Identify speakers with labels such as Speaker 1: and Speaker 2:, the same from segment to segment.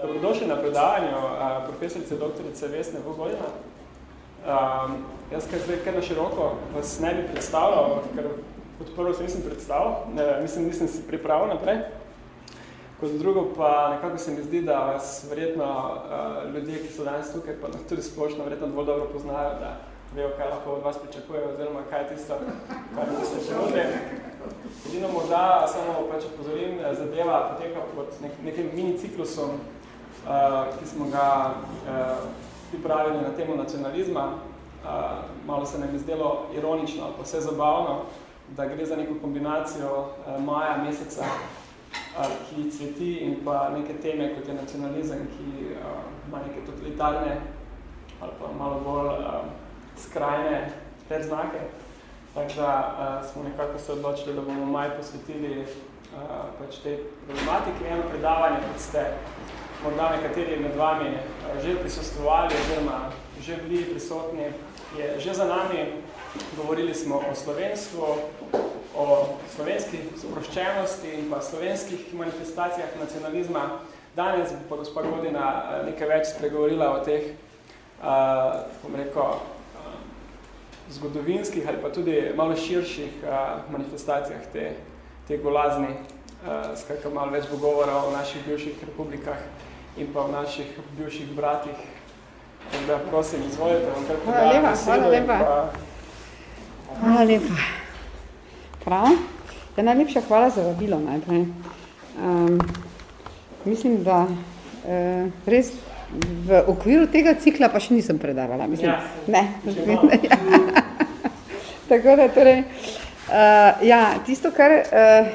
Speaker 1: Dobrodošli na predavanju profesorice doktorice Vesne Vogojna. Um, jaz kar zdaj kar na široko vas ne bi predstavljal, ker kot prvo se nisem predstavil, mislim, nisem si pripravil naprej. Kot drugo pa nekako se mi zdi, da vas verjetno ljudje, ki so danes tukaj, pa tudi splošno verjetno bolj dobro poznajo, da vejo, kaj lahko od vas pričakujejo, oziroma kaj je tisto, kar bi se še nudi. Edino morda samo pač opozorim, zadeva poteka pod nek, nekim mini ciklusom, uh, ki smo ga uh, pripravili na temo nacionalizma. Uh, malo se nam je zdelo ironično ali pa vse zabavno, da gre za neko kombinacijo uh, maja meseca, uh, ki cveti in pa neke teme, kot je nacionalizem, ki uh, ima neke totalitarne ali pa malo bolj uh, skrajne predznake. Tako da uh, smo nekako se odločili, da bomo maj posvetili uh, pač tej problematiki. Eno predavanje, kot ste morda nekateri med vami eh, že prisostovali oziroma že bili prisotni, je že za nami. Govorili smo o slovenstvu, o slovenski sproščenosti in pa slovenskih manifestacijah nacionalizma. Danes bo pa gospa Godina eh, nekaj več spregovorila o teh, uh, bom rekel, uh, zgodovinskih ali pa tudi malo širših uh, manifestacijah te, te golazni, uh, skratka malo več bo govora o naših bivših republikah in pa v naših bivših bratih. Da, prosim, izvolite.
Speaker 2: Hvala lepa, hvala lepa. Hvala lepa. Prav? Ja, najlepša hvala za vabilo najprej. Um, mislim, da uh, res v okviru tega cikla pa še nisem predavala. Mislim,
Speaker 1: Ja.
Speaker 2: ne. Tako da, torej, uh, ja, tisto, kar, uh,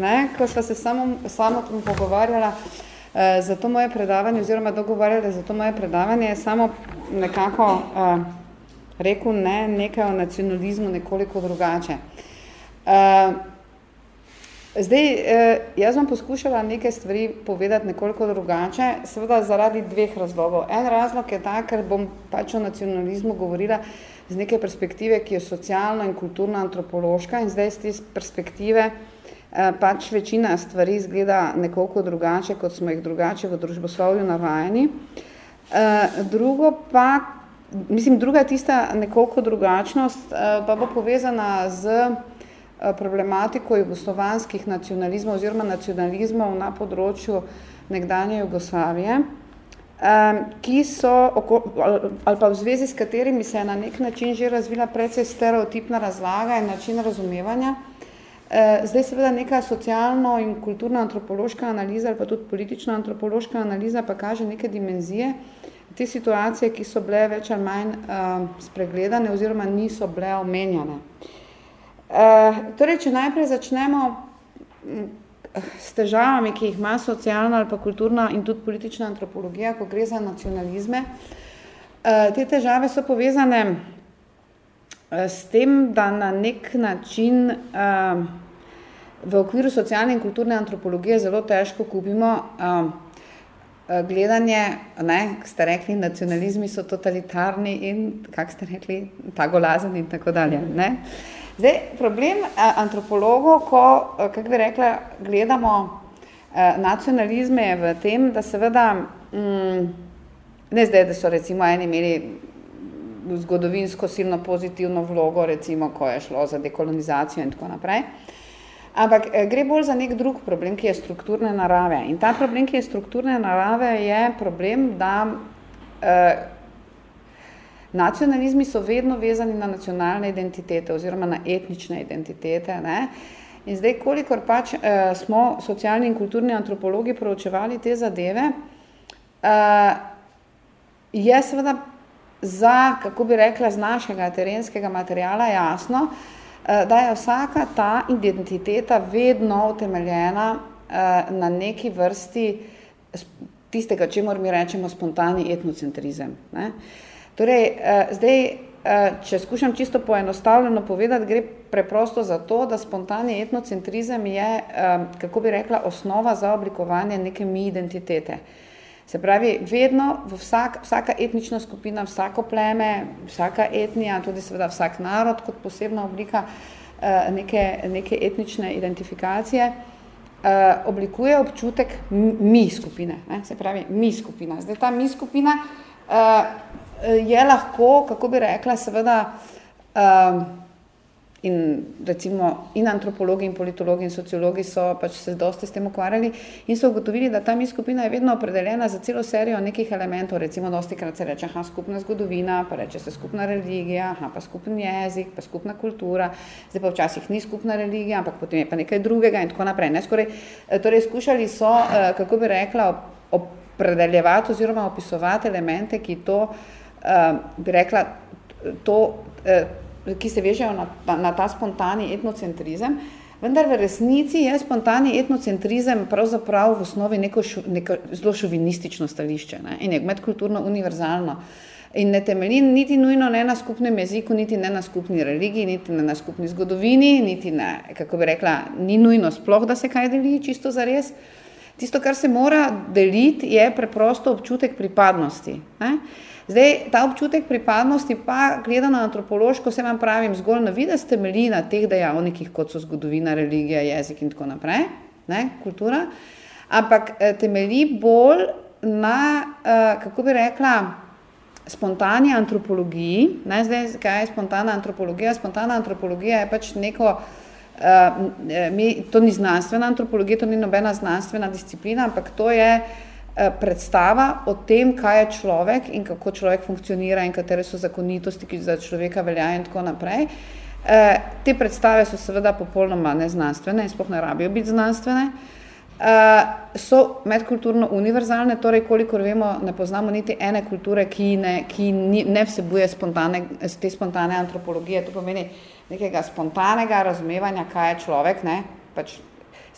Speaker 2: ne, ko sva se samo, samo pogovarjala, uh, za to moje predavanje, oziroma dogovarjali za to moje predavanje, je samo nekako uh, rekel ne, nekaj o nacionalizmu nekoliko drugače. Uh, zdaj, uh, jaz bom poskušala nekaj stvari povedati nekoliko drugače, seveda zaradi dveh razlogov. En razlog je ta, ker bom pač o nacionalizmu govorila z neke perspektive, ki je socialno in kulturno antropološka in zdaj z te perspektive Eh, pač večina stvari izgleda nekoliko drugače, kot smo jih drugače v družboslovju navajeni. Eh, drugo pa, mislim, druga tista nekoliko drugačnost eh, pa bo povezana z problematiko jugoslovanskih nacionalizmov oziroma nacionalizmov na področju nekdanje Jugoslavije, ki so, ali pa v zvezi s katerimi se je na nek način že razvila precej stereotipna razlaga in način razumevanja, Zdaj seveda neka socialno in kulturno antropološka analiza ali pa tudi politično antropološka analiza pa kaže neke dimenzije te situacije, ki so bile več ali manj uh, spregledane oziroma niso bile omenjane. Uh, torej, če najprej začnemo s težavami, ki jih ima socialna ali pa kulturna in tudi politična antropologija, ko gre za nacionalizme, uh, te težave so povezane s tem, da na nek način uh, v okviru socialne in kulturne antropologije zelo težko kupimo uh, gledanje, ne, ste rekli, nacionalizmi so totalitarni in, kak ste rekli, tagolazen in tako dalje. Ne. Zdaj, problem antropologov, ko, kako bi rekla, gledamo nacionalizme je v tem, da seveda, um, ne zdaj, da so recimo eni imeli zgodovinsko silno pozitivno vlogo, recimo, ko je šlo za dekolonizacijo in tako naprej. Ampak gre bolj za nek drug problem, ki je strukturne narave. In ta problem, ki je strukturne narave, je problem, da eh, nacionalizmi so vedno vezani na nacionalne identitete oziroma na etnične identitete. Ne? In zdaj, kolikor pač eh, smo socialni in kulturni antropologi proučevali te zadeve, eh, je seveda za, kako bi rekla, z našega terenskega materijala jasno, eh, da je vsaka ta identiteta vedno utemeljena eh, na neki vrsti tistega, čemor mi rečemo spontani etnocentrizem. Ne? Torej, eh, zdaj, če skušam čisto poenostavljeno povedati, gre preprosto za to, da spontani etnocentrizem je, kako bi rekla, osnova za oblikovanje neke mi identitete. Se pravi, vedno vsak, vsaka etnična skupina, vsako pleme, vsaka etnija, tudi seveda vsak narod kot posebna oblika eh, neke, neke etnične identifikacije, uh, oblikuje občutek mi skupine, ne? se pravi mi skupina. Zdaj ta mi skupina uh, je lahko, kako bi rekla, seveda uh, in recimo in antropologi in politologi in sociologi so pač se dosti s tem ukvarjali in so ugotovili, da ta mi skupina je vedno opredeljena za celo serijo nekih elementov, recimo dosti krat se reče, aha, skupna zgodovina, pa reče se skupna religija, aha, pa skupen jezik, pa skupna kultura, zdaj pa včasih ni skupna religija, ampak potem je pa nekaj drugega in tako naprej. Ne? Skoraj, eh, torej skušali so, eh, kako bi rekla, opredeljevati oziroma opisovati elemente, ki to, eh, bi rekla, to, ki se vežejo na, na ta spontani etnocentrizem, vendar v resnici je spontani etnocentrizem pravzaprav v osnovi neko, šu, neko zelo šovinistično stališče ne? in je medkulturno univerzalno. In ne temelji niti nujno ne na skupnem jeziku, niti ne na skupni religiji, niti ne na skupni zgodovini, niti ne, kako bi rekla, ni nujno sploh, da se kaj deli čisto za res. Tisto, kar se mora deliti, je preprosto občutek pripadnosti. Ne? Zdaj, ta občutek pripadnosti pa, gledano antropološko, se vam pravim, zgolj na vide temelji na teh dejavnikih, kot so zgodovina, religija, jezik in tako naprej, ne, kultura, ampak eh, temelji bolj na, uh, kako bi rekla, spontani antropologiji. Ne, zdaj, kaj je spontana antropologija? Spontana antropologija je pač neko, uh, mi, to ni znanstvena antropologija, to ni nobena znanstvena disciplina, ampak to je uh, Eh, predstava o tem, kaj je človek in kako človek funkcionira in katere so zakonitosti, ki za človeka veljajo in tako naprej. Eh, te predstave so seveda popolnoma neznanstvene in sploh ne rabijo biti znanstvene. Eh, so medkulturno univerzalne, torej kolikor vemo, ne poznamo niti ene kulture, ki ne, ki ni, ne vsebuje spontane, te spontane antropologije, to pomeni nekega spontanega razumevanja, kaj je človek, ne, pač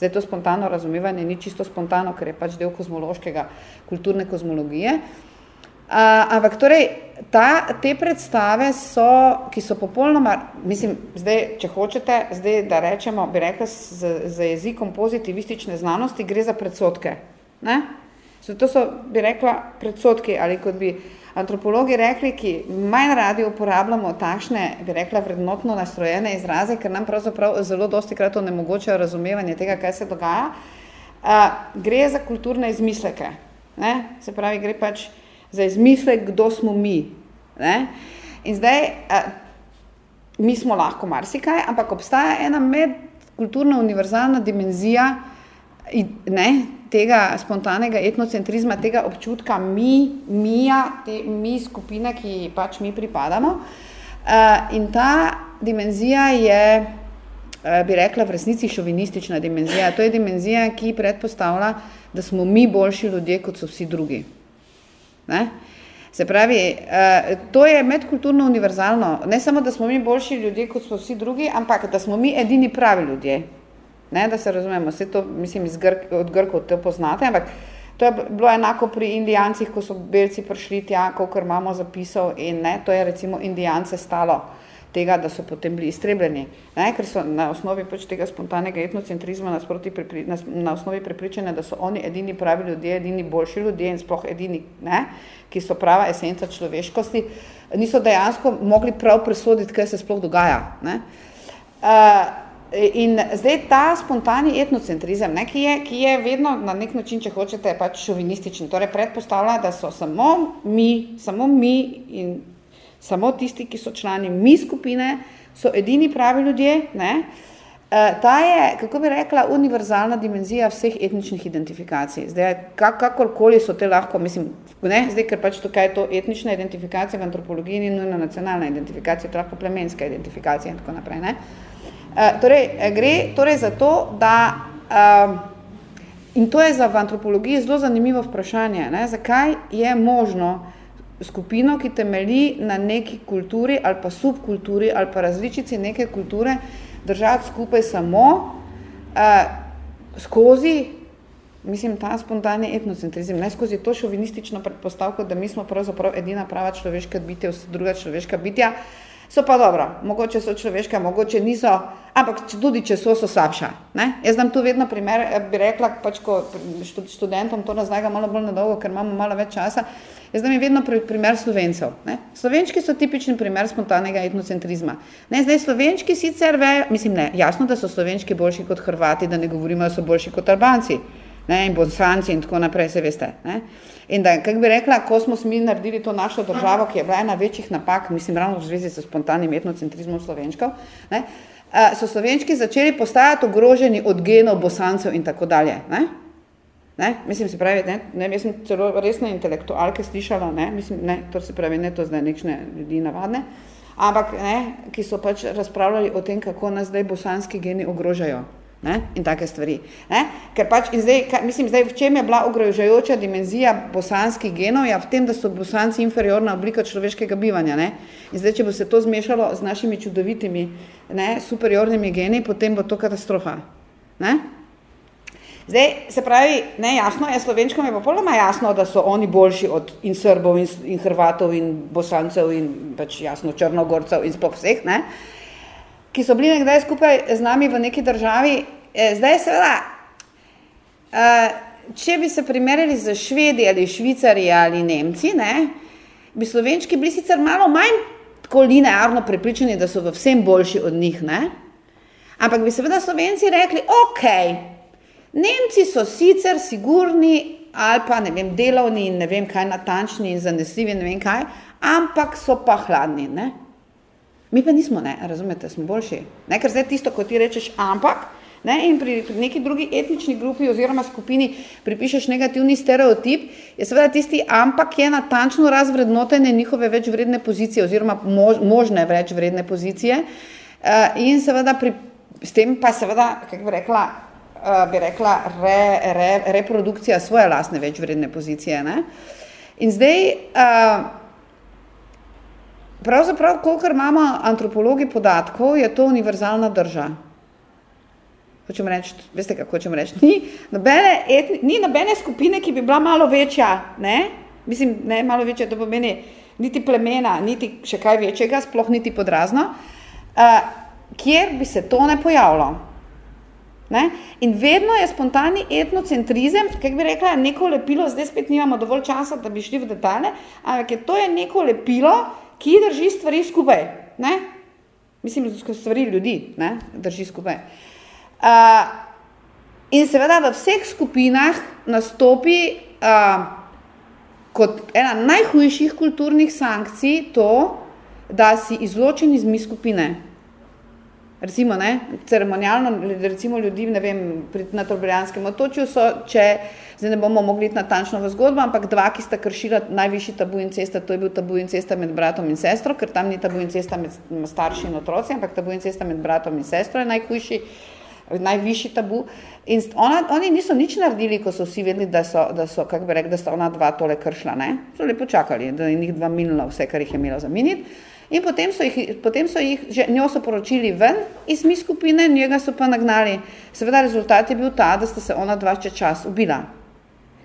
Speaker 2: Zdaj to spontano razumevanje ni čisto spontano, ker je pač del kozmološkega, kulturne kozmologije. Uh, ampak torej, ta, te predstave so, ki so popolnoma, mislim, zdaj, če hočete, zdaj, da rečemo, bi rekla z, z jezikom pozitivistične znanosti, gre za predsotke. Ne? Zato so, bi rekla, predsotki ali kot bi antropologi rekli, ki manj radi uporabljamo takšne, bi rekla, vrednotno nastrojene izraze, ker nam pravzaprav zelo dosti krat onemogočajo razumevanje tega, kaj se dogaja, a, gre za kulturne izmisleke. Ne? Se pravi, gre pač za izmislek, kdo smo mi. Ne? In zdaj, a, mi smo lahko marsikaj, ampak obstaja ena medkulturna univerzalna dimenzija, ne, tega spontanega etnocentrizma, tega občutka mi, mija, te mi skupine, ki pač mi pripadamo. Uh, in ta dimenzija je, uh, bi rekla, v resnici šovinistična dimenzija. To je dimenzija, ki predpostavlja, da smo mi boljši ljudje, kot so vsi drugi. Ne? Se pravi, uh, to je medkulturno univerzalno. Ne samo, da smo mi boljši ljudje, kot so vsi drugi, ampak da smo mi edini pravi ljudje. Ne, da se razumemo, vse to, mislim, Grk, od Grkov to poznate, ampak to je bilo enako pri indijancih, ko so belci prišli tja, kolikor imamo zapisov in ne, to je recimo indijance stalo tega, da so potem bili iztrebljeni, ne, ker so na osnovi pač tega spontanega etnocentrizma nasproti pripri, na, na osnovi prepričane, da so oni edini pravi ljudje, edini boljši ljudje in sploh edini, ne, ki so prava esenca človeškosti, niso dejansko mogli prav presoditi, kaj se sploh dogaja. Ne. Uh, In zdaj ta spontani etnocentrizem, ne, ki, je, ki je vedno na nek način, če hočete, pač šovinističen, torej predpostavlja, da so samo mi, samo mi in samo tisti, ki so člani mi skupine, so edini pravi ljudje. Ne. E, ta je, kako bi rekla, univerzalna dimenzija vseh etničnih identifikacij. Zdaj, kak, kakorkoli so te lahko, mislim, ne, zdaj, ker pač tukaj je to etnična identifikacija v antropologiji, ni nujno nacionalna identifikacija, to je lahko plemenska identifikacija in tako naprej. Ne. Eh, torej, eh, gre torej za to, da, uh, in to je za v antropologiji zelo zanimivo vprašanje, ne, zakaj je možno skupino, ki temelji na neki kulturi ali pa subkulturi ali pa različici neke kulture, držati skupaj samo uh, skozi, mislim, ta spontani etnocentrizem, ne skozi to šovinistično predpostavko, da mi smo pravzaprav edina prava človeška bitja, vse druga človeška bitja, So pa dobro, mogoče so človeške, mogoče niso, ampak tudi če so, so slabša. Ne? Jaz znam tu vedno primer, eh, bi rekla, pač ko študentom to naznajga malo bolj nadolgo, ker imamo malo več časa, jaz znam vedno primer slovencev. Ne? Slovenčki so tipični primer spontanega etnocentrizma. Ne? Zdaj slovenčki sicer vejo, mislim ne, jasno, da so slovenčki boljši kot Hrvati, da ne govorimo, da so boljši kot Albanci ne, in Bonsanci in tako naprej, se veste. Ne. In da, kako bi rekla, ko smo mi naredili to našo državo, ki je bila ena večjih napak, mislim, ravno v zvezi s spontanim etnocentrizmom slovenčkov, ne, so slovenčki začeli postajati ogroženi od genov, bosancev in tako dalje. Ne. Ne, mislim, se pravi, ne, ne, jaz sem celo resne intelektualke slišala, ne, mislim, ne, to se pravi, ne to zdaj nekšne ljudi navadne, ampak, ne, ki so pač razpravljali o tem, kako nas zdaj bosanski geni ogrožajo. Ne? in take stvari. Ne? Ker pač, zdaj, kaj, mislim, zdaj, v čem je bila ogrožajoča dimenzija bosanskih genov, ja, v tem, da so bosanci inferiorna oblika človeškega bivanja. Ne? In zdaj, če bo se to zmešalo z našimi čudovitimi, ne, superiornimi geni, potem bo to katastrofa. Ne? Zdaj, se pravi, ne, jasno je, slovenčkom je popolnoma jasno, da so oni boljši od in Srbov, in, in Hrvatov, in Bosancev, in pač jasno Črnogorcev, in sploh vseh, ne? Ki so bili nekdaj skupaj z nami v neki državi. Eh, zdaj, seveda, eh, če bi se primerjali z Švedi ali Švicari ali Nemci, ne, bi slovenčki bili sicer malo manj tako linearno prepričani, da so v vsem boljši od njih. Ne. Ampak bi seveda slovenci rekli, ok, Nemci so sicer sigurni ali pa ne vem, delovni in ne vem kaj natančni in zanesljivi, ne vem kaj, ampak so pa hladni. Ne. Mi pa nismo, ne, razumete, smo boljši. Ne, ker zdaj tisto, ko ti rečeš, ampak, ne, in pri, pri neki drugi etnični grupi oziroma skupini pripišeš negativni stereotip, je seveda tisti ampak je natančno razvrednotenje njihove večvredne pozicije oziroma mož, možne večvredne pozicije uh, in seveda pri, s tem pa seveda, kako bi rekla, uh, bi rekla re, re, reprodukcija svoje lastne večvredne pozicije. Ne. In zdaj, uh, Pravzaprav, kolikor imamo antropologi podatkov, je to univerzalna drža. Hočem reči, veste, kako hočem reči, ni nobene, etni, ni nobene skupine, ki bi bila malo večja, ne? Mislim, ne, malo večja, to pomeni niti plemena, niti še kaj večjega, sploh niti podrazno, uh, kjer bi se to ne pojavilo. Ne? In vedno je spontani etnocentrizem, kako bi rekla, neko lepilo, zdaj spet nimamo dovolj časa, da bi šli v detalje, ampak je to je neko lepilo, ki drži stvari skupaj. Ne? Mislim, da stvari ljudi ne? drži skupaj. Uh, in seveda v vseh skupinah nastopi uh, kot ena najhujših kulturnih sankcij to, da si izločen iz mi skupine recimo, ne, ceremonialno, recimo ljudi, ne vem, na Trobrijanskem otočju so, če, zdaj ne bomo mogli iti natančno v zgodbo, ampak dva, ki sta kršila najvišji tabu in cesta, to je bil tabu in cesta med bratom in sestro, ker tam ni tabu in cesta med starši in otroci, ampak tabu in cesta med bratom in sestro je najhujši, najvišji tabu. In ona, oni niso nič naredili, ko so vsi vedeli, da so, da so, kako bi rekli, da sta ona dva tole kršila, ne? So lepo čakali, da je njih dva minila vse, kar jih je imela za minit. In potem so jih, potem so jih že, njo so poročili ven iz mi skupine, njega so pa nagnali. Seveda rezultat je bil ta, da sta se ona dva če čas ubila.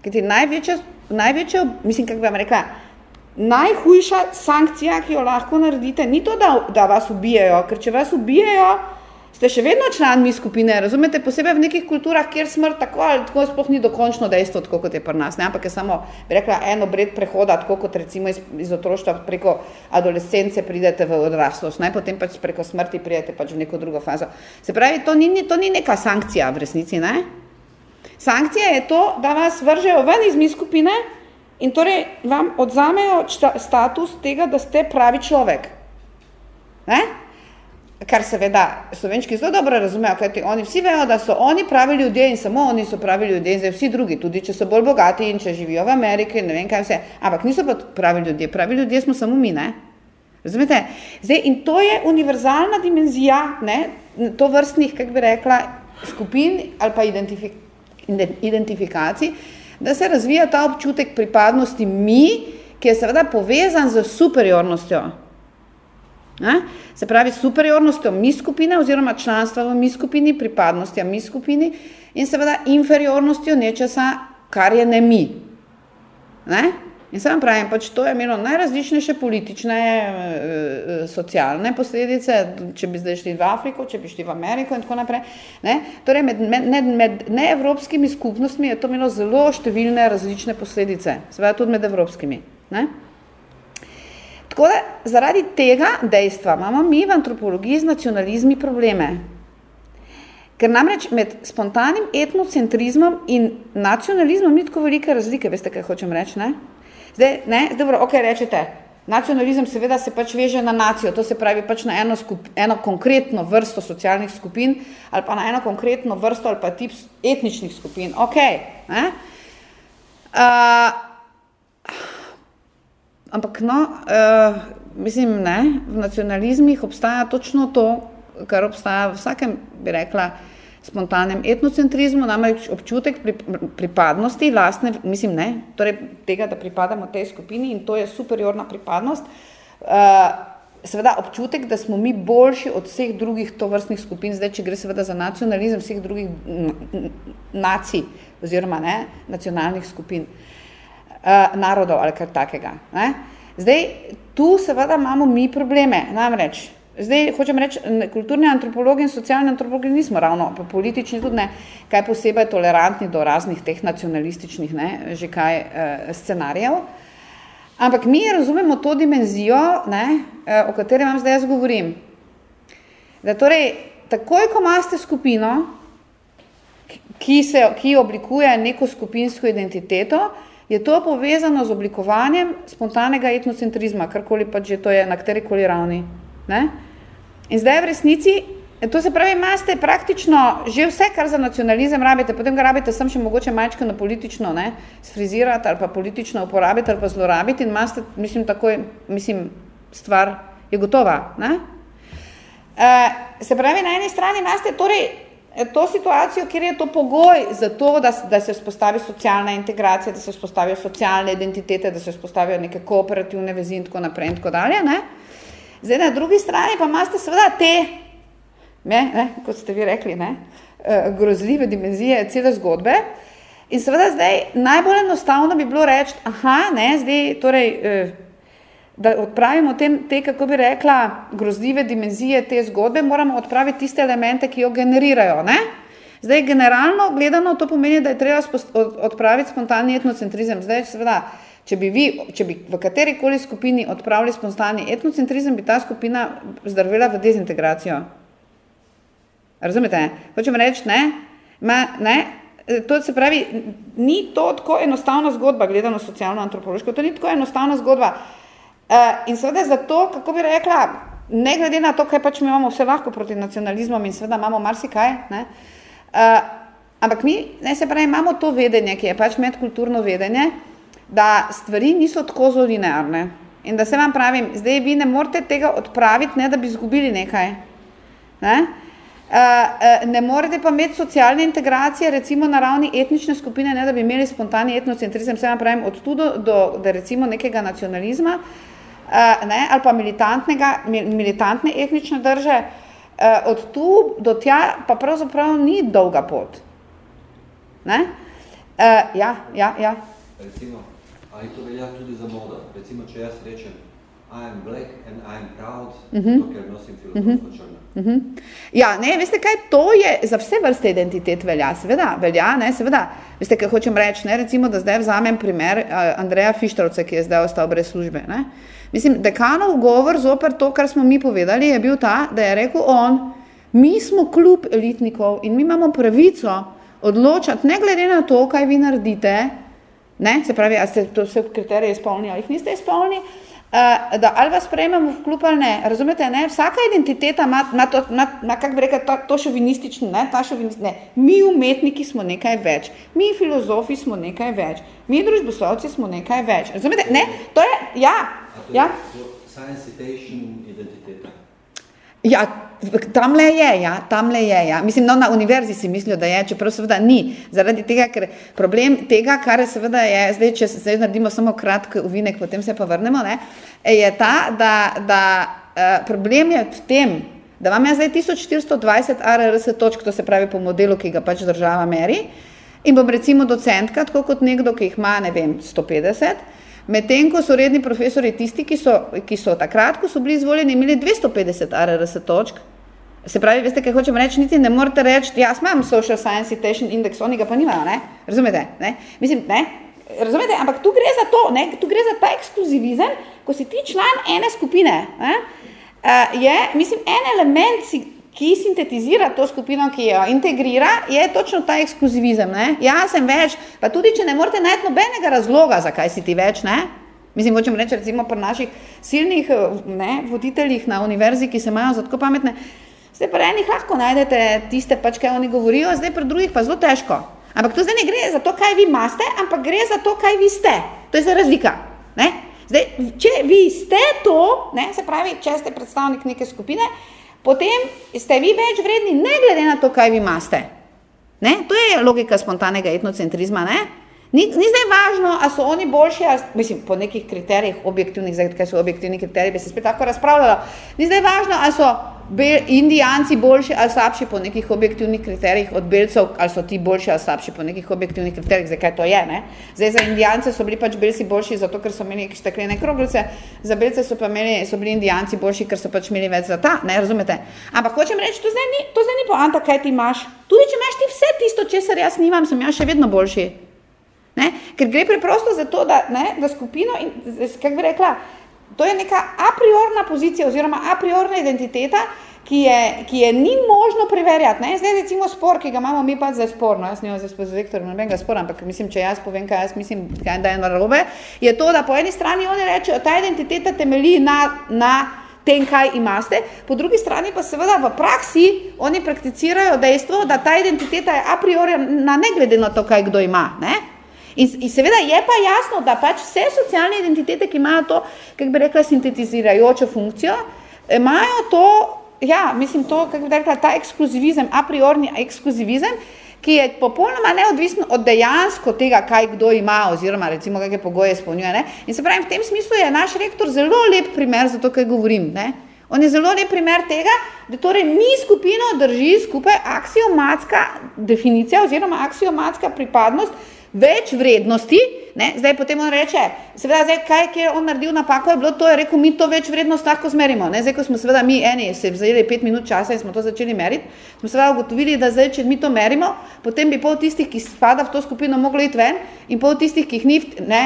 Speaker 2: Ker največja, največja, mislim, kako vam rekla, najhujša sankcija, ki jo lahko naredite, ni to, da, da vas ubijajo, ker če vas ubijajo, ste še vedno članmi skupine, razumete, posebej v nekih kulturah, kjer smrt tako ali tako sploh ni dokončno dejstvo, tako kot je pri nas, ne? ampak je samo, bi rekla, eno bred prehoda, tako kot recimo iz, iz otroštva preko adolescence pridete v odraslost, ne? potem pač preko smrti pridete pač v neko drugo fazo. Se pravi, to ni, to ni neka sankcija v resnici, ne? Sankcija je to, da vas vržejo ven iz mi skupine in torej vam odzamejo status tega, da ste pravi človek. Ne? kar seveda slovenčki zelo dobro razumejo, kajti oni vsi vejo, da so oni pravi ljudje in samo oni so pravi ljudje in zdaj vsi drugi, tudi če so bolj bogati in če živijo v Ameriki, ne vem kaj vse, ampak niso pa pravi ljudje, pravi ljudje smo samo mi, ne? Razumete? Zdaj, in to je univerzalna dimenzija, ne, to vrstnih, kako bi rekla, skupin ali pa identifik, identifikacij, da se razvija ta občutek pripadnosti mi, ki je seveda povezan z superiornostjo. Ne? Se pravi, superiornostjo mi skupine oziroma članstva v mi skupini, pripadnostjo mi skupini in seveda inferiornostjo nečesa, kar je ne mi. Ne? In sem pravim, pač to je imelo najrazličnejše politične, socialne posledice, če bi zdaj šli v Afriko, če bi šli v Ameriko in tako naprej. Ne? Torej, med, med, med neevropskimi skupnostmi je to imelo zelo številne različne posledice, seveda tudi med evropskimi. Ne? Tako da, zaradi tega dejstva imamo mi v antropologiji z nacionalizmi probleme. Ker namreč med spontanim etnocentrizmom in nacionalizmom ni tako velike razlike, veste, kaj hočem reči, ne? Zdaj, ne, dobro, ok, rečete, nacionalizem seveda se pač veže na nacijo, to se pravi pač na eno, skup, eno konkretno vrsto socialnih skupin ali pa na eno konkretno vrsto ali pa tip etničnih skupin, ok. Ne? Uh, ampak no, uh, mislim, ne, v nacionalizmih obstaja točno to, kar obstaja v vsakem, bi rekla, spontanem etnocentrizmu, namreč občutek pripadnosti, lastne, mislim ne, torej tega, da pripadamo tej skupini in to je superiorna pripadnost, uh, seveda občutek, da smo mi boljši od vseh drugih tovrstnih skupin, zdaj, če gre seveda za nacionalizem vseh drugih nacij oziroma ne, nacionalnih skupin, uh, narodov ali kar takega. Ne. Zdaj, tu seveda imamo mi probleme, namreč Zdaj, hočem reči, kulturni antropologi in socialni antropologi nismo ravno, pa politični tudi ne, kaj posebej tolerantni do raznih teh nacionalističnih, ne, že kaj eh, scenarijev. Ampak mi razumemo to dimenzijo, ne, eh, o kateri vam zdaj jaz govorim. Da torej, takoj, ko imate skupino, ki, se, ki oblikuje neko skupinsko identiteto, je to povezano z oblikovanjem spontanega etnocentrizma, karkoli pa že to je na katerikoli ravni. Ne? In zdaj v resnici, to se pravi, imate praktično že vse, kar za nacionalizem rabite, potem ga rabite sem še mogoče majčko na politično ne, sfrizirati ali pa politično uporabiti ali pa zlorabiti in imate, mislim, takoj, mislim, stvar je gotova. Ne? E, se pravi, na eni strani imate torej to situacijo, kjer je to pogoj za to, da, da se vzpostavi socialna integracija, da se vzpostavijo socialne identitete, da se vzpostavijo neke kooperativne vezi in tako naprej in tako dalje. Ne? Zdaj, na drugi strani pa imate seveda te, ne, ne, kot ste vi rekli, ne, eh, grozljive dimenzije cele zgodbe. In seveda zdaj najbolj enostavno bi bilo reči, aha, ne, zdaj, torej, eh, da odpravimo te, te, kako bi rekla, grozljive dimenzije te zgodbe, moramo odpraviti tiste elemente, ki jo generirajo. Ne? Zdaj, generalno gledano, to pomeni, da je treba odpraviti spontani etnocentrizem. Zdaj, seveda, Če bi, vi, če bi v kateri koli skupini odpravili spontani etnocentrizem, bi ta skupina zdravila v dezintegracijo. Razumete? Hočem reči, ne? Ma, ne? To se pravi, ni to tako enostavna zgodba, gledano socialno-antropološko, to ni tako enostavna zgodba. Uh, in seveda zato, kako bi rekla, ne glede na to, kaj pač mi imamo vse lahko proti nacionalizmom in seveda imamo marsikaj, ne? Uh, ampak mi, ne se pravi, imamo to vedenje, ki je pač medkulturno vedenje, da stvari niso tako zelo linearne. In da se vam pravim, zdaj vi ne morete tega odpraviti, ne da bi izgubili nekaj. Ne? Uh, ne morete pa imeti socialne integracije, recimo na ravni etnične skupine, ne da bi imeli spontani etnocentrizem, se vam pravim, od tu do, do, do recimo nekega nacionalizma, uh, ne, ali pa militantnega, militantne etnične drže, od tu do tja pa pravzaprav ni dolga pot. Ne? Ja, ja, ja.
Speaker 3: Recimo, Ali to velja tudi za modo? Recimo, če jaz rečem, I am black and I am proud, uh -huh. to, ker nosim filozofsko uh -huh. črno. Uh -huh.
Speaker 2: Ja, ne, veste kaj, to je za vse vrste identitet velja, seveda, velja, ne, seveda, veste, kaj hočem reči, ne, recimo, da zdaj vzamem primer uh, Andreja Fištrovce, ki je zdaj ostal brez službe, ne. Mislim, dekanov govor zoper to, kar smo mi povedali, je bil ta, da je rekel on, mi smo klub elitnikov in mi imamo pravico odločati, ne glede na to, kaj vi naredite, Ne? Se pravi, ali ste to vse kriterije izpolnili ali jih niste izpolnili, uh, da ali vas prejmemo v klub ali ne. Razumete, ne? Vsaka identiteta ima, ima, to, ima, ima kako bi rekel, to, to šovinistično, ne? Ta šovinistično, ne. Mi umetniki smo nekaj več, mi filozofi smo nekaj več, mi družboslovci smo nekaj več. Razumete, ne? To je, ja. ja.
Speaker 3: Science citation identiteta.
Speaker 2: Ja, tam le je, ja, tam le je, ja. Mislim, no, na univerzi si mislijo, da je, čeprav seveda ni. Zaradi tega, ker problem tega, kar seveda je, zdaj, če se naredimo samo kratko uvinek, potem se pa vrnemo, ne, je ta, da, da uh, problem je v tem, da vam je zdaj 1420 ARRS točk, to se pravi po modelu, ki ga pač država meri, in bom recimo docentka, tako kot nekdo, ki jih ima, ne vem, 150, Medtem ko so redni profesori tisti, ki so, ki so takrat, ko so bili izvoljeni, imeli 250 RRS točk. Se pravi, veste, kaj hočem reči, niti ne morete reči, jaz imam Social Science Citation Index, oni ga pa nimajo, ne? Razumete? Ne? Mislim, ne? Razumete? Ampak tu gre za to, ne? tu gre za ta ekskluzivizem, ko si ti član ene skupine, ne? Uh, je, mislim, en element, ki sintetizira to skupino, ki jo integrira, je točno ta ekskluzivizem. Ne? Jaz sem več, pa tudi, če ne morete najti nobenega razloga, zakaj si ti več, ne? Mislim, hočem reči, recimo pri naših silnih ne, voditeljih na univerzi, ki se imajo za tako pametne, Zdaj pri enih lahko najdete tiste, pač, kaj oni govorijo, zdaj pri drugih pa zelo težko. Ampak to zdaj ne gre za to, kaj vi imate, ampak gre za to, kaj vi ste. To je zdaj razlika. Ne? Zdaj, če vi ste to, ne, se pravi, če ste predstavnik neke skupine, potem ste vi več vredni, ne glede na to, kaj vi imate. Ne? To je logika spontanega etnocentrizma. Ne? Ni, ni zdaj važno, ali so oni boljši, ali, mislim, po nekih kriterijih, objektivnih, zdaj, kaj so objektivni kriteriji, bi se spet tako razpravljalo. Ni zdaj važno, ali so Indijanci boljši ali slabši po nekih objektivnih kriterijih od belcev, ali so ti boljši ali slabši po nekih objektivnih kriterijih, zakaj to je. Ne? Zdaj za indijance so bili pač belci boljši, zato ker so imeli neke steklene kroglice, za belce so pa imeli, so bili indijanci boljši, ker so pač imeli več za ta, ne razumete? Ampak hočem reči, to zdaj ni, to zdaj ni poanta, kaj ti imaš. Tudi če imaš ti vse tisto, česar jaz nimam, sem jaz še vedno boljši. Ne? Ker gre preprosto za to, da, ne, da skupino, in, kako bi rekla, To je neka a priorna pozicija oziroma a priorna identiteta, ki je, ki je ni možno preverjati. Ne? Zdaj recimo spor, ki ga imamo mi pa za spor, no, jaz nimam za spor z vektorjem nobenega spora, ampak mislim, če jaz povem, kaj jaz mislim, kaj da je narobe, je to, da po eni strani oni rečejo, ta identiteta temelji na, na tem, kaj imate, po drugi strani pa seveda v praksi oni prakticirajo dejstvo, da ta identiteta je a priori na ne glede na to, kaj kdo ima. Ne? In, in seveda je pa jasno, da pač vse socialne identitete, ki imajo to, kako bi rekla, sintetizirajočo funkcijo, imajo to, ja, mislim, to, kako bi rekla, ta ekskluzivizem, a priorni ekskluzivizem, ki je popolnoma neodvisen od dejansko tega, kaj kdo ima, oziroma recimo, kakšne pogoje izpolnjuje. Ne? In se pravi, v tem smislu je naš rektor zelo lep primer za to, kaj govorim. Ne? On je zelo lep primer tega, da torej mi skupino drži skupaj aksiomatska definicija oziroma aksiomatska pripadnost, več vrednosti, ne, zdaj potem on reče, seveda, zdaj, kaj je on naredil napako, je bilo to, je rekel, mi to več vrednost lahko zmerimo, ne, zdaj, ko smo seveda mi eni, se vzeli pet minut časa in smo to začeli meriti, smo seveda ugotovili, da zdaj, če mi to merimo, potem bi pol tistih, ki spada v to skupino, moglo iti ven in pol tistih, ki jih ni, ne,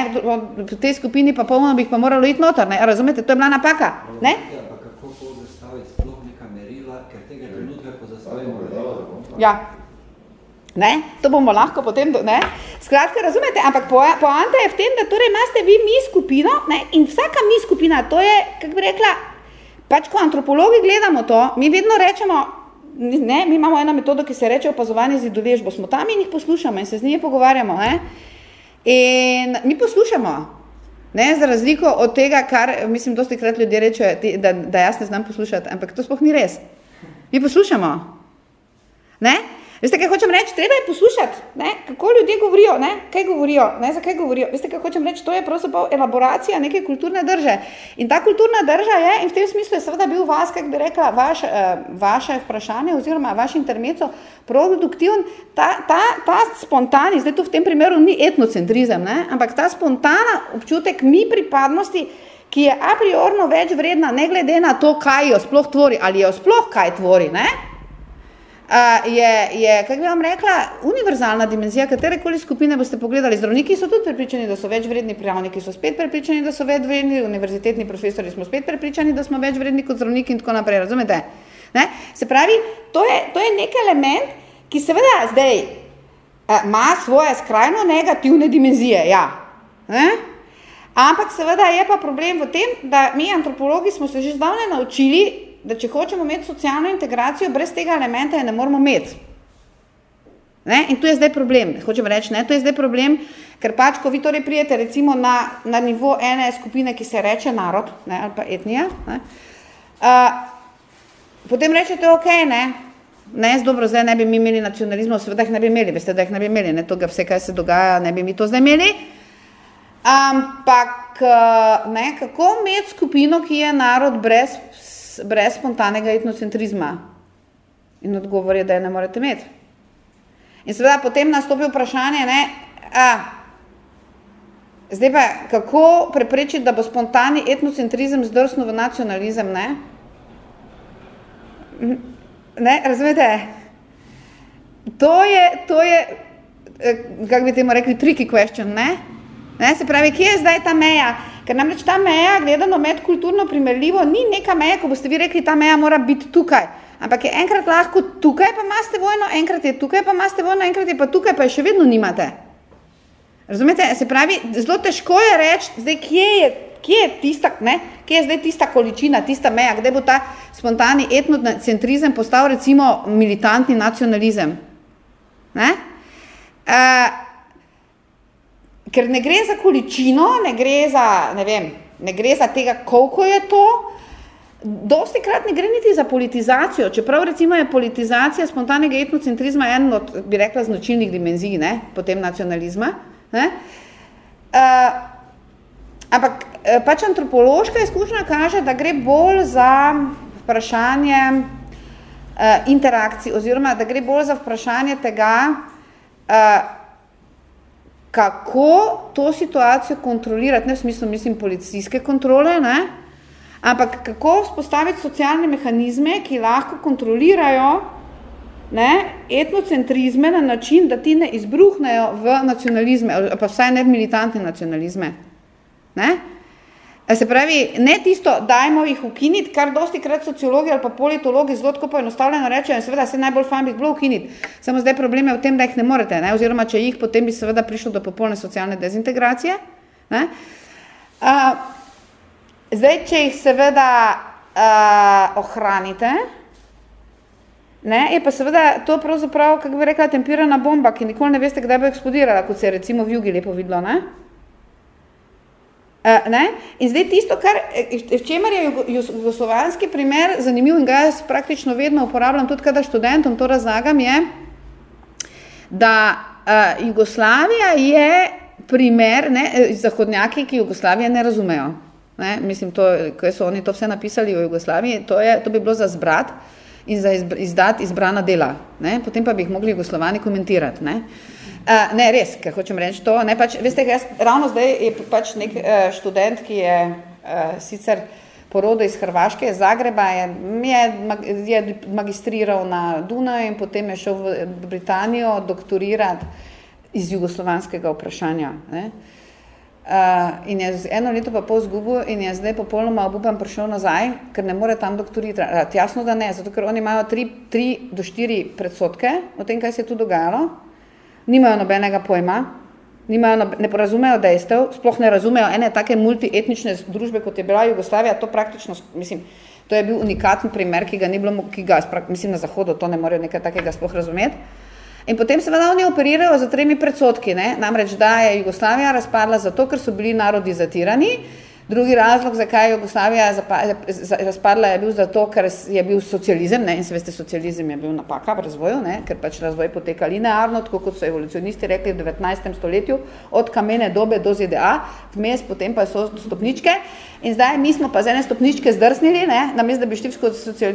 Speaker 2: v tej skupini pa polno bi jih pa moralo iti noter, ne, razumete, to je bila napaka, ne? Ja. Ne? To bomo lahko potem, ne? Skratka, razumete, ampak poanta je v tem, da torej imate vi mi skupino ne? in vsaka mi skupina, to je, kako bi rekla, pač ko antropologi gledamo to, mi vedno rečemo, ne, mi imamo eno metodo, ki se reče opazovanje zidovežbo, smo tam in jih poslušamo in se z njimi pogovarjamo, ne? In mi poslušamo, ne, za razliko od tega, kar, mislim, dosti krat ljudje rečejo, da, da jaz ne znam poslušati, ampak to sploh ni res. Mi poslušamo, ne? Veste, kaj hočem reči? Treba je poslušati, ne? kako ljudje govorijo, ne? kaj govorijo, ne? zakaj govorijo. Veste, kaj hočem reči? To je pravzaprav elaboracija neke kulturne drže. In ta kulturna drža je, in v tem smislu je seveda bil vas, kako bi rekla, vaš, eh, vaše vprašanje oziroma vaš intermeco produktiven, ta, ta, ta spontani, zdaj to v tem primeru ni etnocentrizem, ne? ampak ta spontana občutek mi pripadnosti, ki je a priorno več vredna, ne glede na to, kaj jo sploh tvori, ali jo sploh kaj tvori, ne? Je, je kako bi vam rekla, univerzalna dimenzija katerekoli skupine boste pogledali. Zdravniki so tudi prepričani, da so več vredni, prijavniki so spet prepričani, da so več vredni, univerzitetni profesori smo spet prepričani, da smo več vredni kot zdravniki in tako naprej, razumete? Ne? Se pravi, to je, to je nek element, ki seveda zdaj ima svoje skrajno negativne dimenzije, ja. Ne? Ampak seveda je pa problem v tem, da mi antropologi smo se že zdavne naučili, da če hočemo imeti socialno integracijo, brez tega elementa je ne moramo imeti. Ne? In tu je zdaj problem, hočem reči, ne? to je zdaj problem, ker pač, ko vi torej prijete recimo na, na nivo ene skupine, ki se reče narod, ne? ali pa etnija, ne? Uh, potem rečete, ok, ne, ne, dobro, zdaj ne bi mi imeli nacionalizmo, seveda jih ne bi imeli, veste, da jih ne bi imeli, ne, toga vse, kaj se dogaja, ne bi mi to zdaj imeli, ampak, ne, kako imeti skupino, ki je narod brez brez spontanega etnocentrizma? In odgovor je, da je ne morete imeti. In seveda potem nastopi vprašanje, ne, a, zdaj pa, kako preprečiti, da bo spontani etnocentrizem zdrsnil v nacionalizem, ne? Ne, razumete? To je, to je, eh, kako bi temu rekli, tricky question, ne? ne? Se pravi, kje je zdaj ta meja? Ker namreč ta meja, gledano medkulturno primerljivo, ni neka meja, ko boste vi rekli, ta meja mora biti tukaj. Ampak je enkrat lahko tukaj, pa imate vojno, enkrat je tukaj, pa imate vojno, enkrat je pa tukaj, pa je še vedno nimate. Razumete? Se pravi, zelo težko je reči, zdaj, kje je, kje je tista, ne? kje je zdaj tista količina, tista meja, kdaj bo ta spontani etnocentrizem postal recimo militantni nacionalizem. Ne? Uh, ker ne gre za količino, ne gre za, ne vem, ne gre za tega, koliko je to, dosti krat ne gre niti za politizacijo, čeprav recimo je politizacija spontanega etnocentrizma en od, bi rekla, značilnih dimenzij, ne, potem nacionalizma, ne, uh, ampak pač antropološka izkušnja kaže, da gre bolj za vprašanje uh, interakcij, oziroma da gre bolj za vprašanje tega, uh, kako to situacijo kontrolirati, ne v smislu, mislim, policijske kontrole, ne? ampak kako spostaviti socialne mehanizme, ki lahko kontrolirajo ne, etnocentrizme na način, da ti ne izbruhnejo v nacionalizme, pa vsaj ne v militantne nacionalizme. Ne? Se pravi, ne tisto, dajmo jih ukiniti, kar dosti krat sociologi ali pa politologi zelo tako poenostavljeno rečejo, in seveda se najbolj fajn bi bilo ukiniti. Samo zdaj problem je v tem, da jih ne morete, ne? oziroma če jih, potem bi seveda prišlo do popolne socialne dezintegracije. Ne? Uh, zdaj, če jih seveda uh, ohranite, ne? je pa seveda to pravzaprav, kako bi rekla, tempirana bomba, ki nikoli ne veste, kdaj bo eksplodirala, kot se je recimo v jugi lepo videlo. Ne? Uh, in zdaj tisto, kar, v čemer je jugoslovanski primer zanimiv in ga jaz praktično vedno uporabljam, tudi kada študentom to razlagam, je, da uh, Jugoslavija je primer, ne, zahodnjaki, ki Jugoslavije ne razumejo. Ne, mislim, to, ko so oni to vse napisali o Jugoslaviji, to, je, to bi bilo za zbrat in za izdati izbrana dela. Ne, potem pa bi jih mogli Jugoslovani komentirati. Ne. Uh, Uh, ne, res, ker hočem reči to. Ne, pač, veste, jaz, ravno zdaj je pač nek uh, študent, ki je uh, sicer porodil iz Hrvaške, iz Zagreba, je, je, je magistriral na Dunaju in potem je šel v Britanijo doktorirati iz jugoslovanskega vprašanja. Ne. Uh, in je eno leto pa pol zgubil in je zdaj popolnoma obupan prišel nazaj, ker ne more tam doktorirati. Jasno, da ne, zato ker oni imajo tri, tri do štiri predsotke o tem, kaj se je tu dogajalo nimajo nobenega pojma, nimajo, ne porazumejo dejstev, sploh ne razumejo ene take multietnične družbe, kot je bila Jugoslavija, to praktično, mislim, to je bil unikaten primer, ki ga ni bilo, ki ga, mislim, na zahodu to ne morejo nekaj takega sploh razumeti. In potem seveda oni operirajo za tremi predsotki, ne? namreč da je Jugoslavija razpadla zato, ker so bili narodi zatirani, Drugi razlog, zakaj je Jugoslavija razpadla, je bil zato, ker je bil socializem, ne, in se veste, socializem je bil napaka v razvoju, ne, ker pač razvoj poteka linearno, tako kot so evolucionisti rekli v 19. stoletju, od kamene dobe do ZDA, vmes potem pa so stopničke. In zdaj mi smo pa z ene stopničke zdrsnili, ne, namesto da bi šli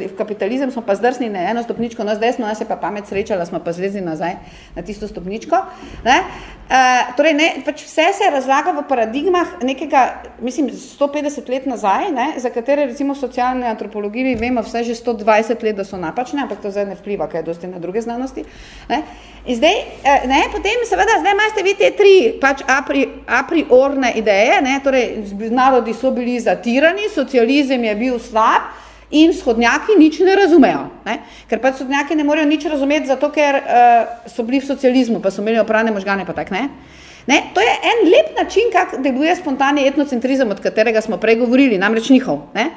Speaker 2: v kapitalizem, smo pa zdrsnili na eno stopničko, no zdaj smo nas je pa pamet srečala, smo pa zlezli nazaj na tisto stopničko. Ne. Uh, torej, ne, pač vse se razlaga v paradigmah nekega, mislim, 150 let nazaj, ne, za katere recimo v socialni antropologiji vemo vse že 120 let, da so napačne, ampak to zdaj ne vpliva, kaj je dosti na druge znanosti. Ne. In zdaj, eh, ne, potem seveda, zdaj imate vi te tri pač a, pri, a priorne ideje, ne, torej narodi so bili zatirani, socializem je bil slab in vzhodnjaki nič ne razumejo. Ne. Ker pač vzhodnjaki ne morejo nič razumeti, zato ker uh, so bili v socializmu, pa so imeli oprane možgane, pa tak ne. Ne, to je en lep način, kako deluje spontani etnocentrizem, od katerega smo prej govorili, namreč njihov. Ne.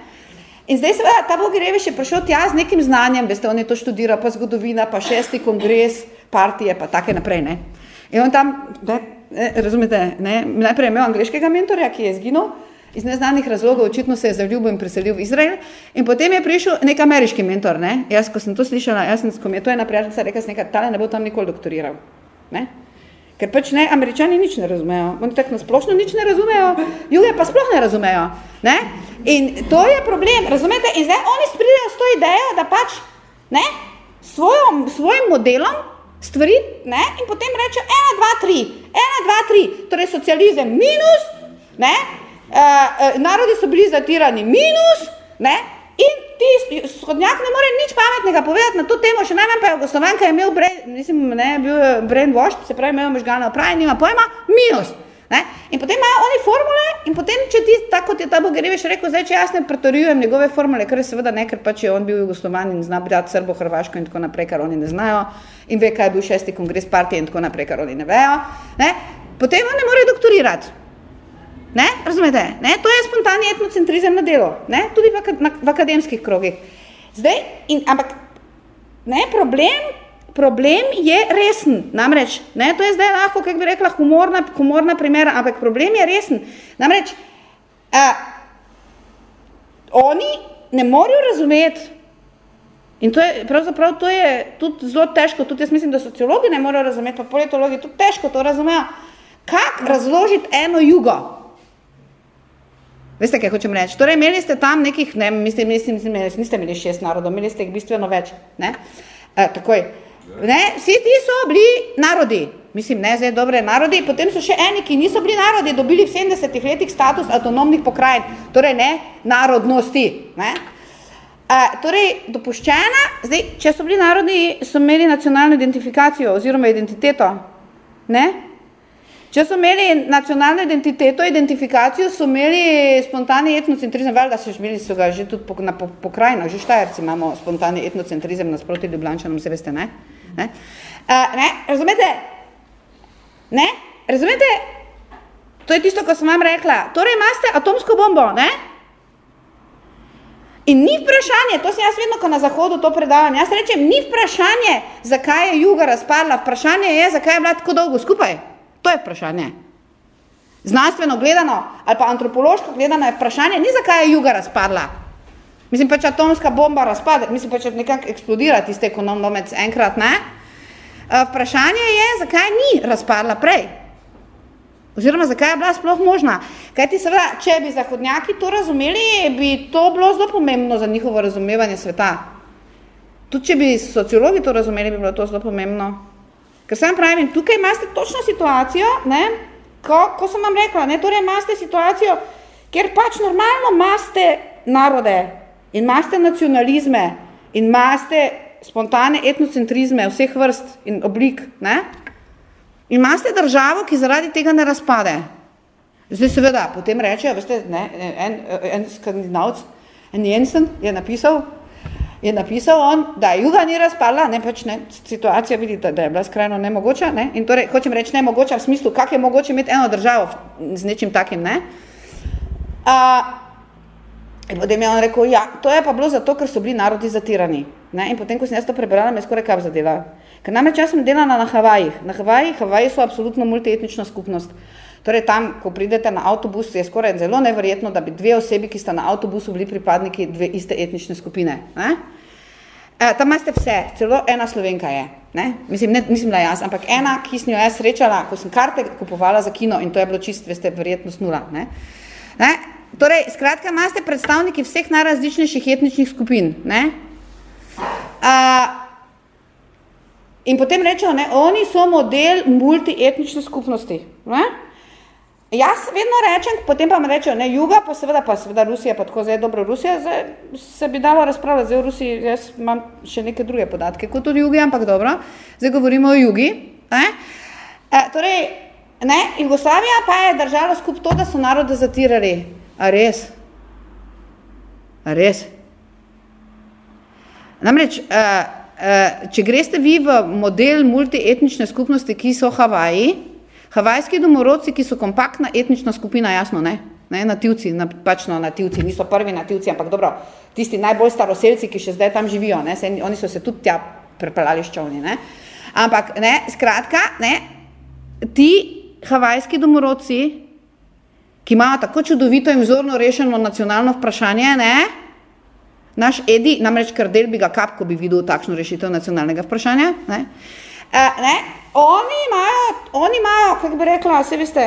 Speaker 2: In zdaj seveda ta Bogirevič je prišel tja z nekim znanjem, veste, on je to študiral, pa zgodovina, pa šesti kongres partije, pa take naprej. Ne. In on tam, ne, ne, razumete, ne, najprej je imel angliškega mentorja, ki je izginil, iz neznanih razlogov, očitno se je zaljubil in preselil v Izrael, in potem je prišel nek ameriški mentor. Ne. Jaz, ko sem to slišala, sem, ko mi je to ena prijateljica rekla, nekaj, tale ne bo tam nikoli doktoriral. Ne. Ker pač ne, američani nič ne razumejo, oni tako nasplošno nič ne razumejo, juge pa sploh ne razumejo. Ne? In to je problem, razumete? In zdaj oni spridejo s to idejo, da pač ne, svojom, svojim modelom stvari ne, in potem rečejo ena, dva, tri, ena, dva, tri, torej socializem minus, ne, uh, uh, narodi so bili zatirani minus, ne, in ti shodnjak ne more nič pametnega povedati na to temo, še najmanj pa je Jugoslovanka je imel brain, mislim, ne, bil brainwashed, se pravi, imel možgane opravi, nima pojma, minus. Ne? In potem imajo oni formule in potem, če ti, tako kot je ta Bogerjeviš rekel, zdaj, če jaz ne pretorjujem njegove formule, ker je seveda ne, ker pač je on bil Jugoslovan in zna brati Srbo, Hrvaško in tako naprej, kar oni ne znajo in ve, kaj je bil šesti kongres partije in tako naprej, kar oni ne vejo, ne? potem on ne more doktorirati. Ne? Razumete? Ne? To je spontani etnocentrizem na delo, ne? tudi v, na, v akademskih krogih. Zdaj, in, ampak ne, problem problem je resen, namreč, ne, to je zdaj lahko, kako bi rekla, humorna, humorna primera, ampak problem je resen, namreč, a, oni ne morajo razumeti, in to je, pravzaprav to je tudi zelo težko, tudi jaz mislim, da sociologi ne morajo razumeti, pa politologi tudi težko to razumejo, kak razložiti eno jugo, Veste, kaj hočem reči? Torej, imeli ste tam nekih, ne, mislim, mislim, mislim, niste imeli šest narodov, imeli ste jih bistveno več, ne, e, takoj. Ne? Vsi ti so bili narodi, mislim, ne zdaj dobre narodi, potem so še eni, ki niso bili narodi, dobili v 70-ih letih status avtonomnih pokrajin, torej ne narodnosti. Ne? A, torej, dopuščena, zdaj, če so bili narodi, so imeli nacionalno identifikacijo oziroma identiteto. Ne? Če so imeli nacionalno identiteto, identifikacijo, so imeli spontani etnocentrizem, valjda so imeli so ga že tudi na pokrajinah, že štajerci imamo spontani etnocentrizem nasproti Ljubljančanom, se veste, ne? Ne? Uh, ne? Razumete? Ne? Razumete? To je tisto, ko sem vam rekla. Torej imate atomsko bombo, ne? In ni vprašanje, to sem jaz vedno, ko na zahodu to predavam, jaz rečem, ni vprašanje, zakaj je juga razpadla, vprašanje je, zakaj je bila tako dolgo skupaj. To je vprašanje. Znanstveno gledano ali pa antropološko gledano je vprašanje, ni zakaj je juga razpadla. Mislim pa, če atomska bomba razpade, mislim pa, če nekako eksplodira tiste ekonomec enkrat, ne? Eh, vprašanje je, zakaj ni razpadla prej. Oziroma, zakaj je bila sploh možna. Kaj ti seveda, če bi zahodnjaki to razumeli, bi to bilo zelo pomembno za njihovo razumevanje sveta. Tudi, če bi sociologi to razumeli, bi bilo to zelo pomembno. Ker sem pravim, tukaj imate točno situacijo, ne? Ko, ko sem vam rekla, ne? torej imate situacijo, kjer pač normalno imate narode, in imate nacionalizme, in imate spontane etnocentrizme vseh vrst in oblik, ne? In imate državo, ki zaradi tega ne razpade. Zdaj seveda, potem rečejo, veste, ne, en, en skandinavc, en Jensen je napisal, je napisal on, da juga ni razpadla, ne pač ne, situacija vidite, da je bila skrajno nemogoča, ne, in torej, hočem reči nemogoča v smislu, kak je mogoče imeti eno državo z nečim takim, ne. Uh, In potem je on rekel, ja, to je pa bilo zato, ker so bili narodi zatirani. Ne? In potem, ko sem jaz to prebrala, me je skoraj kaj zadela. Ker namreč jaz sem delala na Havajih. Na Havajih, Havaji so absolutno multietnična skupnost. Torej tam, ko pridete na avtobus, je skoraj zelo neverjetno, da bi dve osebi, ki sta na avtobusu bili pripadniki dve iste etnične skupine. Ne? E, tam imate vse, celo ena slovenka je. Ne? Mislim, ne, nisem bila jaz, ampak ena, ki sem jo jaz srečala, ko sem karte kupovala za kino in to je bilo čist, veste, verjetnost nula. Ne? Ne? Torej, skratka, imate predstavniki vseh najrazličnejših etničnih skupin. Ne? A, in potem rečejo, ne, oni so model multietnične skupnosti. Ne? Jaz vedno rečem, potem pa mi rečejo, ne, juga, pa seveda, pa seveda Rusija, pa tako zdaj dobro Rusija, zdaj se bi dalo razpravljati, zdaj v Rusiji, jaz imam še neke druge podatke, kot tudi jugi, ampak dobro, zdaj govorimo o jugi. Ne? E, torej, ne, Jugoslavija pa je držala skup to, da so narode zatirali A res? A res? Namreč, uh, če greste vi v model multietnične skupnosti, ki so Havaji, havajski domorodci, ki so kompaktna etnična skupina, jasno, ne? Ne, nativci, na, pač no, nativci, niso prvi nativci, ampak dobro, tisti najbolj staroselci, ki še zdaj tam živijo, ne, se, oni so se tudi tja prepeljali s čovni, ne. Ampak, ne, skratka, ne, ti havajski domorodci, ki imajo tako čudovito in vzorno rešeno nacionalno vprašanje, ne? Naš Edi, namreč kar del bi ga kap, ko bi videl takšno rešitev nacionalnega vprašanja, ne? E, ne? Oni imajo, oni imajo, kako bi rekla, se veste,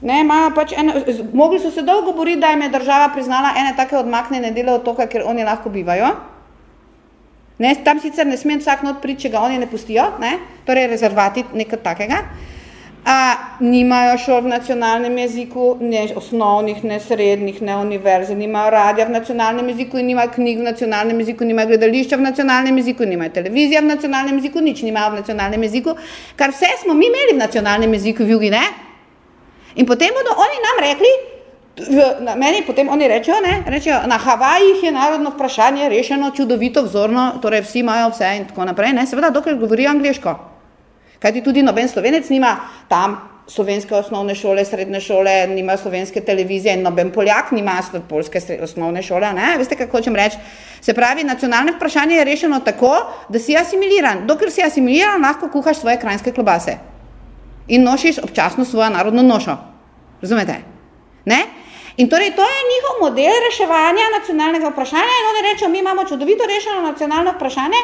Speaker 2: ne, imajo pač ene, mogli so se dolgo boriti, da jim je država priznala ene take odmaknjene dele otoka, ker oni lahko bivajo. Ne, tam sicer ne smem vsak not priti, če ga oni ne pustijo, ne, torej rezervati nekaj takega. A, nimajo šol v nacionalnem jeziku, ne osnovnih, ne srednjih, ne univerze, nimajo radija v nacionalnem jeziku nimajo knjig v nacionalnem jeziku, nimajo gledališča v nacionalnem jeziku, nimajo televizija v nacionalnem jeziku, nič nimajo v nacionalnem jeziku, kar vse smo mi imeli v nacionalnem jeziku v jugi, ne? In potem bodo oni nam rekli, na, meni potem oni rečejo, ne, rečejo, na Havajih je narodno vprašanje rešeno čudovito, vzorno, torej vsi imajo vse in tako naprej, ne, seveda, dokler govorijo angliško. Kajti tudi noben slovenec nima tam slovenske osnovne šole, srednje šole, nima slovenske televizije in noben poljak nima polske osnovne šole, ne, veste, kako hočem reči. Se pravi, nacionalno vprašanje je rešeno tako, da si asimiliran. Dokler si asimiliran, lahko kuhaš svoje krajinske klobase in nosiš občasno svojo narodno nošo. Razumete? Ne? In torej to je njihov model reševanja nacionalnega vprašanja in oni rečejo, mi imamo čudovito rešeno nacionalno vprašanje,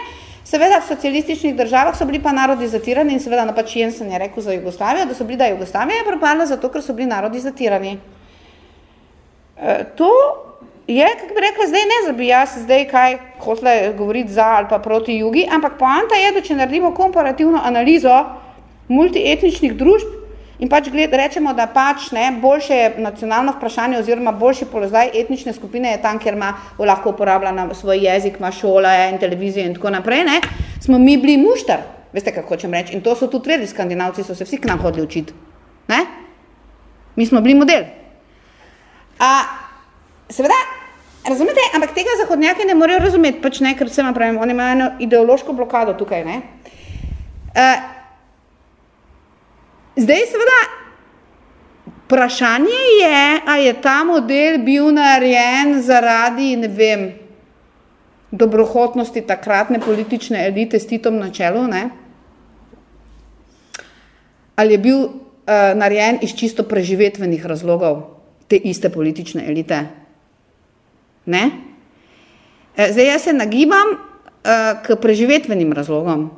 Speaker 2: seveda v socialističnih državah so bili pa narodi zatirani in seveda napač Jensen je rekel za Jugoslavijo, da so bili, da Jugoslavija je propadla zato, ker so bili narodi zatirani. E, to je, kako bi rekla, zdaj ne, da bi jaz zdaj kaj hotla govoriti za ali pa proti jugi, ampak poanta je, da če naredimo komparativno analizo multietničnih družb, In pač gled, rečemo, da pač ne, boljše je nacionalno vprašanje oziroma boljši položaj etnične skupine je tam, kjer ima lahko uporablja na svoj jezik, ima šole in televizijo in tako naprej, ne, smo mi bili muštar, veste, kako hočem reči. In to so tudi vedeli, skandinavci so se vsi k nam hodili učiti. Ne? Mi smo bili model. A, seveda, razumete, ampak tega zahodnjaki ne morejo razumeti, pač ne, ker se vam pravim, oni imajo eno ideološko blokado tukaj, ne. A, Zdaj, seveda, vprašanje je, a je ta model bil narejen zaradi, ne vem, dobrohotnosti takratne politične elite s Titom na čelu, ne? ali je bil uh, narejen iz čisto preživetvenih razlogov te iste politične elite. Ne? E, zdaj, jaz se nagibam uh, k preživetvenim razlogom.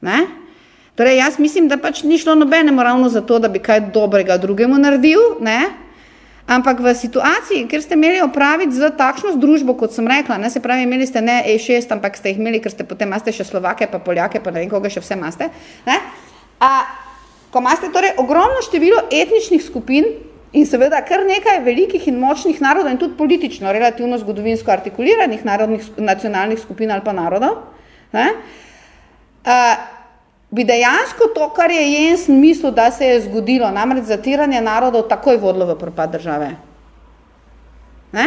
Speaker 2: Ne? Torej, jaz mislim, da pač ni šlo nobenemu ravno za to, da bi kaj dobrega drugemu naredil, ne? ampak v situaciji, kjer ste imeli opraviti z takšno združbo, kot sem rekla, ne? se pravi, imeli ste ne E6, ampak ste jih imeli, ker ste potem imate še Slovake, pa Poljake, pa ne vem, koga še vse imate. Ko imate torej ogromno število etničnih skupin in seveda kar nekaj velikih in močnih narodov in tudi politično, relativno zgodovinsko artikuliranih narodnih, nacionalnih skupin ali pa narodov, ne? A, bi dejansko to, kar je Jens mislil, da se je zgodilo, namreč zatiranje narodov, takoj vodilo v propad države. Ne?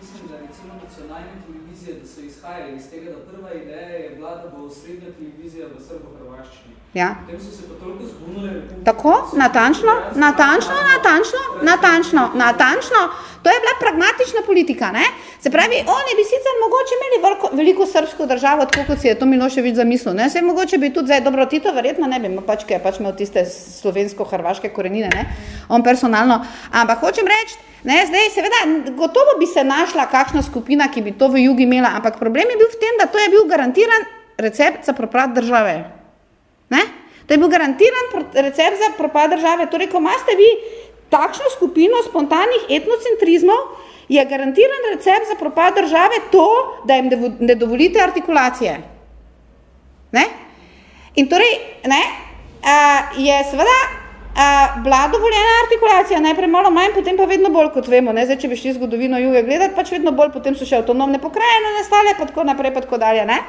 Speaker 4: Mislim, da recimo nacionalne televizije, da so izhajali iz tega, da prva ideja je bila, da bo srednja televizija v srbo-hrvaščini.
Speaker 5: Ja.
Speaker 4: Potem so se pa toliko zbunile
Speaker 5: Tako, natančno, natančno, natančno, natančno, natančno. To je bila pragmatična politika, ne? Se pravi, oni bi sicer mogoče imeli veliko, veliko srbsko državo, tako kot si je to Miloševič zamislil, ne? Se mogoče bi tudi zdaj, dobro, Tito verjetno ne bi, pač, ker je pač imel tiste slovensko-hrvaške korenine, ne? On personalno, ampak hočem reči, ne, zdaj seveda, gotovo bi se našla kakšna skupina, ki bi to v jugi imela, ampak problem je bil v tem, da to je bil garantiran recept za propad države. Ne? To je bil garantiran recept za propad države. Torej, ko imate vi takšno skupino spontanih etnocentrizmov, je garantiran recept za propad države to, da jim ne dovolite artikulacije. Ne? In torej, ne, a, je seveda a, bila dovoljena artikulacija, najprej malo manj, potem pa vedno bolj, kot vemo, ne, zdaj, če bi šli zgodovino juge gledati, pač vedno bolj, potem so še avtonomne pokrajine nastale, pa tako naprej, pa tako dalje, ne.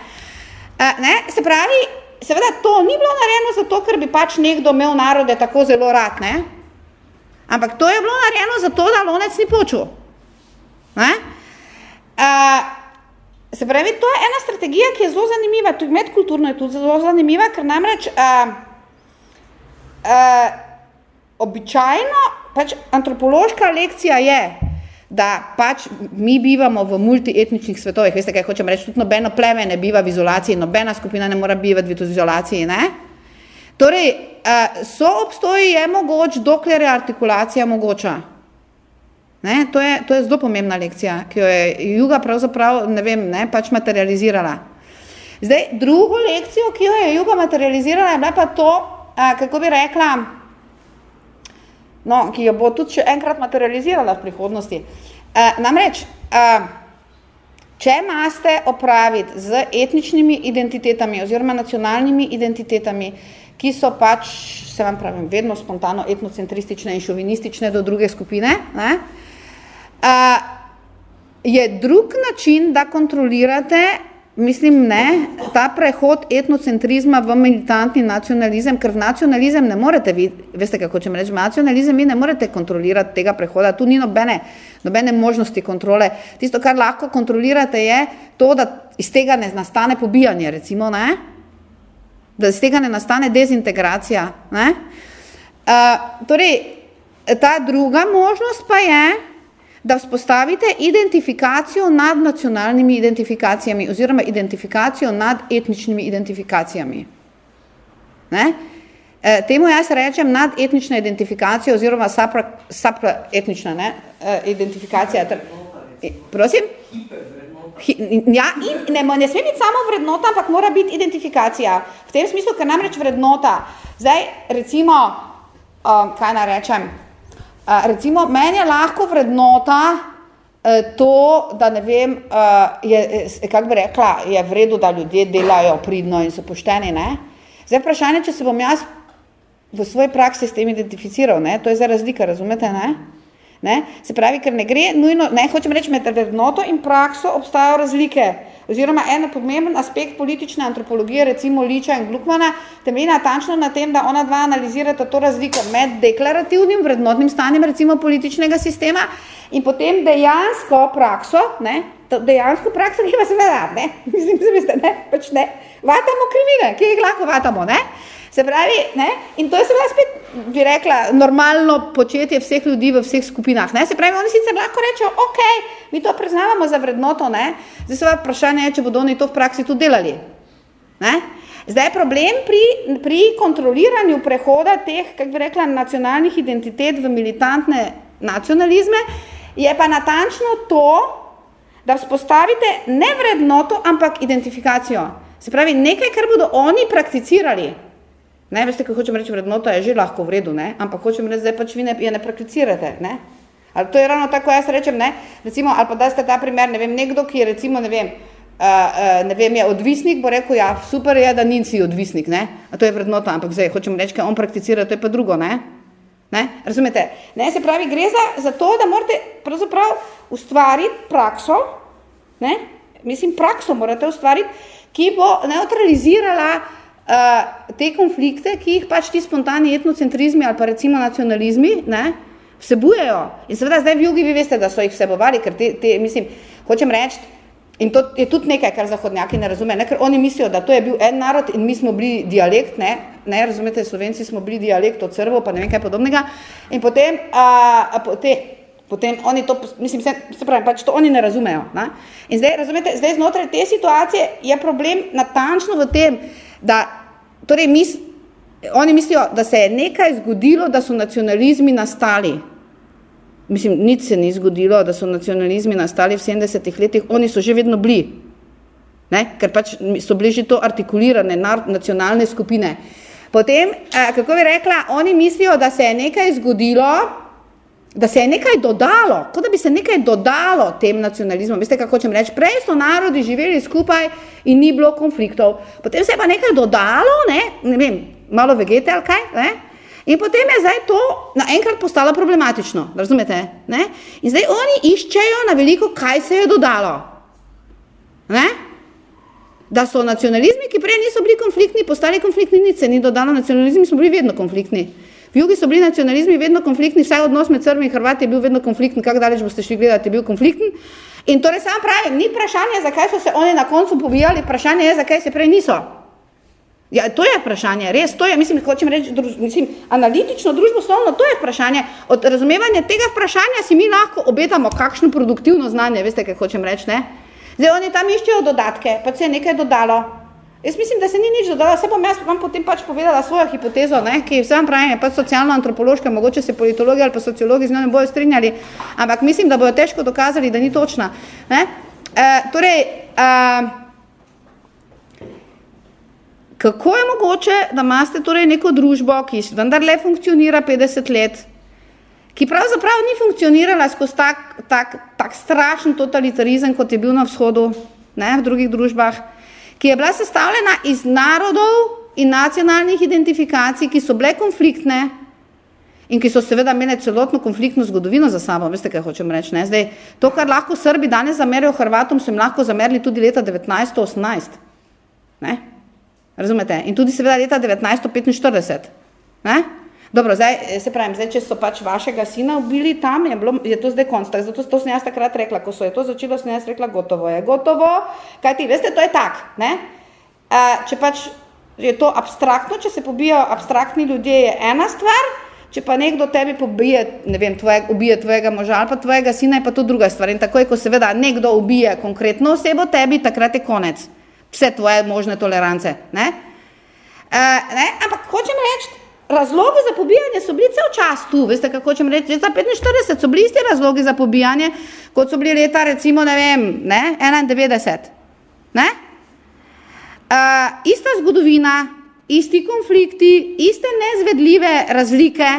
Speaker 5: A, ne, se pravi, seveda to ni bilo narejeno zato, ker bi pač nekdo imel narode tako zelo rad, ne, ampak to je bilo narejeno zato, da lonec ni počul. Ne? A, se pravi, to je ena strategija, ki je zelo zanimiva, tudi medkulturno je tudi zelo zanimiva, ker namreč a, a, običajno, pač antropološka lekcija je, da pač mi bivamo v multietničnih svetovih, veste, kaj hočem reči, tudi nobeno pleme ne biva v izolaciji, nobena skupina ne mora bivati v izolaciji, ne? Torej, so obstoji je mogoč, dokler je artikulacija mogoča. Ne? To, je, to je zelo pomembna lekcija, ki jo je Juga pravzaprav, ne vem, ne, pač materializirala. Zdaj, drugo lekcijo, ki jo je Juga materializirala, je bila pa to, kako bi rekla, no, ki jo bo tudi še enkrat materializirala v prihodnosti. Uh, namreč, uh,
Speaker 2: če imate opraviti z etničnimi identitetami oziroma nacionalnimi identitetami, ki so pač, se vam pravim, vedno spontano etnocentristične in šovinistične do druge skupine, ne, uh, je drug način, da kontrolirate Mislim, ne, ta prehod etnocentrizma v militantni nacionalizem, ker v nacionalizem ne morete vi, veste kako če reči, nacionalizem vi ne morete kontrolirati tega prehoda, tu ni nobene, nobene možnosti kontrole. Tisto, kar lahko kontrolirate, je to, da iz tega ne nastane pobijanje, recimo, ne, da iz tega ne nastane dezintegracija. Ne. Uh, torej, ta druga možnost pa je, da vzpostavite identifikacijo nad nacionalnimi identifikacijami oziroma identifikacijo nad etničnimi identifikacijami. Ne? E, temu jaz rečem nad etnična identifikacija oziroma sapra, sapra etnična ne? E, identifikacija. E, prosim? Ja, in ne, ne sme biti samo vrednota, ampak mora biti identifikacija. V tem smislu, ker namreč vrednota. Zdaj, recimo, um, kaj naj rečem, recimo, meni je lahko vrednota uh, to, da ne vem, uh, je, kako bi rekla, je v redu, da ljudje delajo pridno in so pošteni. Ne? Zdaj vprašanje, če se bom jaz v svoji praksi s tem identificiral, ne? to je za razlika, razumete? Ne? Ne? Se pravi, ker ne gre nujno, ne hočem reči, med vrednoto in prakso obstajajo razlike. Oziroma, en pomemben aspekt politične antropologije, recimo Liča in Glukmana, temelji natančno na tem, da ona dva analizirata to razliko med deklarativnim vrednotnim stanjem recimo političnega sistema in potem dejansko prakso, ne, dejansko prakso, ki pa se veda, ne, mislim, se veste, ne, pač ne, vatamo krivine, ki jih lahko vatamo, ne, Se pravi, ne? in to je seveda spet, bi rekla, normalno početje vseh ljudi v vseh skupinah. Ne? Se pravi, oni sicer lahko rečejo, ok, mi to priznavamo za vrednoto, ne? zdaj seveda vprašanje je, če bodo oni to v praksi tudi delali. Ne? Zdaj je problem pri, pri kontroliranju prehoda teh, kako bi rekla, nacionalnih identitet v militantne nacionalizme, je pa natančno to, da vzpostavite ne vrednoto, ampak identifikacijo. Se pravi, nekaj, kar bodo oni prakticirali, Ne, veste, kaj hočem reči, vrednota je že lahko v redu, ne? ampak hočem reči, zdaj pač vi ne, je ne prakticirate. Ne? Ali to je ravno tako, jaz rečem, ne? recimo, ali pa da ste ta primer, ne vem, nekdo, ki je recimo, ne vem, uh, uh, ne vem, je odvisnik, bo rekel, ja, super je, da nisi odvisnik, ne? a to je vrednota, ampak zdaj hočem reči, kaj on prakticira, to je pa drugo, ne? Ne? Razumete? Ne, se pravi, gre za, za to, da morate pravzaprav ustvariti prakso, ne? mislim, prakso morate ustvariti, ki bo neutralizirala uh, te konflikte, ki jih pač ti spontani etnocentrizmi ali pa recimo nacionalizmi ne, vsebujejo. In seveda zdaj v jugi vi veste, da so jih vsebovali, ker te, te mislim, hočem reči, in to je tudi nekaj, kar zahodnjaki ne razume, ne, ker oni mislijo, da to je bil en narod in mi smo bili dialekt, ne, ne razumete, Slovenci smo bili dialekt od Srbov, pa ne vem kaj podobnega, in potem, uh, potem Potem oni to, mislim, se, se pravi, pač to oni ne razumejo. Ne? In zdaj, razumete, zdaj znotraj te situacije je problem natančno v tem, da torej mis, oni mislijo, da se je nekaj zgodilo, da so nacionalizmi nastali. Mislim, nič se ni zgodilo, da so nacionalizmi nastali v 70-ih letih, oni so že vedno bili. Ne? Ker pač so bili že to artikulirane nacionalne skupine. Potem, eh, kako bi rekla, oni mislijo, da se je nekaj zgodilo, da se je nekaj dodalo, kot da bi se nekaj dodalo tem nacionalizmom. Veste, kako hočem reči, prej so narodi živeli skupaj in ni bilo konfliktov, potem se je pa nekaj dodalo, ne, ne vem, malo vegete ali kaj, ne, in potem je zdaj to naenkrat postalo problematično, razumete, ne, in zdaj oni iščejo na veliko, kaj se je dodalo, ne, da so nacionalizmi, ki prej niso bili konfliktni, postali konfliktni, nič se ni dodalo, nacionalizmi smo bili vedno konfliktni. V jugi so bili nacionalizmi vedno konfliktni, vsaj odnos med Srbi in Hrvati je bil vedno konflikten, kako daleč boste šli gledati, je bil konflikten. In torej sam pravim, ni vprašanje, zakaj so se oni na koncu pobijali, vprašanje je, zakaj se prej niso. Ja, to je vprašanje, res, to je, mislim, hočem reči, druž, mislim, analitično, družboslovno, to je vprašanje. Od razumevanja tega vprašanja si mi lahko obetamo kakšno produktivno znanje, veste, kaj hočem reči, ne? Zdaj, oni tam iščejo dodatke, pa se je nekaj dodalo, Jaz mislim, da se ni nič dodala, se bom jaz vam potem pač povedala svojo hipotezo, ne, ki vse vam pravim, je pač socialno-antropološka, mogoče se politologi ali pa sociologi z njo ne bojo strinjali, ampak mislim, da bojo težko dokazali, da ni točna. Ne. E, torej, a, kako je mogoče, da imate torej neko družbo, ki vendarle funkcionira 50 let, ki pravzaprav ni funkcionirala skozi tak, tak, tak strašen totalitarizem, kot je bil na vzhodu, ne, v drugih družbah, ki je bila sestavljena iz narodov in nacionalnih identifikacij, ki so bile konfliktne in ki so seveda imele celotno konfliktno zgodovino za sabo. Veste, kaj hočem reči? Ne? Zdaj, to, kar lahko Srbi danes zamerijo Hrvatom, so jim lahko zamerili tudi leta 1918. Ne? Razumete? In tudi seveda leta 1945. Ne? Dobro, zdaj, se pravim, zdaj, če so pač vašega sina ubili tam, je, bilo, je to zdaj konc. Zato to sem jaz takrat rekla, ko so je to začelo, sem jaz rekla, gotovo je, gotovo. Kaj ti, veste, to je tak. Ne? A, če pač je to abstraktno, če se pobijajo abstraktni ljudje, je ena stvar, če pa nekdo tebi pobije, ne vem, tvoje, ubije tvojega moža ali pa tvojega sina, je pa to druga stvar. In tako je, ko seveda nekdo ubije konkretno osebo tebi, takrat je konec. Vse tvoje možne tolerance. Ne? A, ne? Ampak hočem reči, razlogi za pobijanje so bili cel čas tu, veste, kako hočem reči, leta 45 so bili isti razlogi za pobijanje, kot so bili leta, recimo, ne vem, ne, 91. Ne? Uh, ista zgodovina, isti konflikti, iste nezvedljive razlike,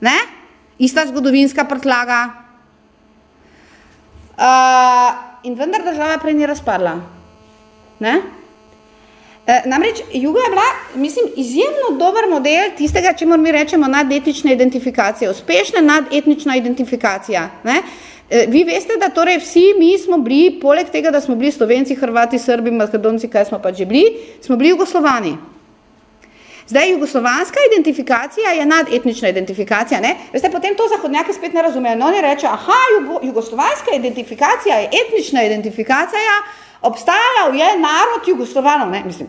Speaker 2: ne? ista zgodovinska prtlaga. Uh, in vendar država prej ni razpadla. Ne? E, namreč Juga je bila, mislim, izjemno dober model tistega, če mi rečemo nadetnične identifikacije, uspešna nadetnična identifikacija. Ne? E, vi veste, da torej vsi mi smo bili, poleg tega, da smo bili Slovenci, Hrvati, Srbi, Makedonci, kaj smo pa že bili, smo bili Jugoslovani. Zdaj, jugoslovanska identifikacija je nadetnična identifikacija. Ne? Veste, potem to zahodnjaki spet ne razumejo. No, oni reče, aha, jugo, jugoslovanska identifikacija je etnična identifikacija, obstajal je narod Jugoslovanov, ne, mislim,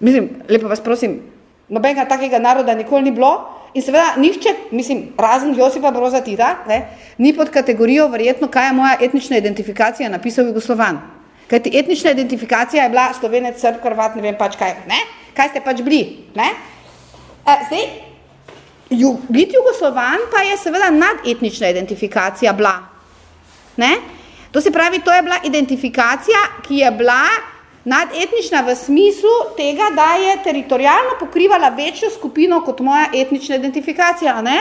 Speaker 2: mislim, lepo vas prosim, nobenega takega naroda nikoli ni bilo in seveda nihče, mislim, razen Josipa Broza Tita, ne, ni pod kategorijo verjetno, kaj je moja etnična identifikacija napisal Jugoslovan. Kajti etnična identifikacija je bila slovenec, srb, hrvat, ne vem pač kaj, ne, kaj ste pač bili, ne. E, zdaj, ju, biti Jugoslovan pa je seveda nadetnična identifikacija bila, ne, To se pravi, to je bila identifikacija, ki je bila nadetnična v smislu tega, da je teritorijalno pokrivala večjo skupino kot moja etnična identifikacija, ne?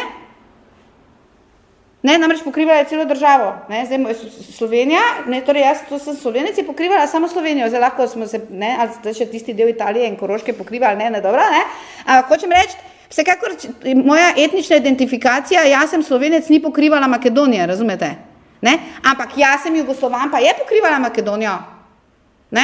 Speaker 2: Ne, namreč pokrivala je celo državo. Ne? Zdaj, Slovenija, ne, torej jaz, to sem Slovenec, je pokrivala samo Slovenijo. Zdaj lahko smo se, ne, ali zdaj še tisti del Italije in Koroške pokrivali, ne, ne, dobro, ne? Ampak hočem reči, vsekakor moja etnična identifikacija, jaz sem Slovenec, ni pokrivala Makedonije, razumete? Ne? Ampak jaz sem Jugoslovan, pa je pokrivala Makedonijo. Ne?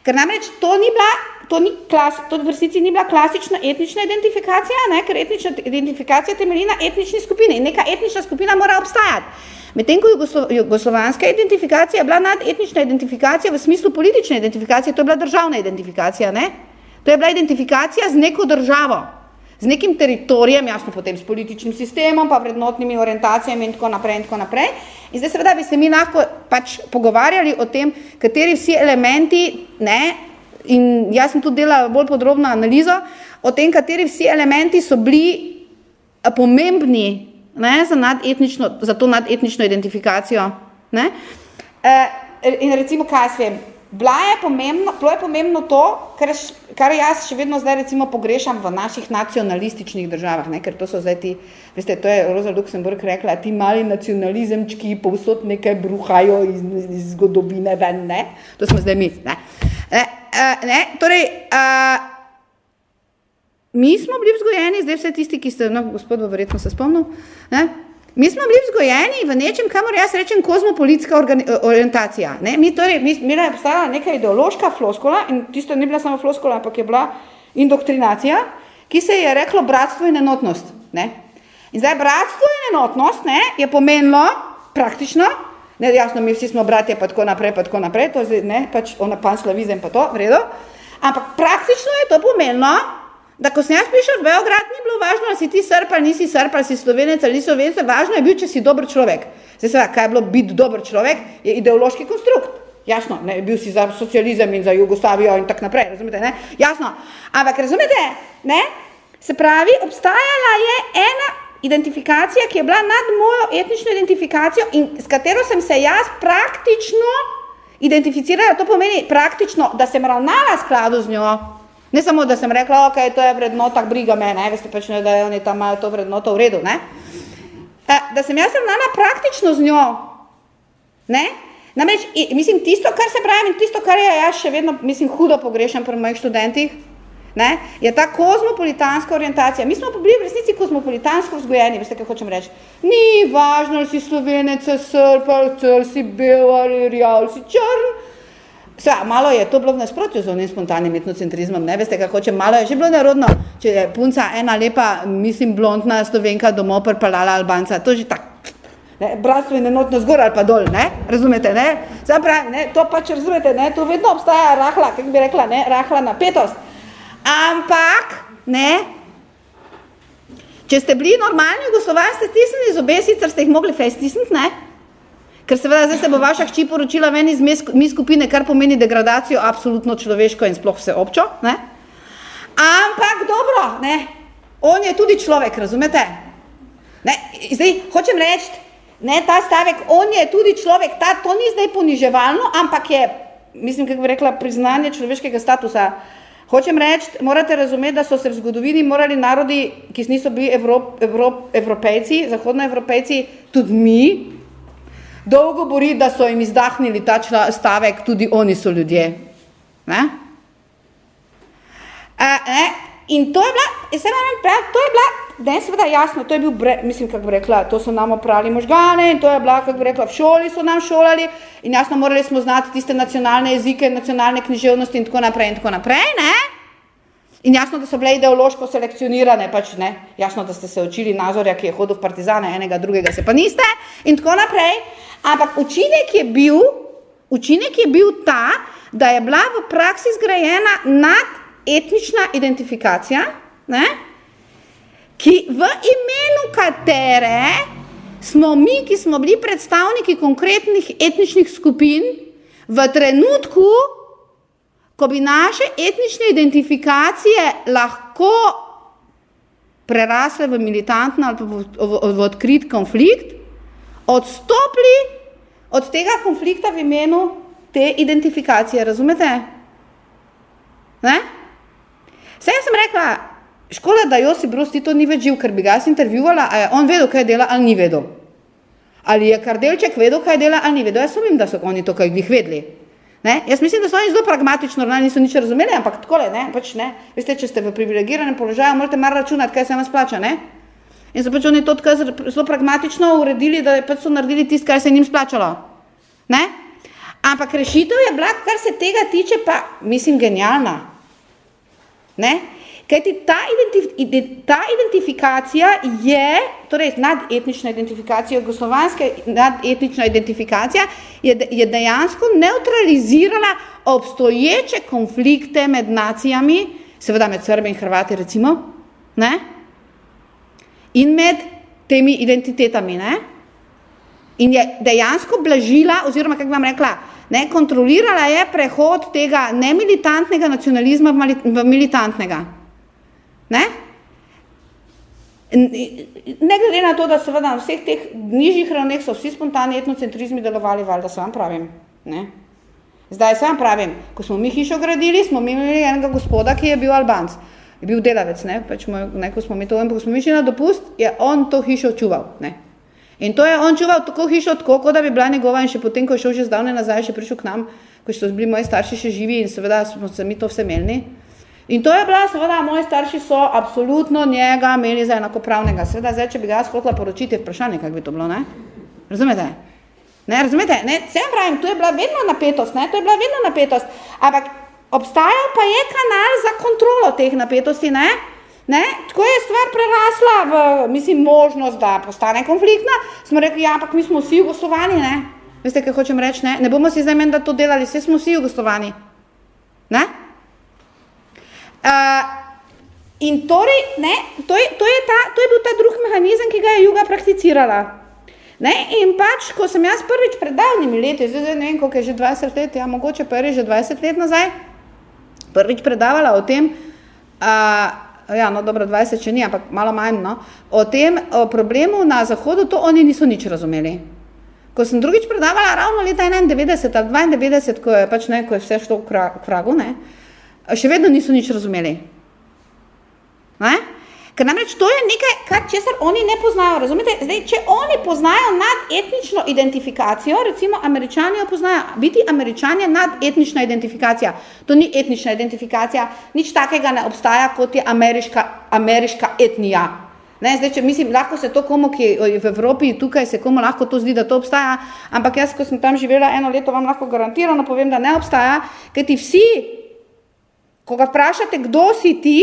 Speaker 2: Ker namreč to ni bila, to, ni klas, to v resnici ni bila klasična etnična identifikacija, ne? ker etnična identifikacija temelji na etnični skupini in neka etnična skupina mora obstajati. Medtem ko Jugoslo, jugoslovanska identifikacija je bila nadetnična identifikacija v smislu politične identifikacije, to je bila državna identifikacija. Ne? To je bila identifikacija z neko državo z nekim teritorijem, jasno potem s političnim sistemom, pa vrednotnimi orientacijami in tako naprej in tako naprej. In zdaj seveda bi se mi lahko pač pogovarjali o tem, kateri vsi elementi, ne, in jaz sem tudi delala bolj podrobno analizo, o tem, kateri vsi elementi so bili pomembni ne, za, nadetnično, za to nadetnično identifikacijo. Ne. E, in recimo, kaj jaz vem, Bila je pomembno, bilo je pomembno to, kar, kar jaz še vedno zdaj recimo pogrešam v naših nacionalističnih državah, ne? ker to so zdaj ti, veste, to je Rosa Luxemburg rekla, ti mali nacionalizemčki povsod nekaj bruhajo iz, iz zgodovine ven, ne? To smo zdaj mi, ne? Ne, ne? Torej, a, mi smo bili vzgojeni, zdaj vse tisti, ki ste, no, gospod, verjetno se spomnil, ne? Mi smo bili vzgojeni v nečem, kamor jaz rečem kozmopolitska orientacija. Ne? Mi torej, mi, mi je obstajala neka ideološka floskola in tisto ni bila samo floskola, ampak je bila indoktrinacija, ki se je reklo bratstvo in enotnost. Ne? In zdaj bratstvo in enotnost ne, je pomenilo praktično, ne, jasno, mi vsi smo bratje, pa tako naprej, pa tako naprej, to je, ne, pač ona panslavizem pa to, v redu, ampak praktično je to pomenilo, Da, ko sem jaz prišel v Beograd, ni bilo važno, ali si ti srp ali nisi srp, ali si slovenec ali nisi slovenec, važno je bil, če si dober človek. Zdaj, seveda, kaj je bilo biti dober človek, je ideološki konstrukt. Jasno, ne, bil si za socializem in za Jugoslavijo in tako naprej, razumete, ne? Jasno. Ampak razumete, ne? Se pravi, obstajala je ena identifikacija, ki je bila nad mojo etnično identifikacijo in s katero sem se jaz praktično identificirala, to pomeni praktično, da sem ravnala skladu z njo, Ne samo, da sem rekla, ok, to je vrednota, briga me, ne, veste pač ne, da oni tam imajo to vrednoto v redu, ne. a, da sem jaz ravnala praktično z njo. Ne? Namreč, mislim, tisto, kar se pravi, in tisto, kar je jaz še vedno, mislim, hudo pogrešam pri mojih študentih, ne, je ta kozmopolitanska orientacija. Mi smo bili v resnici kozmopolitansko vzgojeni, veste, kaj hočem reči. Ni važno, ali si slovenec, srb, ali si bel, ali rjav, ali si črn. Sve, malo je to bilo v nasprotju z onim spontanim etnocentrizmom, ne? Veste, kako hočem, malo je že bilo narodno, če je punca ena lepa, mislim, blondna slovenka domov prpalala Albanca, to že tako. Ne, bratstvo in enotno zgor ali pa dol, ne, razumete, ne, Zdaj pravi, ne, to pač razumete, ne, to vedno obstaja rahla, kako bi rekla, ne, rahla napetost. Ampak, ne, če ste bili normalni Jugoslovanci, stisnili zobe, sicer ste jih mogli fej stisniti, ne, Ker seveda zdaj se bo vaša hči poročila ven iz mi skupine, kar pomeni degradacijo absolutno človeško in sploh vse občo, ne? Ampak dobro, ne? On je tudi človek, razumete? Ne? Zdaj, hočem reči, ne, ta stavek, on je tudi človek, ta, to ni zdaj poniževalno, ampak je, mislim, kako bi rekla, priznanje človeškega statusa. Hočem reči, morate razumeti, da so se v zgodovini morali narodi, ki niso bili Evrop, Evrop, evropejci, zahodnoevropejci, tudi mi, dolgo bori, da so jim izdahnili ta čla, stavek, tudi oni so ljudje. Ne? A, ne? In to je bila, se moram prav, to je bila, ne, seveda jasno, to je bil, bre, mislim, kako bi rekla, to so nam oprali možgane in to je bila, kako bi rekla, v šoli so nam šolali in jasno morali smo znati tiste nacionalne jezike, nacionalne književnosti in tako naprej in tako naprej, ne? In jasno, da so bile ideološko selekcionirane, pač ne, jasno, da ste se učili Nazorja, ki je hodil v partizane, enega, drugega se pa niste in tako naprej, ampak učinek je bil, učinek je bil ta, da je bila v praksi zgrajena nadetnična identifikacija, ne, ki v imenu katere smo mi, ki smo bili predstavniki konkretnih etničnih skupin, v trenutku, ko bi naše etnične identifikacije lahko prerasle v militantno ali pa v, v, v odkrit konflikt, odstopili od tega konflikta v imenu te identifikacije, razumete? Ne? Vse sem rekla, škoda, da Josip Brus ti to ni več živ, ker bi ga jaz intervjuvala, a je on vedel, kaj dela ali ni vedel. Ali je Kardelček vedel, kaj dela ali ni vedel. Jaz sumim, da so oni to kaj glih vedeli. Ne? Jaz mislim, da so oni zelo pragmatično, da niso nič razumeli, ampak takole, ne, pač ne. Veste, če ste v privilegiranem položaju, morate malo računati, kaj se vam splača, ne? In so pač oni to tako zelo- pragmatično uredili, da pač so naredili tisto, kar se je njim splačalo. Ne? Ampak rešitev je bila, kar se tega tiče, pa mislim genialna. Ne? Kajti ta, identif ide- ta identifikacija je, torej nadetnična identifikacija, jugoslovanska nadetnična identifikacija, je, de- je dejansko neutralizirala obstoječe konflikte med nacijami, seveda med Srbi in Hrvati recimo, ne? In med temi identitetami. Ne? In je dejansko blažila, oziroma kako vam rekla, ne, kontrolirala je prehod tega nemilitantnega nacionalizma v, militantnega. Ne? Ne glede na to, da seveda na vseh teh nižjih ravneh so vsi spontani etnocentrizmi delovali, valjda se vam pravim. Ne? Zdaj se vam pravim, ko smo mi hišo gradili, smo mi imeli enega gospoda, ki je bil Albanc. Je bil delavec, ne, pač moj, ne, ko smo mi to, ko smo mi šli na dopust, je on to hišo čuval, ne. In to je on čuval tako hišo, tako, kot da bi bila njegova in še potem, ko je šel že zdavne nazaj, še prišel k nam, ko so bili moji starši še živi in seveda smo se mi to vse melni. In to je bila, seveda, moji starši so absolutno njega imeli za enakopravnega. Seveda, zdaj, če bi ga jaz hotela poročiti, je vprašanje, kako bi to bilo, ne? Razumete? Ne, razumete? Ne, vsem pravim, to je bila vedno napetost, ne? To je bila vedno napetost. Ampak obstajal pa je kanal za kontrolo teh napetosti, ne? Ne? Tako je stvar prerasla v, mislim, možnost, da postane konfliktna. Smo rekli, ja, ampak mi smo vsi jugoslovani, ne? Veste, kaj hočem reči, ne? Ne bomo si zdaj meni, da to delali, vse smo vsi jugoslovani. Ne? Uh, in torej, ne, to je, to, je ta, to je bil ta drug mehanizem, ki ga je Juga prakticirala. Ne, in pač, ko sem jaz prvič pred davnimi leti, zdaj, ne vem, koliko je že 20 let, ja, mogoče pa je že 20 let nazaj, prvič predavala o tem, uh, ja, no dobro, 20 če ni, ampak malo manj, no, o tem o problemu na Zahodu, to oni niso nič razumeli. Ko sem drugič predavala ravno leta 91 ali 92, ko je pač ne, ko je vse šlo k vragu, ne, še vedno niso nič razumeli. Ne? Ker namreč to je nekaj, kar česar oni ne poznajo, razumete? Zdaj, če oni poznajo nadetnično identifikacijo, recimo američani jo poznajo, biti američan je nadetnična identifikacija. To ni etnična identifikacija, nič takega ne obstaja, kot je ameriška, ameriška etnija. Ne, zdaj, če mislim, lahko se to komu, ki je v Evropi, tukaj se komu lahko to zdi, da to obstaja, ampak jaz, ko sem tam živela eno leto, vam lahko garantirano povem, da ne obstaja, ker ti vsi, ko ga vprašate, kdo si ti,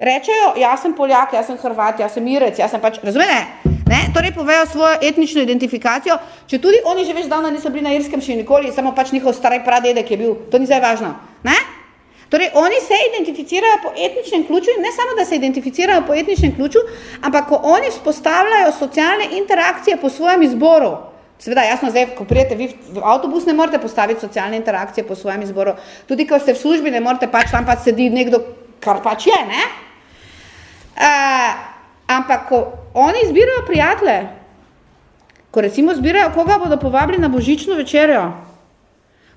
Speaker 2: rečejo, jaz sem Poljak, jaz sem Hrvat, jaz sem Irec, jaz sem pač, razumete? Ne? Torej povejo svojo etnično identifikacijo, če tudi oni že več davno niso bili na Irskem še nikoli, samo pač njihov staraj pradedek je bil, to ni zdaj važno. Ne? Torej, oni se identificirajo po etničnem ključu in ne samo, da se identificirajo po etničnem ključu, ampak ko oni vzpostavljajo socialne interakcije po svojem izboru, seveda jasno, zdaj, ko prijete vi v avtobus, ne morete postaviti socialne interakcije po svojem izboru, tudi ko ste v službi, ne morete pač tam pač sedi nekdo, kar pač je, ne? Uh, ampak ko oni zbirajo prijatelje, ko recimo zbirajo, koga bodo povabili na božično večerjo,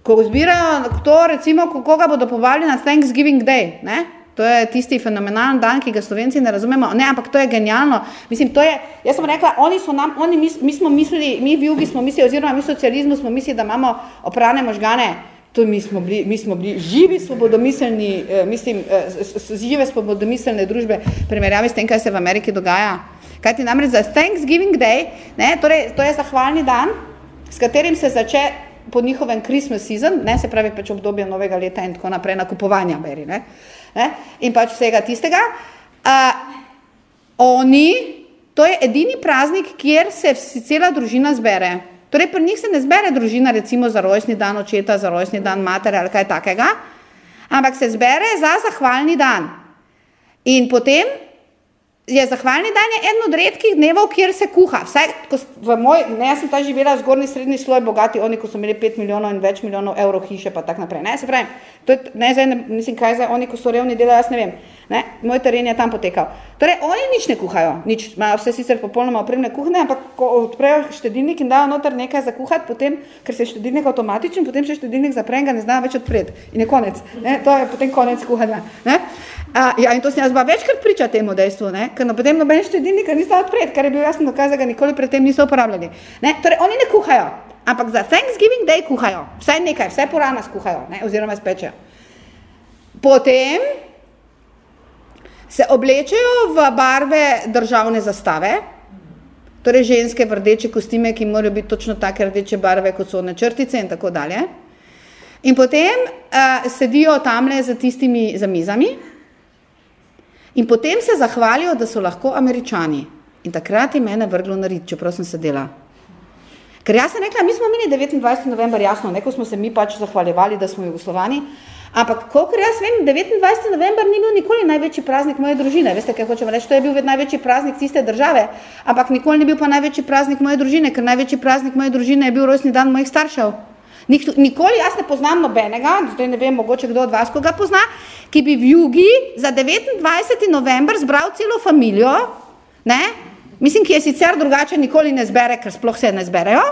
Speaker 2: ko zbirajo to, recimo, koga bodo povabili na Thanksgiving Day, ne? To je tisti fenomenalen dan, ki ga Slovenci ne razumemo. Ne, ampak to je genialno. Mislim, to je, jaz sem rekla, oni so nam, oni, mi, mi smo mislili, mi v jugi smo mislili, oziroma mi v socializmu smo mislili, da imamo oprane možgane. To mi smo bili, mi smo bili živi svobodomiselni, eh, mislim, eh, žive svobodomiselne družbe, primerjavi s tem, kaj se v Ameriki dogaja. Kaj ti namreč za Thanksgiving Day, ne, torej, to je zahvalni dan, s katerim se zače po njihovem Christmas season, ne, se pravi pač obdobje novega leta in tako naprej, nakupovanja beri, ne, ne, in pač vsega tistega. Uh, oni, to je edini praznik, kjer se cela družina zbere. Torej, pri njih se ne zbere družina recimo za rojstni dan očeta, za rojstni dan matere ali kaj takega, ampak se zbere za zahvalni dan. In potem je zahvalni dan je eden od redkih dnevov, kjer se kuha. Vsaj, ko v moj, ne, jaz sem ta živela zgornji srednji sloj, bogati oni, ko so imeli 5 milijonov in več milijonov evrov hiše, pa tak naprej. Ne, se pravi, to je, ne, zdaj, ne, mislim, kaj zdaj, oni, ko so revni delajo, jaz ne vem. Ne, moj teren je tam potekal. Torej, oni nič ne kuhajo, nič, imajo vse sicer popolnoma opremne kuhne, ampak ko odprejo štedilnik in dajo noter nekaj za kuhati, potem, ker se je štedilnik avtomatičen, potem se štedilnik zapre in ga ne znajo več odpreti. In je konec. Ne, to je potem konec kuhanja. Ne. A, ja, in to sem jaz večkrat priča temu dejstvu, ne? ker no, potem noben štedilnika ni stal odpret, kar je bil jasno dokaz, da ga nikoli pred tem niso uporabljali. Ne? Torej, oni ne kuhajo, ampak za Thanksgiving Day kuhajo. Vsaj nekaj, vse porana skuhajo, ne? oziroma spečejo. Potem se oblečejo v barve državne zastave, torej ženske v rdeče kostime, ki morajo biti točno take rdeče barve, kot so načrtice in tako dalje. In potem uh, sedijo tamle za tistimi zamizami, In potem se zahvalijo, da so lahko američani. In takrat je mene vrglo na rit, čeprav sem sedela. Ker jaz sem rekla, mi smo imeli 29. november, jasno, neko smo se mi pač zahvaljevali, da smo Jugoslovani, ampak kolikor jaz vem, 29. november ni bil nikoli največji praznik moje družine. Veste, kaj hočem reči, to je bil največji praznik tiste države, ampak nikoli ni bil pa največji praznik moje družine, ker največji praznik moje družine je bil rojstni dan mojih staršev. Nikoli jaz ne poznam nobenega, zdaj ne vem, mogoče kdo od vas koga pozna, ki bi v jugi za 29. november zbral celo familijo, ne? mislim, ki je sicer drugače nikoli ne zbere, ker sploh se ne zberejo,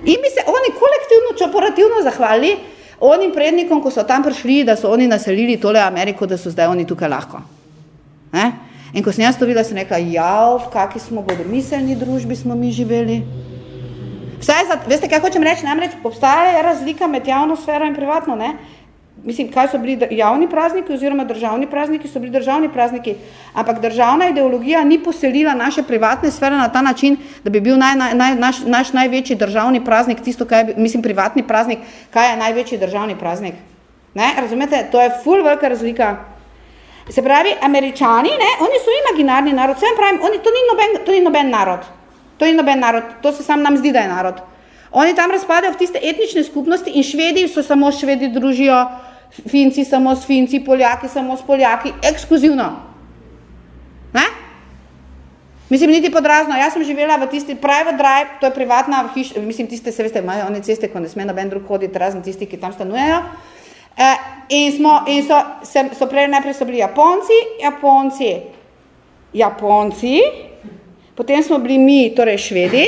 Speaker 2: in bi se oni kolektivno, čoperativno zahvalili onim prednikom, ko so tam prišli, da so oni naselili tole Ameriko, da so zdaj oni tukaj lahko. Ne? In ko sem jaz to videla, sem rekla, ja, v kaki smo bodomiselni družbi smo mi živeli. Za, veste, kaj hočem reči, namreč obstaja razlika med javno sfero in privatno, ne? Mislim, kaj so bili javni prazniki oziroma državni prazniki, so bili državni prazniki, ampak državna ideologija ni poselila naše privatne sfere na ta način, da bi bil naj, naj, naš, naš največji državni praznik, tisto, kaj je, mislim, privatni praznik, kaj je največji državni praznik. Ne? Razumete, to je ful velika razlika. Se pravi, američani, ne? oni so imaginarni narod, vsem pravim, oni, to, ni noben, to ni noben narod. To ni noben narod, to se sam nam zdi, da je narod. Oni tam razpadajo v tiste etnične skupnosti in švedi so samo švedi družijo, finci samo s finci, poljaki samo s poljaki, ekskluzivno. Ne? Mislim, niti podrazno, jaz sem živela v tisti private drive, to je privatna hiš, mislim, tiste, se veste, imajo one ceste, ko ne sme noben drug hoditi, razen tisti, ki tam stanujejo. E, in, smo, in so, se, so prej najprej so bili Japonci, Japonci, Japonci, potem smo bili mi, torej švedi,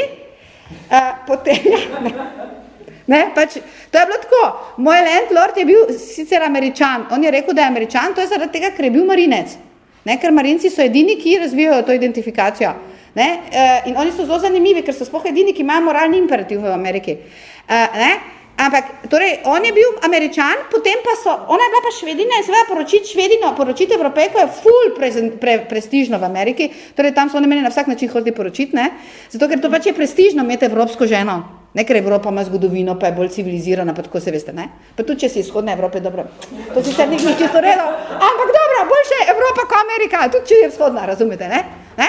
Speaker 2: uh, potem, ne, ne, pač, to je bilo tako, moj landlord je bil sicer američan, on je rekel, da je američan, to je zaradi tega, ker je bil marinec. Ne? Ker Marinci so edini, ki razvijajo to identifikacijo. Ne? Uh, in oni so zelo zanimivi, ker so sploh edini, ki imajo moralni imperativ v Ameriki. Uh, ne? Ampak, torej, on je bil američan, potem pa so, ona je bila pa švedina in seveda poročiti švedino, poročiti evropejko je ful pre, pre, prestižno v Ameriki, torej tam so oni meni na vsak način hodili poročiti, ne? Zato, ker to pač je prestižno imeti evropsko ženo, ne, ker Evropa ima zgodovino, pa je bolj civilizirana, pa tako se veste, ne? Pa tudi, če si izhodne Evrope, dobro, to si se ni čisto redo, ampak dobro, boljše je Evropa kot Amerika, tudi če je vzhodna, razumete, ne? Ne?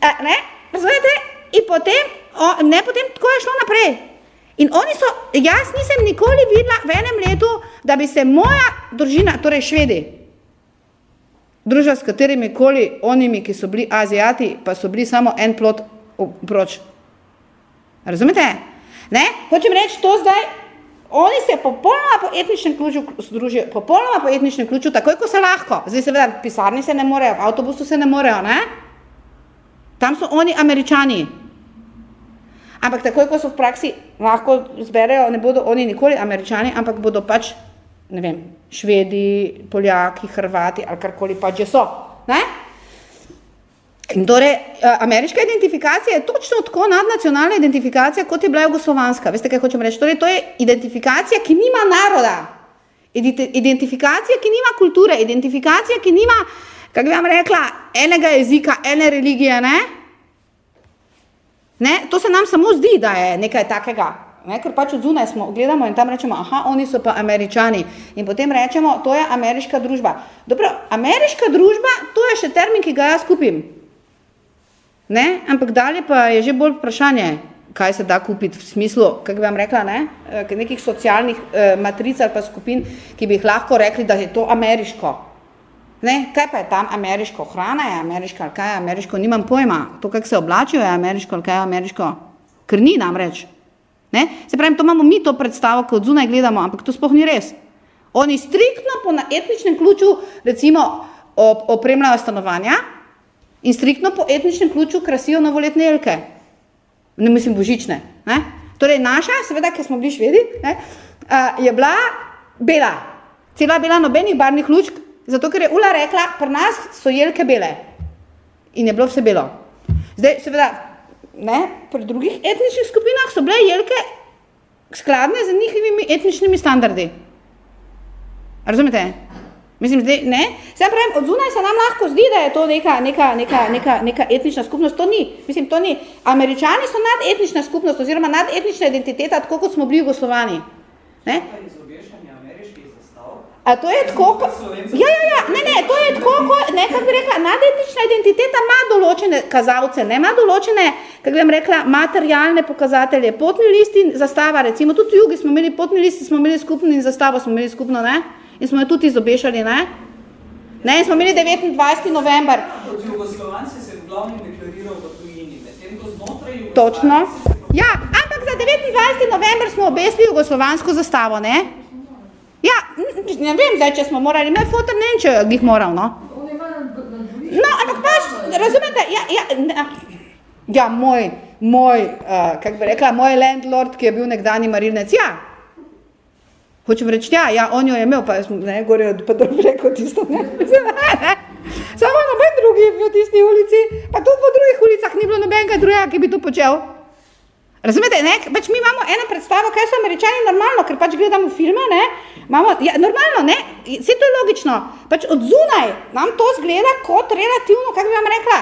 Speaker 2: A, ne? Razumete? In potem, o, ne, potem tako je šlo naprej. In oni so, jaz nisem nikoli videla v enem letu, da bi se moja družina, torej švedi, družila s katerimi koli onimi, ki so bili azijati, pa so bili samo en plot proč. Razumete? Ne? Hočem reči, to zdaj, oni se popolnoma po etničnem ključu združijo, popolnoma po etničnem ključu, takoj, ko se lahko. Zdaj seveda v pisarni se ne morejo, v avtobusu se ne morejo, ne? Tam so oni američani. Ampak takoj, ko so v praksi lahko zberejo, ne bodo oni nikoli američani, ampak bodo pač, ne vem, švedi, poljaki, hrvati ali karkoli pač že so. Ne? In torej, ameriška identifikacija je točno tako nadnacionalna identifikacija, kot je bila jugoslovanska. Veste, kaj hočem reči? Torej, to je identifikacija, ki nima naroda. Identifikacija, ki nima kulture, identifikacija, ki nima, kako bi vam rekla, enega jezika, ene religije, ne? Ne? To se nam samo zdi, da je nekaj takega. Ne? Ker pač od zunaj smo, gledamo in tam rečemo, aha, oni so pa američani. In potem rečemo, to je ameriška družba. Dobro, ameriška družba, to je še termin, ki ga jaz kupim. Ne? Ampak dalje pa je že bolj vprašanje, kaj se da kupiti v smislu, kako bi vam rekla, ne? nekih socialnih eh, matric ali pa skupin, ki bi jih lahko rekli, da je to ameriško. Ne, kaj pa je tam ameriško? Hrana je ameriška, ali kaj je ameriško? Nimam pojma. To, kako se oblačijo, je ameriško, ali kaj je ameriško? Ker ni namreč. Ne? Se pravi, to imamo mi to predstavo, ko od zunaj gledamo, ampak to sploh ni res. Oni striktno po etničnem ključu, recimo, opremljajo stanovanja in striktno po etničnem ključu krasijo novoletne jelke. Ne mislim božične. Ne? Torej, naša, seveda, ki smo bili švedi, ne, je bila bela. Cela bila nobenih barvnih lučk, Zato, ker je Ula rekla, pri nas so jelke bele. In je bilo vse belo. Zdaj, seveda, ne, pri drugih etničnih skupinah so bile jelke skladne z njihovimi etničnimi standardi. Razumete? Mislim, zdaj, ne? Zdaj pravim, od zunaj se nam lahko zdi, da je to neka, neka, neka, neka, neka etnična skupnost. To ni. Mislim, to ni. Američani so nadetnična skupnost oziroma nadetnična identiteta, tako kot smo bili Jugoslovani. Ne? A to je tako, ko... ja, ja, ja, ne, ne, to je tako, ko, ne, kako bi rekla, nadetnična identiteta ima določene kazalce, ne, ima določene, kako bi rekla, materialne pokazatelje, potni list in zastava, recimo, tudi v jugi smo imeli potni list, smo imeli skupno in zastavo smo imeli skupno, ne, in smo jo tudi izobešali, ne, ne, in smo imeli 29. november.
Speaker 4: Od Jugoslovanci se v glavnem deklariral v tujini, medtem ko znotraj.
Speaker 2: Točno, ja, ampak za 29. november smo obesli jugoslovansko zastavo, ne, Ja, ne vem zdaj, če smo morali, me fotor ne vem, če jih moral, no. No, ampak pač, razumete, ja, ja, ne, ja, moj, moj, uh, kak bi rekla, moj landlord, ki je bil nekdani marilnec, ja. Hočem reči, ja, ja, on jo je imel, pa ne, gore, pa dobro preko tisto. Samo noben drugi v tisti ulici, pa tudi po drugih ulicah ni bilo nobenega drugega, ki bi to počel. Razumete, ne? Pač mi imamo eno predstavo, kaj so američani normalno, ker pač gledamo filme, ne? Imamo, ja, normalno, ne? Vse to je logično. Pač od zunaj nam to zgleda kot relativno, kako bi vam rekla,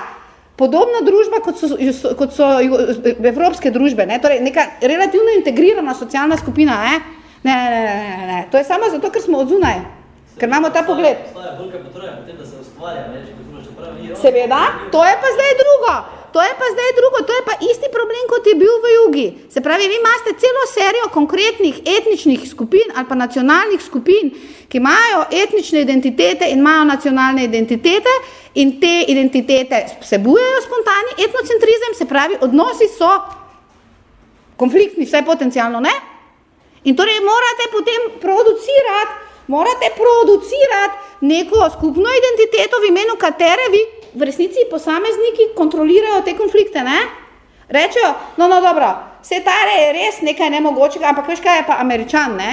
Speaker 2: podobna družba, kot so, kot so evropske družbe, ne? Torej, neka relativno integrirana socialna skupina, ne? Ne, ne, ne, ne, ne. To je samo zato, ker smo od zunaj. Ker imamo ta pogled. Seveda, to je pa zdaj drugo. To je pa zdaj drugo, to je pa isti problem, kot je bil v jugi. Se pravi, vi imate celo serijo konkretnih etničnih skupin ali pa nacionalnih skupin, ki imajo etnične identitete in imajo nacionalne identitete in te identitete vsebujejo spontani etnocentrizem, se pravi, odnosi so konfliktni, vse potencialno, ne? In torej morate potem producirati, morate producirati neko skupno identiteto, v imenu katere vi v resnici posamezniki kontrolirajo te konflikte, ne? Rečejo, no, no, dobro, vse tare je res nekaj nemogočega, ampak veš kaj je pa američan, ne?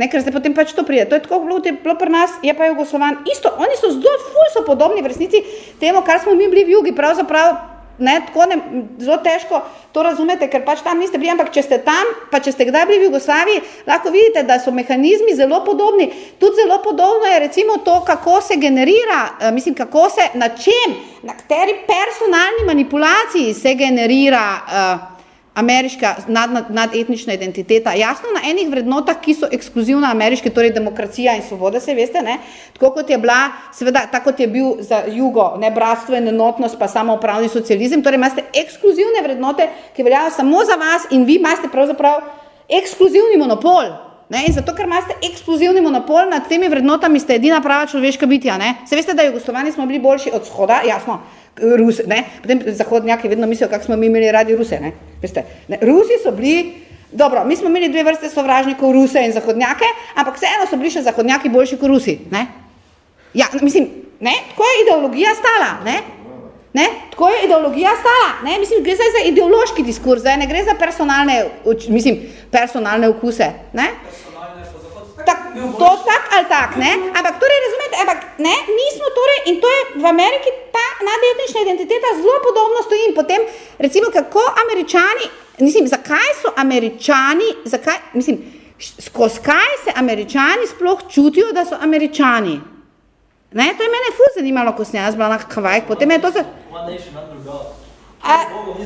Speaker 2: Ne, ker zdaj potem pač to pride. To je tako bilo, je bilo pri nas, je pa Jugoslavan. Isto, oni so zelo, so podobni v resnici temu, kar smo mi bili v jugi, pravzaprav ne, tako ne, zelo težko to razumete, ker pač tam niste bili, ampak če ste tam, pa če ste kdaj bili v Jugoslaviji, lahko vidite, da so mehanizmi zelo podobni. Tudi zelo podobno je recimo to, kako se generira, eh, mislim, kako se, na čem, na kateri personalni manipulaciji se generira uh, ameriška nad, nad, nadetnična identiteta, jasno na enih vrednotah, ki so ekskluzivna ameriške, torej demokracija in svoboda, se veste, ne? tako kot je bila, seveda, tako kot je bil za jugo, ne bratstvo in enotnost, pa samo upravni socializem, torej imate ekskluzivne vrednote, ki veljajo samo za vas in vi imate pravzaprav ekskluzivni monopol. Ne? In zato, ker imate ekskluzivni monopol nad temi vrednotami, ste edina prava človeška bitja. Ne? Se veste, da Jugoslovani smo bili boljši od shoda, jasno, Rus, ne? Potem zahodnjaki vedno mislijo, kako smo mi imeli radi Ruse. Ne? Veste, ne? Rusi so bili, dobro, mi smo imeli dve vrste sovražnikov, Ruse in zahodnjake, ampak vseeno so bili še zahodnjaki boljši kot Rusi. Ne? Ja, mislim, ne? tako je ideologija stala. Ne? Ne? Tako je ideologija stala. Ne? Mislim, gre za ideološki diskurs, zdaj ne gre za personalne, mislim, personalne okuse. Ne? Tak, to tak ali tak, ne? Ampak torej razumete, ampak ne, nismo torej, in to je v Ameriki ta nadetnična identiteta zelo podobno stoji in potem, recimo, kako američani, mislim, zakaj so američani, zakaj, mislim, skozi kaj se američani sploh čutijo, da so američani? Ne, to je mene ful zanimalo, ko sem jaz bila na Havajih, potem je to se... One nation under God. A, uh,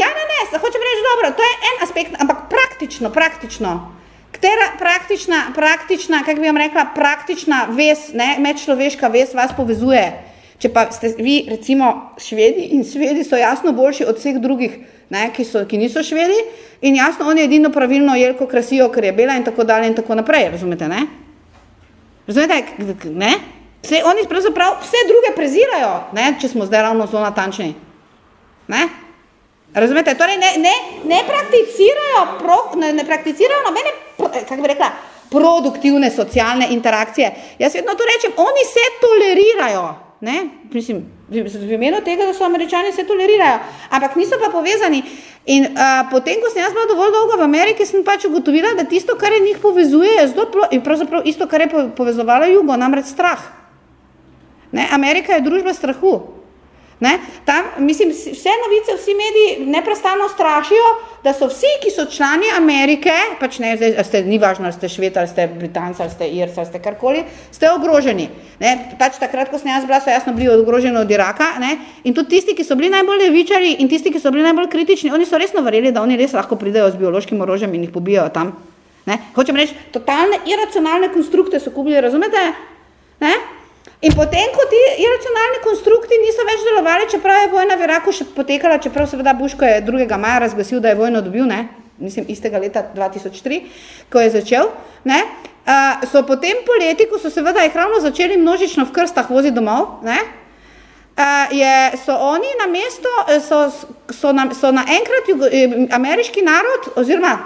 Speaker 2: ja, ne, ne, hočem reči dobro, to je en aspekt, ampak praktično, praktično. Katera praktična, praktična, kako bi vam rekla, praktična vez, ne, medčloveška vez vas povezuje? Če pa ste vi, recimo, švedi in švedi so jasno boljši od vseh drugih, ne, ki, so, ki niso švedi in jasno, oni edino pravilno jelko krasijo, ker je bela in tako dalje in tako naprej, razumete, ne? Razumete, ne? Vse, oni pravzaprav vse druge prezirajo, ne, če smo zdaj ravno zelo natančni. Ne? Razumete? Torej ne, ne, ne prakticirajo, pro, ne, ne prakticirajo nobene, kako bi rekla, produktivne socialne interakcije. Jaz vedno to rečem, oni se tolerirajo. Ne? Mislim, v imenu tega, da so američani se tolerirajo, ampak niso pa povezani. In uh, potem, ko sem jaz bila dovolj dolgo v Ameriki, sem pač ugotovila, da tisto, kar je njih povezuje, je zelo, in pravzaprav isto, kar je povezovalo jugo, namreč strah. Ne? Amerika je družba strahu. Tam, mislim, vse novice, vsi mediji neprestano strašijo, da so vsi, ki so člani Amerike, pač ne, zdaj, ste, ni važno, ali ste šved, ali ste britanci, ali ste irci, ali ste karkoli, ste ogroženi. Ne? Pač takrat, ko sem jaz bila, so jasno bili ogroženi od Iraka. Ne? In tudi tisti, ki so bili najbolj levičari in tisti, ki so bili najbolj kritični, oni so resno verjeli, da oni res lahko pridejo z biološkim orožjem in jih pobijajo tam. Ne? Hočem reči, totalne iracionalne konstrukte so kubili, razumete? Ne? In potem, ko ti iracionalni konstrukti niso več delovali, čeprav je vojna v Iraku še potekala, čeprav seveda Buško je 2. maja razglasil, da je vojno dobil, ne, mislim, istega leta 2003, ko je začel, ne, uh, so potem poleti, ko so seveda jih ravno začeli množično v krstah voziti domov, ne, uh, je, so oni na mesto, so, so, na, so naenkrat jugo, ameriški narod, oziroma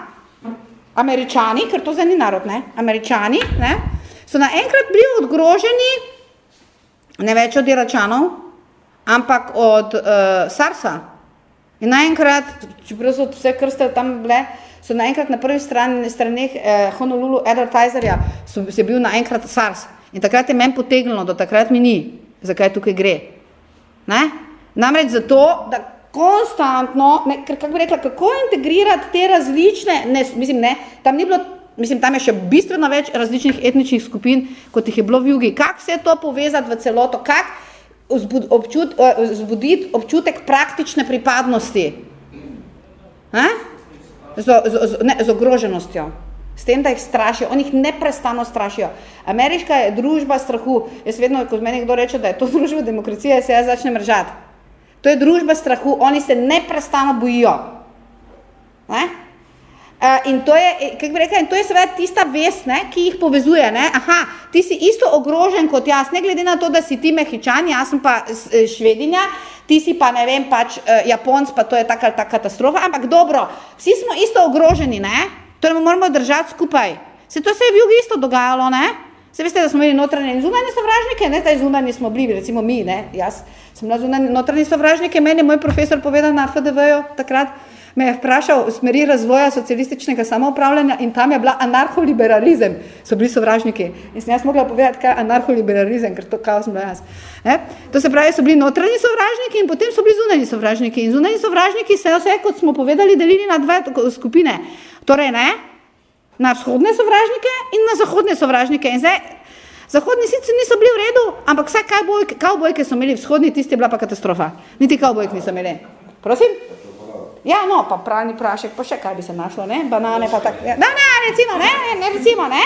Speaker 2: američani, ker to zdaj ni narod, ne, američani, ne, so naenkrat bili odgroženi ne več od Iračanov, ampak od uh, Sarsa. In naenkrat, čeprav so vse krste tam bile, so naenkrat na prvi strani, straneh eh, Honolulu Advertiserja se bil naenkrat SARS. In takrat je meni potegnilo, do takrat mi ni, zakaj tukaj gre. Ne? Namreč zato, da konstantno, ne, ker kako bi rekla, kako integrirati te različne, ne, mislim, ne, tam ni bilo mislim, tam je še bistveno več različnih etničnih skupin, kot jih je bilo v jugi. Kako vse to povezati v celoto, kako občut, vzbuditi občutek praktične pripadnosti z, z, z, ne, z ogroženostjo. S tem, da jih strašijo, oni jih neprestano strašijo. Ameriška je družba strahu. Jaz vedno, ko meni kdo reče, da je to družba demokracije, se jaz začnem ržati. To je družba strahu, oni se neprestano bojijo. Ne? Uh, in to je, kako bi rekla, in to je seveda tista vest, ne, ki jih povezuje. Ne? Aha, ti si isto ogrožen kot jaz, ne glede na to, da si ti mehičan, jaz sem pa e, švedinja, ti si pa, ne vem, pač japonc, pa to je taka, taka katastrofa, ampak dobro, vsi smo isto ogroženi, ne? Torej moramo držati skupaj. Se to se je v jugu isto dogajalo, ne? Se veste, da smo imeli notranje in zunanje sovražnike, ne, zdaj zunanje smo bili, recimo mi, ne, jaz sem bila zunanje notranje sovražnike, meni je moj profesor povedal na FDV-ju takrat, me je vprašal v smeri razvoja socialističnega samoupravljanja in tam je bila anarholiberalizem, so bili sovražniki. In sem jaz mogla povedati, kaj je anarholiberalizem, ker to kao sem bila jaz. Ne? To se pravi, so bili notranji sovražniki in potem so bili zunanji sovražniki. In zunanji sovražniki se vse, kot smo povedali, delili na dve skupine. Torej, ne, na vzhodne sovražnike in na zahodne sovražnike. In zdaj, zahodni sicer niso bili v redu, ampak vse kavbojke, kavbojke so imeli vzhodni, tisti je bila pa katastrofa. Niti kavbojk niso imeli. Prosim? Ja, no, pa pralni prašek, pa še kaj bi se našlo, ne? Banane pa tako. Ja, ne, recimo, ne, ne, recimo, ne.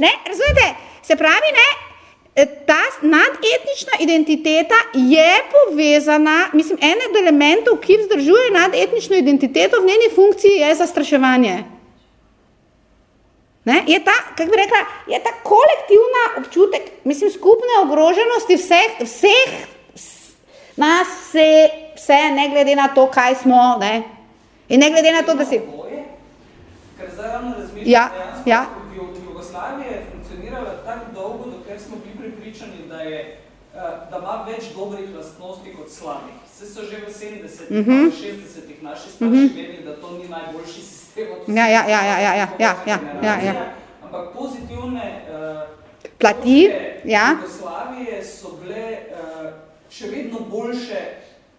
Speaker 2: Ne, razumete, se pravi, ne, ta nadetnična identiteta je povezana, mislim, en od elementov, ki vzdržuje nadetnično identiteto v njeni funkciji je zastraševanje. Ne, je ta, kako bi rekla, je ta kolektivna občutek, mislim, skupne ogroženosti vseh, vseh nas, vse, vse, ne glede na to, kaj smo, ne, in ne glede na to, da si...
Speaker 4: Ker zdaj ravno razmišljam,
Speaker 2: Ja,
Speaker 4: dejansko
Speaker 2: ja.
Speaker 4: Jugoslavija je funkcionirala tako dolgo, dokler smo bili prepričani, da, je, eh, da ima več dobrih lastnosti kot slabih. Vse so že v 70-ih, mm. -hmm. 60-ih naši starši vedeli, da to ni najboljši sistem. od
Speaker 2: Ja, ja, ja, ja, ja, ja, ja, ja, ja, ja.
Speaker 4: Ampak pozitivne uh,
Speaker 2: Plati, ja.
Speaker 4: Jugoslavije so bile uh, še vedno boljše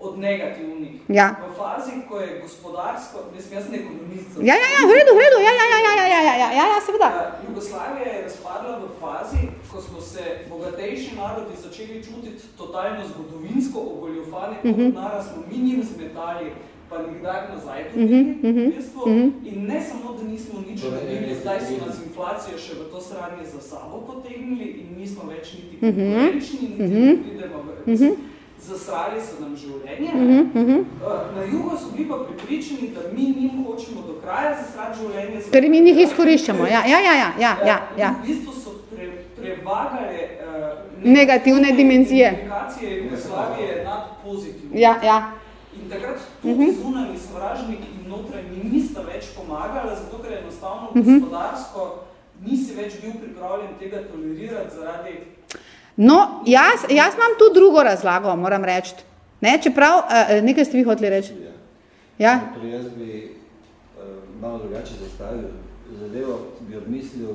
Speaker 4: od negativnih.
Speaker 2: Ja.
Speaker 4: V fazi, ko je gospodarsko, mislim, jaz sem ekonomist.
Speaker 2: Ja, ja, ja, v redu, v redu, ja, ja, ja, ja, ja, ja, ja, ja, ja, ja, seveda.
Speaker 4: Uh, Jugoslavija je razpadla v fazi, ko smo se bogatejši narodi začeli čutiti totalno zgodovinsko ogoljufane, kot
Speaker 2: Mhm.
Speaker 4: nara smo mi njim zmetali, pa nikdar nazaj tudi
Speaker 2: Mhm,
Speaker 4: v bistvu. In ne samo, da nismo nič naredili, zdaj so nas inflacijo še v to sranje za sabo potegnili in nismo več niti
Speaker 2: Mhm.
Speaker 4: konkurenčni, niti ne pridemo v Zasrali so nam življenje.
Speaker 2: Mhm,
Speaker 4: Uh, Na jugu so bili pa pripričani, da mi njim hočemo do kraja zasrati življenje.
Speaker 2: Ker mi njih izkoriščamo, ja, ja, ja, ja, ja, ja, ja.
Speaker 4: In V bistvu so pre, prevagale uh,
Speaker 2: Negativne dimenzije.
Speaker 4: Identifikacije Jugoslavije nad pozitivne.
Speaker 2: Ja, ja.
Speaker 4: In takrat tudi zunanji sovražniki in notranji nista več pomagala, zato ker enostavno gospodarsko nisi več bil pripravljen tega tolerirati zaradi
Speaker 2: No, jaz, jaz imam tu drugo razlago, moram reči. Ne, čeprav, uh, nekaj ste vi hoteli reči. Ja,
Speaker 3: Torej jaz bi uh, malo drugače zastavil zadevo, bi odmislil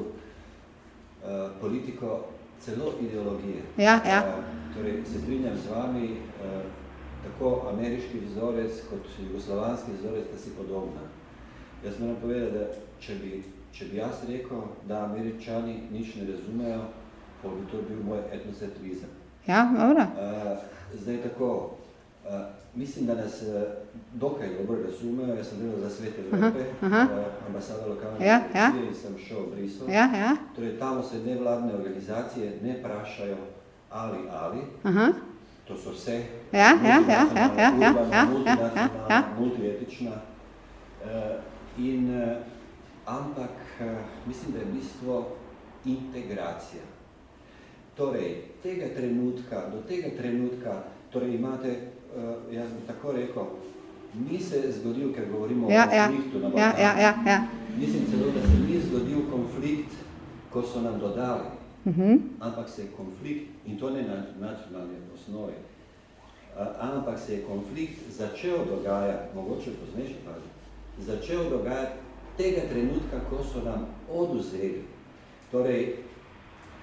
Speaker 3: politiko celo ideologije.
Speaker 2: Ja, ja.
Speaker 3: Torej se strinjam z vami, tako ameriški vzorec kot jugoslovanski vzorec, da si podobna. Jaz moram povedati, da če bi, če bi jaz rekel, da američani nič ne razumejo, pa bi to bil moj etnocentrizem.
Speaker 2: ja, dobro.
Speaker 3: Uh, zdaj tako, uh, mislim, da nas uh, dokaj dobro razumejo. Jaz sem delal za svet Evrope,
Speaker 2: aha.
Speaker 3: uh, ambasada lokalne
Speaker 2: Ja, ja.
Speaker 3: policije in sem šel v Bristol.
Speaker 2: Ja, ja,
Speaker 3: Torej, tam se nevladne organizacije ne prašajo ali ali,
Speaker 2: aha.
Speaker 3: to so vse
Speaker 2: Ja, ja, ja, ja, ja, ja, ja, ja, ja, ja.
Speaker 3: multietična. Uh, in, uh, ampak uh, mislim, da je bistvo integracija. Torej, tega trenutka, do tega trenutka, torej imate, uh, jaz bi tako rekel, ni se zgodil, ker govorimo
Speaker 2: Ja,
Speaker 3: o
Speaker 2: ja,
Speaker 3: konfliktu na
Speaker 2: ja,
Speaker 3: Balkanu.
Speaker 2: ja, ja, ja.
Speaker 3: Mislim celo, da se ni zgodil konflikt, ko so nam dodali,
Speaker 2: Mhm.
Speaker 3: ampak se je konflikt, in to ne na nacionalni osnovi, a, ampak se je konflikt začel dogajati, mogoče poznejši fazi, začel dogajati tega trenutka, ko so nam oduzeli. Torej,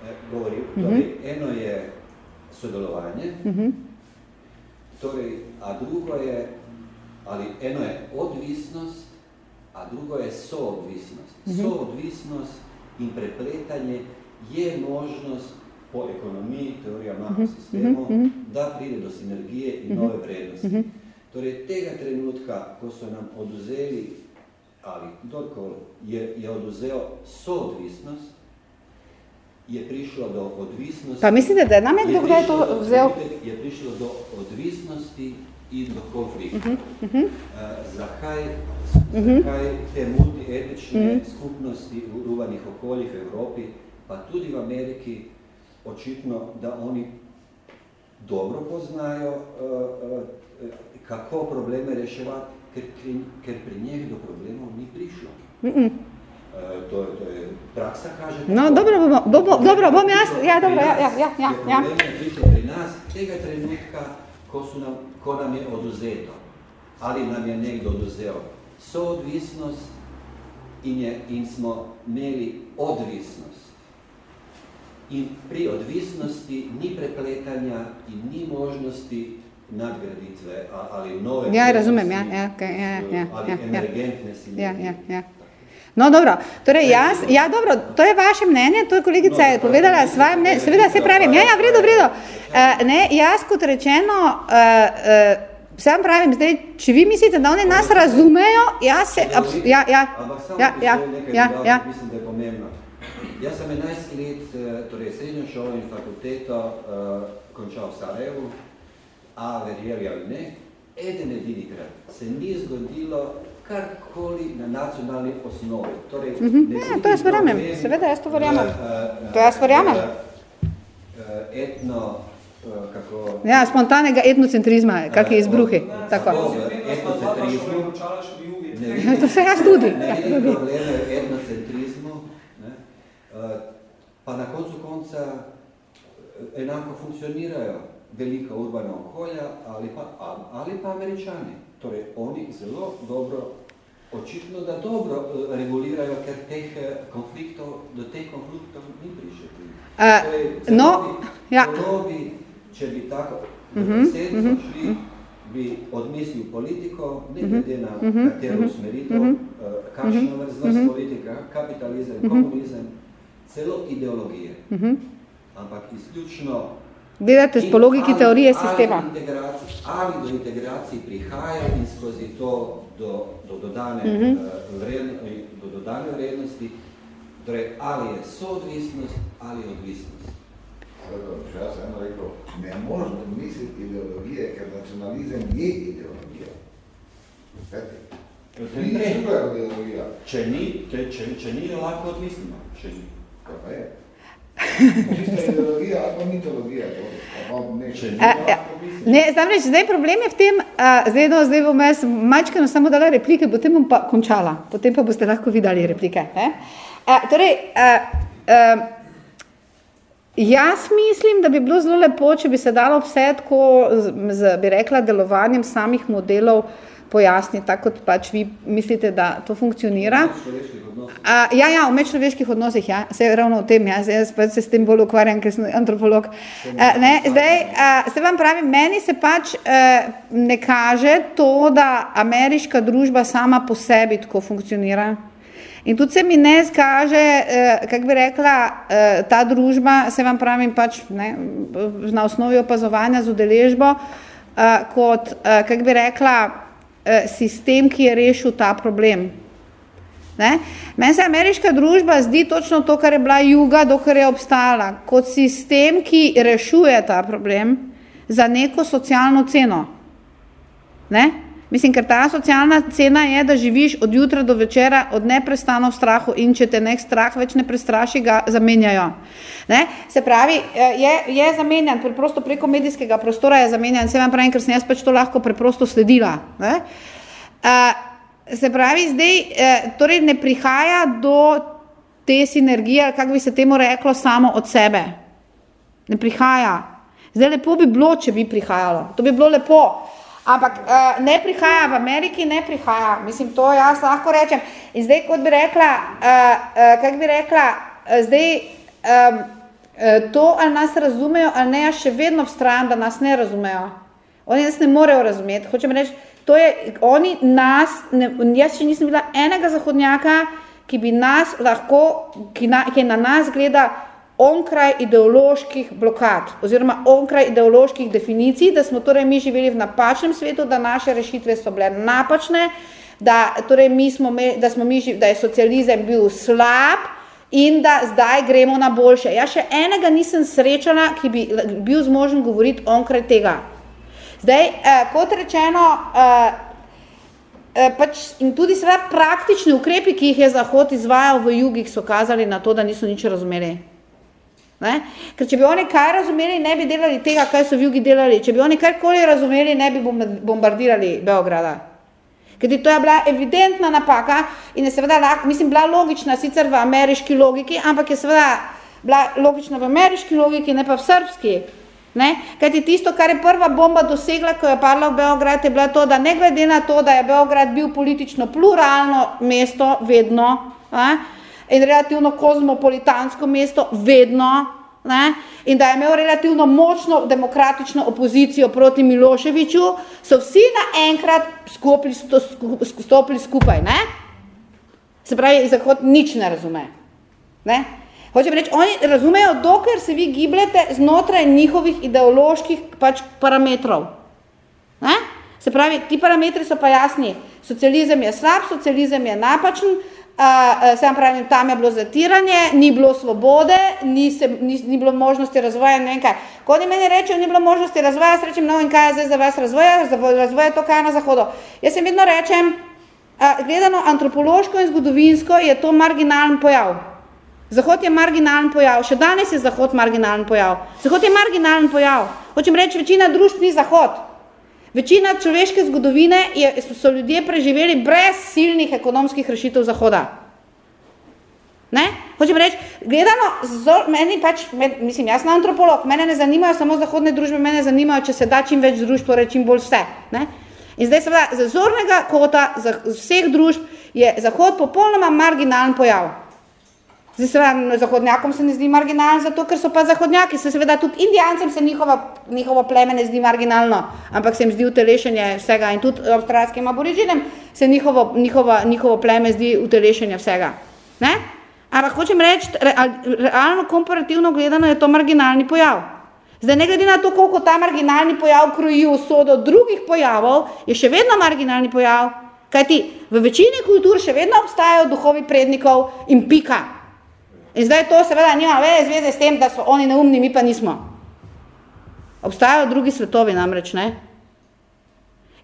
Speaker 3: eh, govorim, torej eno je sodelovanje,
Speaker 2: Mhm.
Speaker 3: Torej, a drugo je, ali eno je odvisnost, a drugo je soodvisnost. Soodvisnost in prepletanje je možnost po ekonomiji, teorija makrosistemov, da pride do sinergije in nove vrednosti. Torej, tega trenutka, ko so nam oduzeli, ali kdorkoli je, je oduzel soodvisnost, je prišlo do odvisnosti.
Speaker 2: Pa mislite, da je nam nekdo kdaj to vzel?
Speaker 3: Je prišlo do odvisnosti in do konflikta.
Speaker 2: Mhm,
Speaker 3: Uh, zakaj, zakaj te multietične
Speaker 2: Mhm.
Speaker 3: skupnosti v urbanih okoljih v Evropi, pa tudi v Ameriki, očitno, da oni dobro poznajo, uh, uh, kako probleme reševati, ker, ker pri njih do problemov ni prišlo. Uh, to, to je praksa kaže.
Speaker 2: No, dobro, bomo, bomo, dobro, bom jaz, ja, dobro, ja, ja, ja, ja,
Speaker 3: je
Speaker 2: ja.
Speaker 3: pri nas tega trenutka, ko, so nam, ko nam je oduzeto. Ali nam je nekdo oduzel soodvisnost in, je, in smo imeli odvisnost. In pri odvisnosti ni prepletanja in ni možnosti nadgraditve ali nove
Speaker 2: Ja, razumem, ja, ja, okay, ja, ja,
Speaker 3: ali
Speaker 2: ja,
Speaker 3: emergentne
Speaker 2: ja, ja, ja. No, dobro, torej jaz, ja, dobro, to je vaše mnenje, to je kolegica no, povedala svoje mnenje, seveda se pravim, ja, ja, vredo, vredo. Uh, ne, jaz kot rečeno, uh, uh, Sam pravim, zdaj, če vi mislite, da oni nas razumejo, jaz se...
Speaker 3: Ja,
Speaker 2: ja, ja, ja, ja, ja, ja.
Speaker 3: mislim, da je pomembno. Jaz sem 11 let, torej srednjo šolo in fakulteto uh, končal v Sarajevu, a verjeli ali ne, eden edinokrat se ni zgodilo karkoli na nacionalni osnovi. Torej,
Speaker 2: uh -huh. ja, to jaz verjamem, seveda jaz to verjamem. To jaz verjamem.
Speaker 3: Etno Eh, kako...
Speaker 2: Ja, spontanega etnocentrizma, kakšne izbruhi. Tako.
Speaker 3: Etnocentrizmu.
Speaker 2: To se jaz tudi.
Speaker 3: Ne vidim probleme v etnocentrizmu, ne? Eh, pa na koncu konca eh, enako funkcionirajo velika urbana okolja ali pa, ali pa američani. Torej, oni zelo dobro, očitno da dobro regulirajo, ker teh konfliktov, do teh konfliktov ni prišli.
Speaker 2: Uh, torej, no, ja.
Speaker 3: bi, če bi tako uh -huh, uh -huh, šli, bi odmislil politiko, ne glede na uh -huh, katero usmeritev, uh -huh, kakšna vrznost uh -huh, politika, kapitalizem, uh -huh, komunizem, celo ideologije.
Speaker 2: Uh -huh.
Speaker 3: Ampak izključno
Speaker 2: Gledate po logiki ali, teorije sistema.
Speaker 3: Ali, ali do integraciji prihaja in skozi to do, do, dodane, uh -huh. vredno, do dodane vrednosti, torej ali je soodvisnost ali odvisnost.
Speaker 6: Če jaz eno rekel, ne možno misliti ideologije, ker nacionalizem je ideologija. Ni druga ideologija.
Speaker 3: Če ni, če, če, če ni, je lahko odmislimo. Če ni.
Speaker 6: Kaj pa je? Ideologija ali pa mitologija. Ne,
Speaker 2: ja. ne, znam reči, zdaj problem je v tem, a, zdaj, no, zdaj bom jaz mačkano samo dala replike, potem bom pa končala, potem pa boste lahko videli replike. Ne? A, torej, a, a, Jaz mislim, da bi bilo zelo lepo, če bi se dalo vse tako, z, z, bi rekla, delovanjem samih modelov pojasniti, tako kot pač vi mislite, da to funkcionira. A, ja, ja, v medčloveških odnosih, ja, se ravno o tem, ja, jaz pač se s tem bolj ukvarjam, ker sem antropolog. A, ne, zdaj, a, se vam pravim, meni se pač a, ne kaže to, da ameriška družba sama po sebi tako funkcionira. In tudi se mi ne skaže, eh, kako bi rekla, eh, ta družba, se vam pravim, pač, ne, na osnovi opazovanja z udeležbo, kot, kako bi rekla, sistem, ki je rešil ta problem. Meni se ameriška družba zdi točno to, kar je bila juga, dokler je obstala, kot sistem, ki rešuje ta problem za neko socialno ceno. Ne? Mislim, ker ta socialna cena je, da živiš od jutra do večera od neprestano v strahu in če te nek strah več ne prestraši, ga zamenjajo. Ne? Se pravi, eh, je, je zamenjan, preprosto preko medijskega prostora je zamenjan, se vam pravim, ker sem jaz pač to lahko preprosto sledila. Ne? Uh, se pravi, zdaj uh, torej ne prihaja do te sinergije, kako bi se temu reklo, samo od sebe. Ne prihaja. Zdaj lepo bi bilo, če bi prihajalo. To bi bilo lepo. Ampak uh, ne prihaja v Ameriki, ne prihaja, mislim, to jaz lahko rečem. In zdaj, kot bi rekla, uh, uh, bi rekla, uh, zdaj um, uh, to ali nas razumejo ali ne, jaz še vedno vztrajam, da nas ne razumejo. Oni nas ne morejo razumeti. Hočem reči, to je, oni nas, ne, jaz še nisem bila enega zahodnjaka, ki bi nas lahko, ki, na, ki na nas gleda, onkraj ideoloških blokad oziroma onkraj ideoloških definicij, da smo torej mi živeli v napačnem svetu, da naše rešitve so bile napačne, da, torej mi smo, da, smo mi, da je socializem bil slab in da zdaj gremo na boljše. Ja še enega nisem srečala, ki bi bil zmožen govoriti onkraj tega. Zdaj, eh, kot rečeno, eh, eh, pač in tudi seveda praktični ukrepi, ki jih je Zahod izvajal v jugih, so kazali na to, da niso nič razumeli. Ne? Ker če bi oni kaj razumeli, ne bi delali tega, kaj so jugi delali. Če bi oni karkoli razumeli, ne bi bombardirali Beograda. Ker to je bila evidentna napaka in je seveda, mislim, bila logična sicer v ameriški logiki, ampak je seveda bila logična v ameriški logiki, ne pa v srpski. Ne? Kajti tisto, kar je prva bomba dosegla, ko je padla v Beograd, je bila to, da ne glede na to, da je Beograd bil politično pluralno mesto, vedno, ne? In relativno kozmopolitansko mesto, vedno, ne? in da je imel relativno močno demokratično opozicijo proti Miloševiču, so vsi naenkrat stopili, stopili skupaj. Ne? Se pravi, Zahod nič ne razume. Ne? Hočem reči, oni razumejo, dokler se vi gibljete znotraj njihovih ideoloških pač parametrov. Ne? Se pravi, ti parametri so pa jasni. Socializem je slab, socializem je napačen, uh, sem pravim, tam je bilo zatiranje, ni bilo svobode, ni, se, ni, ni bilo možnosti razvoja, ne vem kaj. Ko oni meni rečejo, ni bilo možnosti razvoja, srečem, no in kaj je zdaj za vas razvoja, razvoja je to, kaj je na zahodu. Jaz sem vedno rečem, uh, gledano antropološko in zgodovinsko je to marginalen pojav. Zahod je marginalen pojav, še danes je Zahod marginalen pojav. Zahod je marginalen pojav. Hočem reči, večina družb ni Zahod. Večina človeške zgodovine je, so ljudje preživeli brez silnih ekonomskih rešitev Zahoda. Ne? Hočem reči, gledano, zor, meni pač, med, mislim, jaz sem antropolog, mene ne zanimajo samo zahodne družbe, mene zanimajo, če se da čim več družb, torej čim bolj vse. Ne? In zdaj seveda, za zornega kota, za vseh družb, je Zahod popolnoma marginalen pojav. Zdaj seveda zahodnjakom se ne zdi marginalno, zato ker so pa zahodnjaki, se seveda tudi indijancem se njihova, njihovo pleme ne zdi marginalno, ampak se jim zdi utelešenje vsega in tudi avstralskim aborižinem se njihovo, njihova, njihovo pleme zdi utelešenje vsega. Ne? Ampak hočem reči, realno komparativno gledano je to marginalni pojav. Zdaj, ne glede na to, koliko ta marginalni pojav kroji usodo drugih pojavov, je še vedno marginalni pojav, kajti v večini kultur še vedno obstajajo duhovi prednikov in pika. In zdaj to seveda nima vele zveze s tem, da so oni neumni, mi pa nismo. Obstajajo drugi svetovi namreč, ne?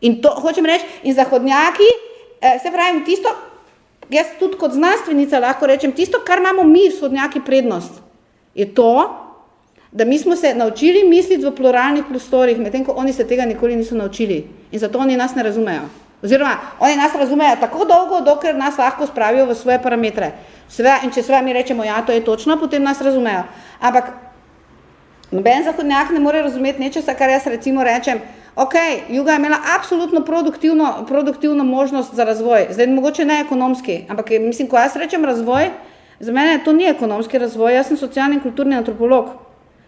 Speaker 2: In to, hočem reči, in zahodnjaki, eh, se pravim, tisto, jaz tudi kot znanstvenica lahko rečem, tisto, kar imamo mi, vzhodnjaki, prednost, je to, da mi smo se naučili misliti v pluralnih prostorih, medtem ko oni se tega nikoli niso naučili. In zato oni nas ne razumejo. Oziroma, oni nas razumejo tako dolgo, dokler nas lahko spravijo v svoje parametre. Seveda, in če seveda mi rečemo, ja, to je točno, potem nas razumejo. Ampak noben zahodnjak ne more razumeti nečesa, kar jaz recimo rečem, ok, Juga je imela absolutno produktivno, produktivno možnost za razvoj. Zdaj, mogoče ne ekonomski, ampak mislim, ko jaz rečem razvoj, za mene to ni ekonomski razvoj, jaz sem socialni in kulturni antropolog.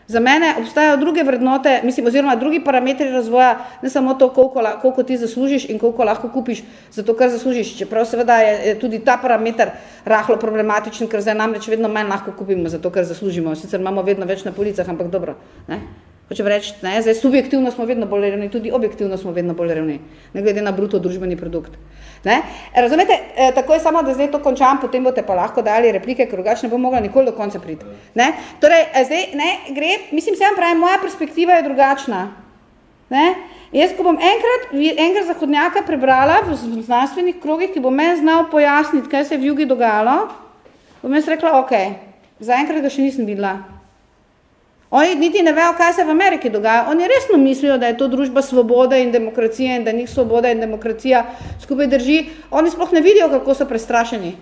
Speaker 2: Za mene obstajajo druge vrednote, mislim, oziroma drugi parametri razvoja, ne samo to, koliko, koliko ti zaslužiš in koliko lahko kupiš za to, kar zaslužiš. Čeprav seveda je, tudi ta parameter rahlo problematičen, ker zdaj namreč vedno manj lahko kupimo za to, kar zaslužimo. Sicer imamo vedno več na policah, ampak dobro. Ne? Hočem reči, ne, zdaj subjektivno smo vedno bolj revni, tudi objektivno smo vedno bolj revni, ne glede na bruto družbeni produkt. Ne? Razumete, e, tako je samo, da zdaj to končam, potem boste pa lahko dali replike, ker drugače ne bom mogla nikoli do konca priti. Ne? Torej, e, zdaj, ne, gre, mislim, se vam pravim, moja perspektiva je drugačna. Ne? Jaz, ko bom enkrat, enkrat zahodnjaka prebrala v znanstvenih krogih, ki bo meni znal pojasniti, kaj se je v jugi dogajalo, bom jaz rekla, ok, zaenkrat ga še nisem videla. Oni niti ne vejo, kaj se v Ameriki dogaja. Oni resno mislijo, da je to družba svobode in demokracije in da njih svoboda in demokracija skupaj drži. Oni sploh ne vidijo, kako so prestrašeni.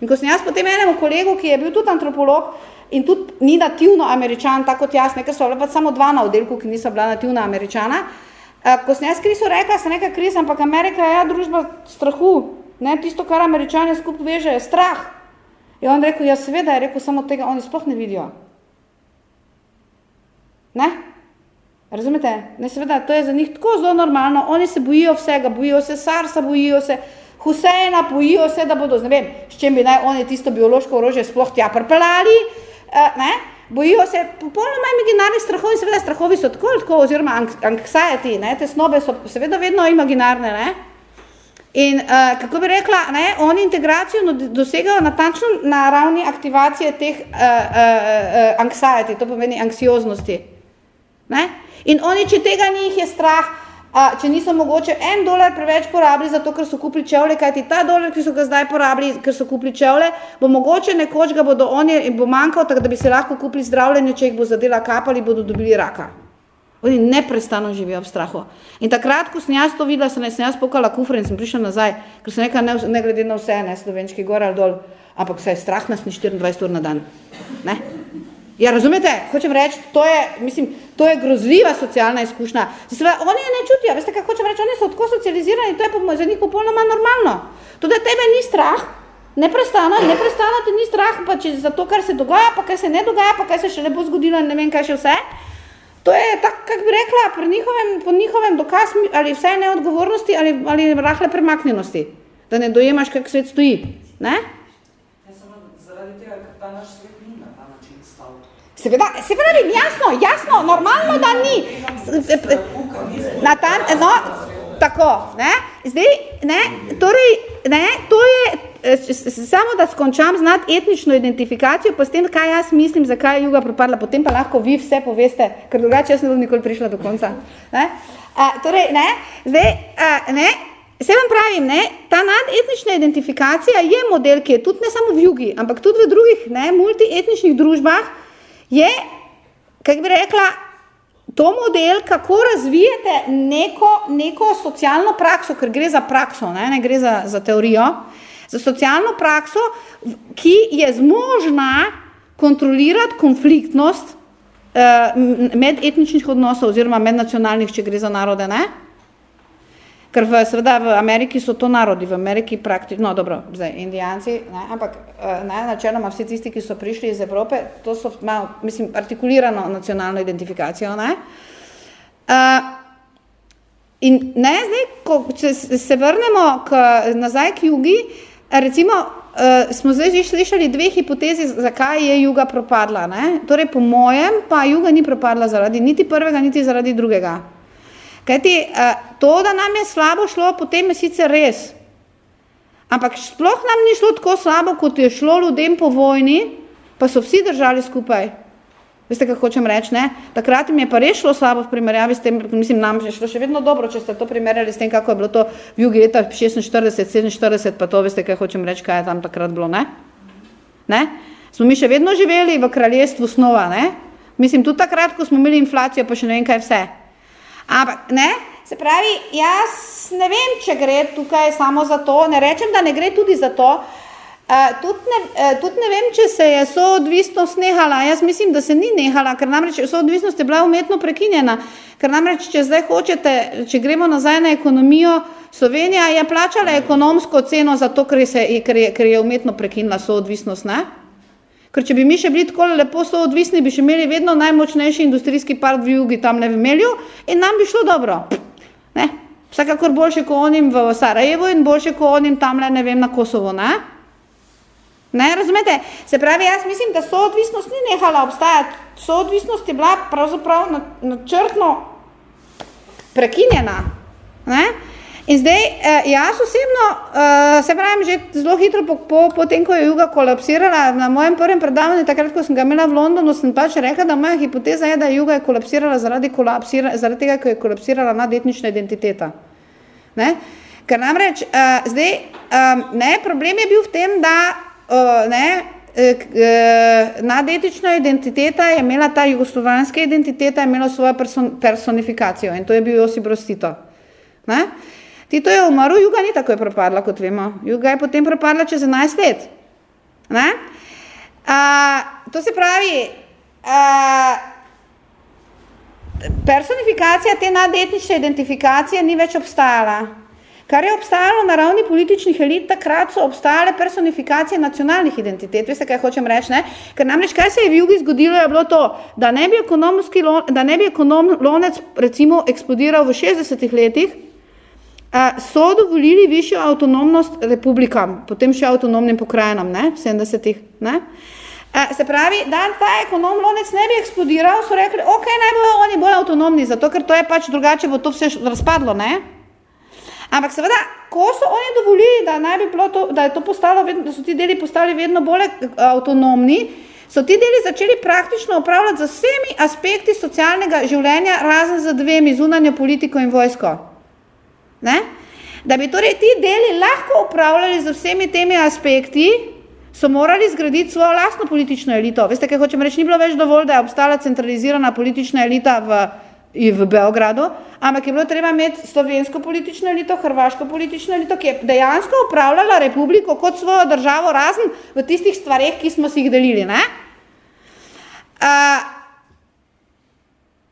Speaker 2: In ko sem jaz potem enemu kolegu, ki je bil tudi antropolog in tudi ni nativno američan, tako kot jaz, ker so bila pa samo dva na oddelku, ki niso bila nativna američana, ko sem jaz Krisu rekla, sem nekaj Kris, ampak Amerika je ja, družba strahu. Ne, tisto, kar američani skupaj veže, je strah. In on rekel, ja seveda, je rekel, samo tega oni sploh ne vidijo. Ne? Razumete? Ne, seveda, to je za njih tako zelo normalno. Oni se bojijo vsega, bojijo se Sarsa, bojijo se Huseina, bojijo se, da bodo, ne vem, s čem bi naj oni tisto biološko orožje sploh tja prpelali. Uh, ne? Bojijo se popolnoma imaginarnih strahov in seveda strahovi so tako, tako oziroma anxiety, ne? te snobe so seveda vedno imaginarne. Ne? In uh, kako bi rekla, ne, oni integracijo dosegajo natančno na ravni aktivacije teh uh, uh, uh, anxiety, to pomeni anksioznosti. Ne? In oni, če tega njih je strah, a, če niso mogoče en dolar preveč porabili, zato ker so kupili čevle, kajti ta dolar, ki so ga zdaj porabili, ker so kupili čevle, bo mogoče nekoč ga bodo oni in bo manjkal, tako da bi se lahko kupili zdravljenje, če jih bo zadela kapali, bodo dobili raka. Oni neprestano živijo v strahu. In takrat, ko sem jaz to videla, sem, sem jaz pokala kufr in sem prišla nazaj, ker sem nekaj ne, ne glede na vse, ne slovenčki gor ali dol, ampak vse je strah nas ni 24 ur na dan. Ne? Ja, razumete, hočem reči, to je, mislim, to je grozljiva socialna izkušnja. Zdaj, oni je ne čutijo, veste, kako hočem reči, oni so tako socializirani, to je za njih popolnoma normalno. Tudi tebe ni strah, neprestano, neprestano te ni strah, pa če za to, kar se dogaja, pa kaj se ne dogaja, pa kaj se še ne bo zgodilo, ne vem, kaj še vse. To je tako, kako bi rekla, pri njihovem, po njihovem dokaz ali vse neodgovornosti ali, ali rahle premaknjenosti, da ne dojemaš, kak svet stoji. Ne?
Speaker 4: Ja, samo zaradi tega, ker ta naš svet ni na ta način stal.
Speaker 2: Seveda, se pravi, jasno, jasno, normalno, da ni. Na ta, no, tako, ne, zdaj, ne, torej, ne, to je, samo da skončam znati etnično identifikacijo, pa s tem, kaj jaz mislim, zakaj je juga propadla, potem pa lahko vi vse poveste, ker drugače jaz ne bom nikoli prišla do konca. Ne? A, torej, ne, zdaj, a, ne, Se vam pravim, ne, ta nadetnična identifikacija je model, ki je tudi ne samo v jugi, ampak tudi v drugih ne, multietničnih družbah, je, kako bi rekla, to model, kako razvijete neko, neko socialno prakso, ker gre za prakso, ne, ne gre za, za teorijo, za socialno prakso, ki je zmožna kontrolirati konfliktnost eh, medetničnih odnosov oziroma mednacionalnih, če gre za narode, ne, Ker v, seveda v Ameriki so to narodi, v Ameriki praktično, no dobro, zdaj indijanci, ne, ampak eh, ne, načeloma vsi tisti, ki so prišli iz Evrope, to so malo, mislim, artikulirano nacionalno identifikacijo, ne. Uh, in ne, zdaj, ko če se vrnemo k, nazaj k jugi, recimo, uh, smo zdaj že slišali dve hipotezi, zakaj je juga propadla, ne. Torej, po mojem, pa juga ni propadla zaradi niti prvega, niti zaradi drugega. Kajti, uh, to, da nam je slabo šlo, potem je sicer res. Ampak sploh nam ni šlo tako slabo, kot je šlo ljudem po vojni, pa so vsi držali skupaj. Veste, kako hočem reči, ne? Takrat mi je pa res šlo slabo v primerjavi s tem, mislim, nam je šlo še vedno dobro, če ste to primerjali s tem, kako je bilo to v jugi leta 46, 47, pa to veste, kaj hočem reči, kaj je tam takrat bilo, ne? Ne? Smo mi še vedno živeli v kraljestvu snova, ne? Mislim, tudi takrat, ko smo imeli inflacijo, pa še ne vem kaj vse. Ampak, ne, se pravi, jaz ne vem, če gre tukaj samo za to, ne rečem, da ne gre tudi za to, uh, tudi, ne, uh, tudi ne vem, če se je soodvisnost nehala, jaz mislim, da se ni nehala, ker namreč soodvisnost je bila umetno prekinjena, ker namreč, če zdaj hočete, če gremo nazaj na ekonomijo, Slovenija je plačala ekonomsko ceno za to, ker je, ker je, ker je umetno prekinila soodvisnost, ne? Ker če bi mi še bili tako lepo so odvisni, bi še imeli vedno najmočnejši industrijski park v jugi, tam ne v Melju, in nam bi šlo dobro. Ne? Vsekakor boljše kot onim v Sarajevo in boljše kot onim tam, ne vem, na Kosovo. Ne? Ne, razumete? Se pravi, jaz mislim, da soodvisnost ni nehala obstajati. Soodvisnost je bila pravzaprav načrtno prekinjena. Ne? In zdaj, eh, jaz osebno, eh, se pravim, že zelo hitro po, po, po tem, ko je Juga kolapsirala, na mojem prvem predavanju, takrat, ko sem ga imela v Londonu, sem pač rekla, da moja hipoteza je, da Juga je kolapsirala zaradi, kolapsira, zaradi tega, ko je kolapsirala nadetnična identiteta. Ne? Ker namreč, uh, zdaj, um, ne, problem je bil v tem, da uh, ne, uh, nadetična identiteta je imela ta jugoslovanska identiteta, je imela svojo person, personifikacijo in to je bil Josip Rostito. Ne? Tito je umrl, Juga ni tako je propadla, kot vemo. Juga je potem propadla čez 11 let. A, to se pravi, a, personifikacija te nadetnične identifikacije ni več obstajala. Kar je obstajalo na ravni političnih elit, takrat so obstajale personifikacije nacionalnih identitet. Veste, kaj hočem reči? Ne? Ker namreč, kaj se je v jugi zgodilo, je bilo to, da ne bi, da ne bi ekonom lonec recimo eksplodiral v 60-ih letih, so dovolili višjo avtonomnost republikam, potem še avtonomnim pokrajinam, ne, v 70-ih. Ne. Se pravi, da ta ekonom lonec ne bi eksplodiral, so rekli, ok, naj bojo oni bolj avtonomni, zato ker to je pač drugače, bo to vse razpadlo, ne. Ampak seveda, ko so oni dovolili, da, naj bi bilo to, da, je to postalo, da so ti deli postali vedno bolj avtonomni, so ti deli začeli praktično upravljati z vsemi aspekti socialnega življenja, razen za dvemi, zunanjo politiko in vojsko. Ne? Da bi torej ti deli lahko upravljali z vsemi temi aspekti, so morali zgraditi svojo lastno politično elito. Veste, kaj hočem reči, ni bilo več dovolj, da je obstala centralizirana politična elita v, v Beogradu, ampak je bilo treba imeti slovensko politično elito, hrvaško politično elito, ki je dejansko upravljala republiko kot svojo državo, razen v tistih stvareh, ki smo si jih delili. Ne? Uh,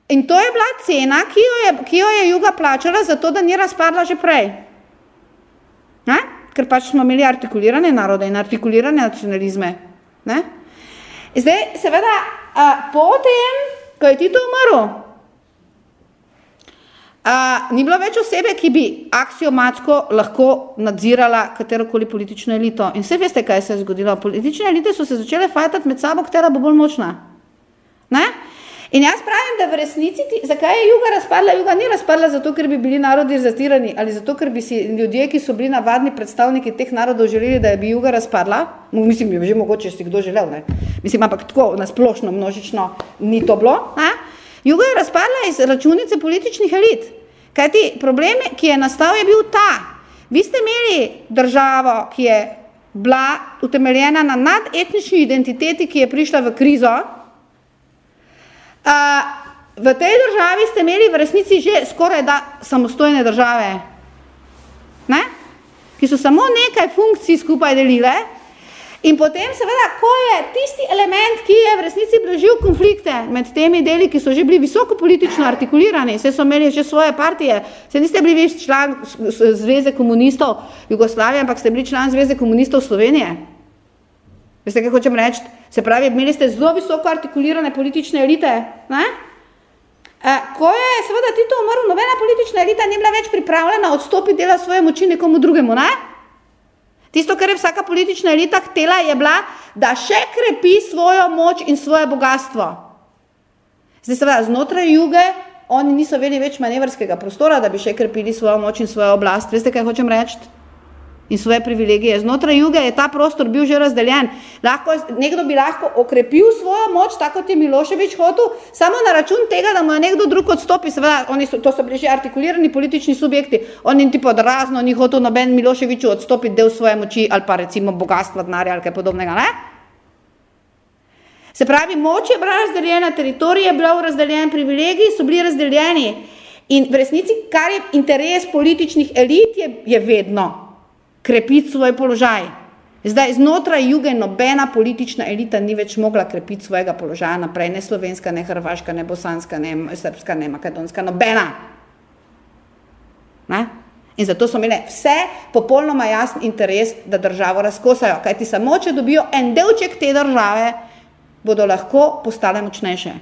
Speaker 2: in to je bila cena, ki jo je, ki jo je Juga plačala, zato da ni razpadla že prej. Ne? Ker pač smo imeli artikulirane narode in artikulirane nacionalizme. Ne? Zdaj, seveda, uh, potem, ko je Tito umrl, Uh, ni bilo več osebe, ki bi aksiomatsko lahko nadzirala katerokoli politično elito. In vse veste, kaj se je zgodilo. Politične elite so se začele fajtati med sabo, katera bo bolj močna. Ne? In jaz pravim, da v resnici, ti, zakaj je juga razpadla? Juga ni razpadla zato, ker bi bili narodi zatirani ali zato, ker bi si ljudje, ki so bili navadni predstavniki teh narodov, želeli, da bi juga razpadla. Mislim, bi že mogoče si kdo želel. Ne? Mislim, ampak tako nasplošno, množično ni to bilo. Ne? Juga je razpadla iz računice političnih elit. Kajti problem, ki je nastal, je bil ta. Vi ste imeli državo, ki je bila utemeljena na nadetnični identiteti, ki je prišla v krizo. V tej državi ste imeli v resnici že skoraj da samostojne države, ne? ki so samo nekaj funkcij skupaj delile, In potem seveda, ko je tisti element, ki je v resnici blažil konflikte med temi deli, ki so že bili visoko politično artikulirani, se so imeli že svoje partije, se niste bili vi član Zveze komunistov Jugoslavije, ampak ste bili član Zveze komunistov Slovenije. Veste, kaj hočem reči? Se pravi, imeli ste zelo visoko artikulirane politične elite. Ne? E, ko je seveda Tito umrl, nobena politična elita ni bila več pripravljena odstopiti dela svoje moči nekomu drugemu. Ne? Tisto, kar je vsaka politična elita htela, je bila, da še krepi svojo moč in svoje bogatstvo. Zdaj, seveda, znotraj juge, oni niso imeli več manevrskega prostora, da bi še krepili svojo moč in svojo oblast. Veste, kaj hočem reči? In svoje privilegije. Znotraj juga je ta prostor bil že razdeljen. Lahko, nekdo bi lahko okrepil svojo moč, tako kot je Miloševič hotel, samo na račun tega, da mu je nekdo drug odstopi. Seveda, so, to so bili že artikulirani politični subjekti, on jim ti podrazno ni hotel noben Miloševiču odstopiti del svoje moči ali pa recimo bogatstva, denarja ali kaj podobnega. Ne? Se pravi, moč je bila razdeljena, teritorij je bil razdeljen, privilegiji so bili razdeljeni. In v resnici, kar je interes političnih elit, je, je vedno krepiti svoj položaj. Zdaj, znotraj juge nobena politična elita ni več mogla krepiti svojega položaja naprej, ne slovenska, ne hrvaška, ne bosanska, ne srpska, ne makedonska, nobena. Ne? In zato so imeli vse popolnoma jasen interes, da državo razkosajo, kajti samo, če dobijo en delček te države, bodo lahko postale močnejše.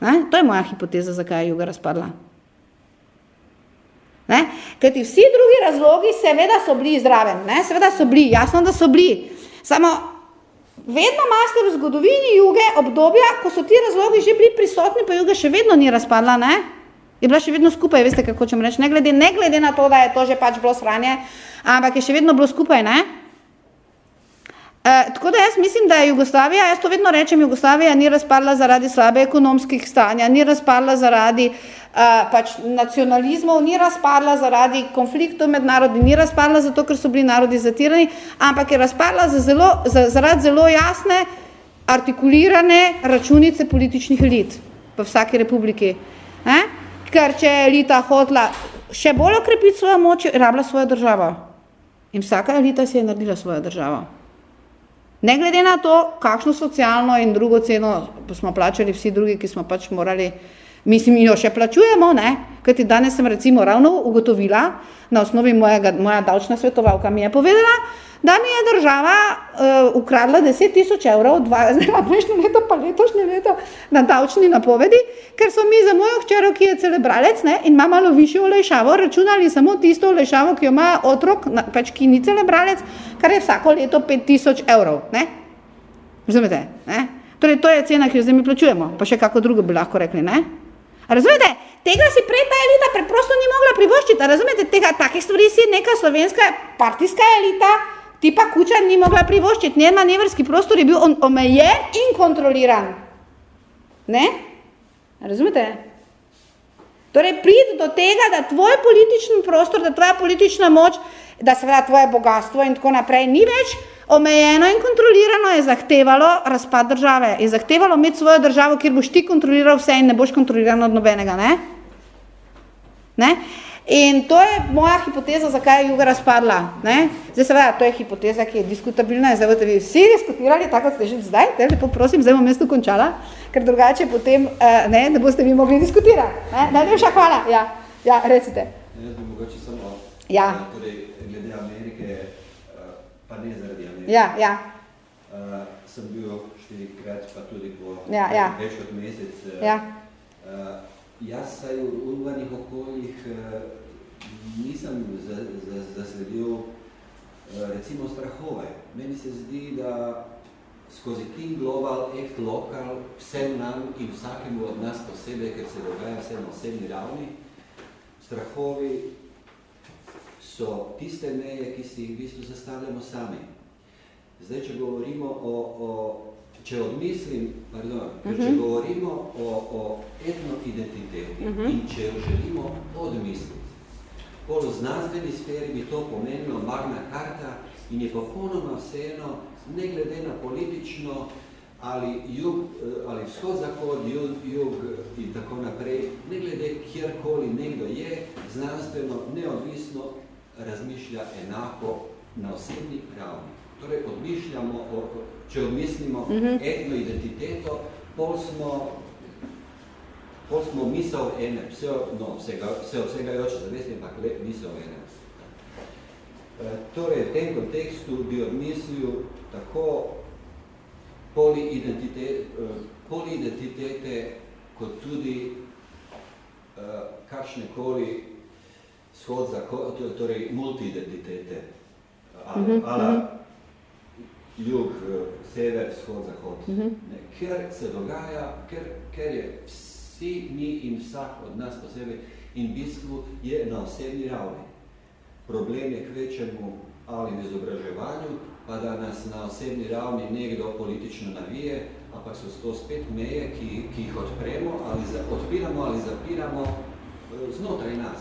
Speaker 2: Ne? To je moja hipoteza, zakaj je juga razpadla. Ker ti vsi drugi razlogi seveda so bili zraven, ne? seveda so bili, jasno, da so bili. Samo vedno imate v zgodovini juge obdobja, ko so ti razlogi že bili prisotni, pa juga še vedno ni razpadla, ne? Je bila še vedno skupaj, veste, kako čem reči, ne glede, ne glede na to, da je to že pač bilo sranje, ampak je še vedno bilo skupaj, ne? E, tako da jaz mislim, da je Jugoslavija, jaz to vedno rečem, Jugoslavija ni razpadla zaradi slabe ekonomskih stanja, ni razpadla zaradi uh, pač nacionalizmov, ni razpadla zaradi konfliktov med narodi, ni razpadla zato, ker so bili narodi zatirani, ampak je razpadla za zelo, za, zaradi zelo jasne, artikulirane računice političnih elit v vsaki republiki. Ne? Ker če je elita hotla še bolj okrepiti svojo moč, rabila svojo državo. In vsaka elita si je naredila svojo državo. Ne glede na to, kakšno socialno in drugo ceno smo plačali vsi drugi, ki smo pač morali, mislim, jo še plačujemo, ne? Kajti danes sem recimo ravno ugotovila, na osnovi mojega, moja davčna svetovalka mi je povedala, da mi je država uh, ukradla 10 tisoč evrov, zdaj prejšnje leto pa letošnje leto, na davčni napovedi, ker so mi za mojo hčero, ki je celebralec ne, in ima malo višjo olejšavo, računali samo tisto olejšavo, ki jo ima otrok, pač ki ni celebralec, kar je vsako leto 5 tisoč evrov. Ne? Razumete? Ne? Torej, to je cena, ki jo zdaj mi plačujemo, pa še kako drugo bi lahko rekli. Ne? Razumete? Tega si prej ta elita preprosto ni mogla privoščiti. Razumete? Tega, takih stvari si neka slovenska partijska elita, ti pa kuča ni mogla privoščiti. Njen manevrski prostor je bil omejen in kontroliran. Ne? Razumete? Torej, prid do tega, da tvoj politični prostor, da tvoja politična moč, da seveda tvoje bogatstvo in tako naprej ni več omejeno in kontrolirano, je zahtevalo razpad države. Je zahtevalo imeti svojo državo, kjer boš ti kontroliral vse in ne boš kontroliran od nobenega. Ne? Ne? In to je moja hipoteza, zakaj je juga razpadla. Ne? Zdaj seveda, to je hipoteza, ki je diskutabilna in zdaj boste vi vsi diskutirali, tako ste že zdaj, te, lepo prosim, zdaj bom mesto končala, ker drugače potem uh, ne, ne boste vi mogli diskutirati. Ne? Najlepša hvala. Ja, ja, recite.
Speaker 3: Jaz bi mogoče samo,
Speaker 2: Ja.
Speaker 3: torej, glede Amerike, eh, pa ne zaradi Amerike.
Speaker 2: Ja, ja.
Speaker 3: Uh, sem bil štirikrat, pa tudi po
Speaker 2: Ja, ja.
Speaker 3: več kot mesec. eh,
Speaker 2: Ja.
Speaker 3: Uh, jaz saj v urbanih okoljih uh, nisem za, za, zasledil uh, recimo strahove. Meni se zdi, da skozi King Global, Act Local, vsem nam in vsakemu od nas posebej, ker se dogaja vse na osebni ravni, strahovi so tiste meje, ki si jih v bistvu zastavljamo sami. Zdaj, če govorimo o, o če odmislim, pardon, ker če govorimo o, o etnoidentiteti uh -huh. in če jo želimo odmisliti, pol v znanstveni sferi bi to pomenilo magna karta in je popolnoma vseeno, ne glede na politično ali jug, eh, ali vzhod, zahod, jug, jug in tako naprej, ne glede kjerkoli nekdo je, znanstveno, neodvisno razmišlja enako na osebni ravni. Torej, odmišljamo, o, če odmislimo uh -huh. etnoidentiteto, pol smo, pol smo misel ene, vse, no, vsega, vse obsegajoče zavesti, ampak le misel ene. E, torej, v tem kontekstu bi odmislil tako poliidentitete, poliidentitete kot tudi uh, kakšnekoli shod za, torej multiidentitete, ali, -huh, ala uh -huh. jug, sever, shod, zahod. Uh -huh. ne, ker se dogaja, ker, ker je vsi mi in vsak od nas posebej in v bistvu je na osebni ravni. Problem je kvečemu ali v izobraževanju, pa da nas na osebni ravni nekdo politično navije, ampak so to spet meje, ki, ki jih odpremo ali za, odpiramo ali zapiramo znotraj nas.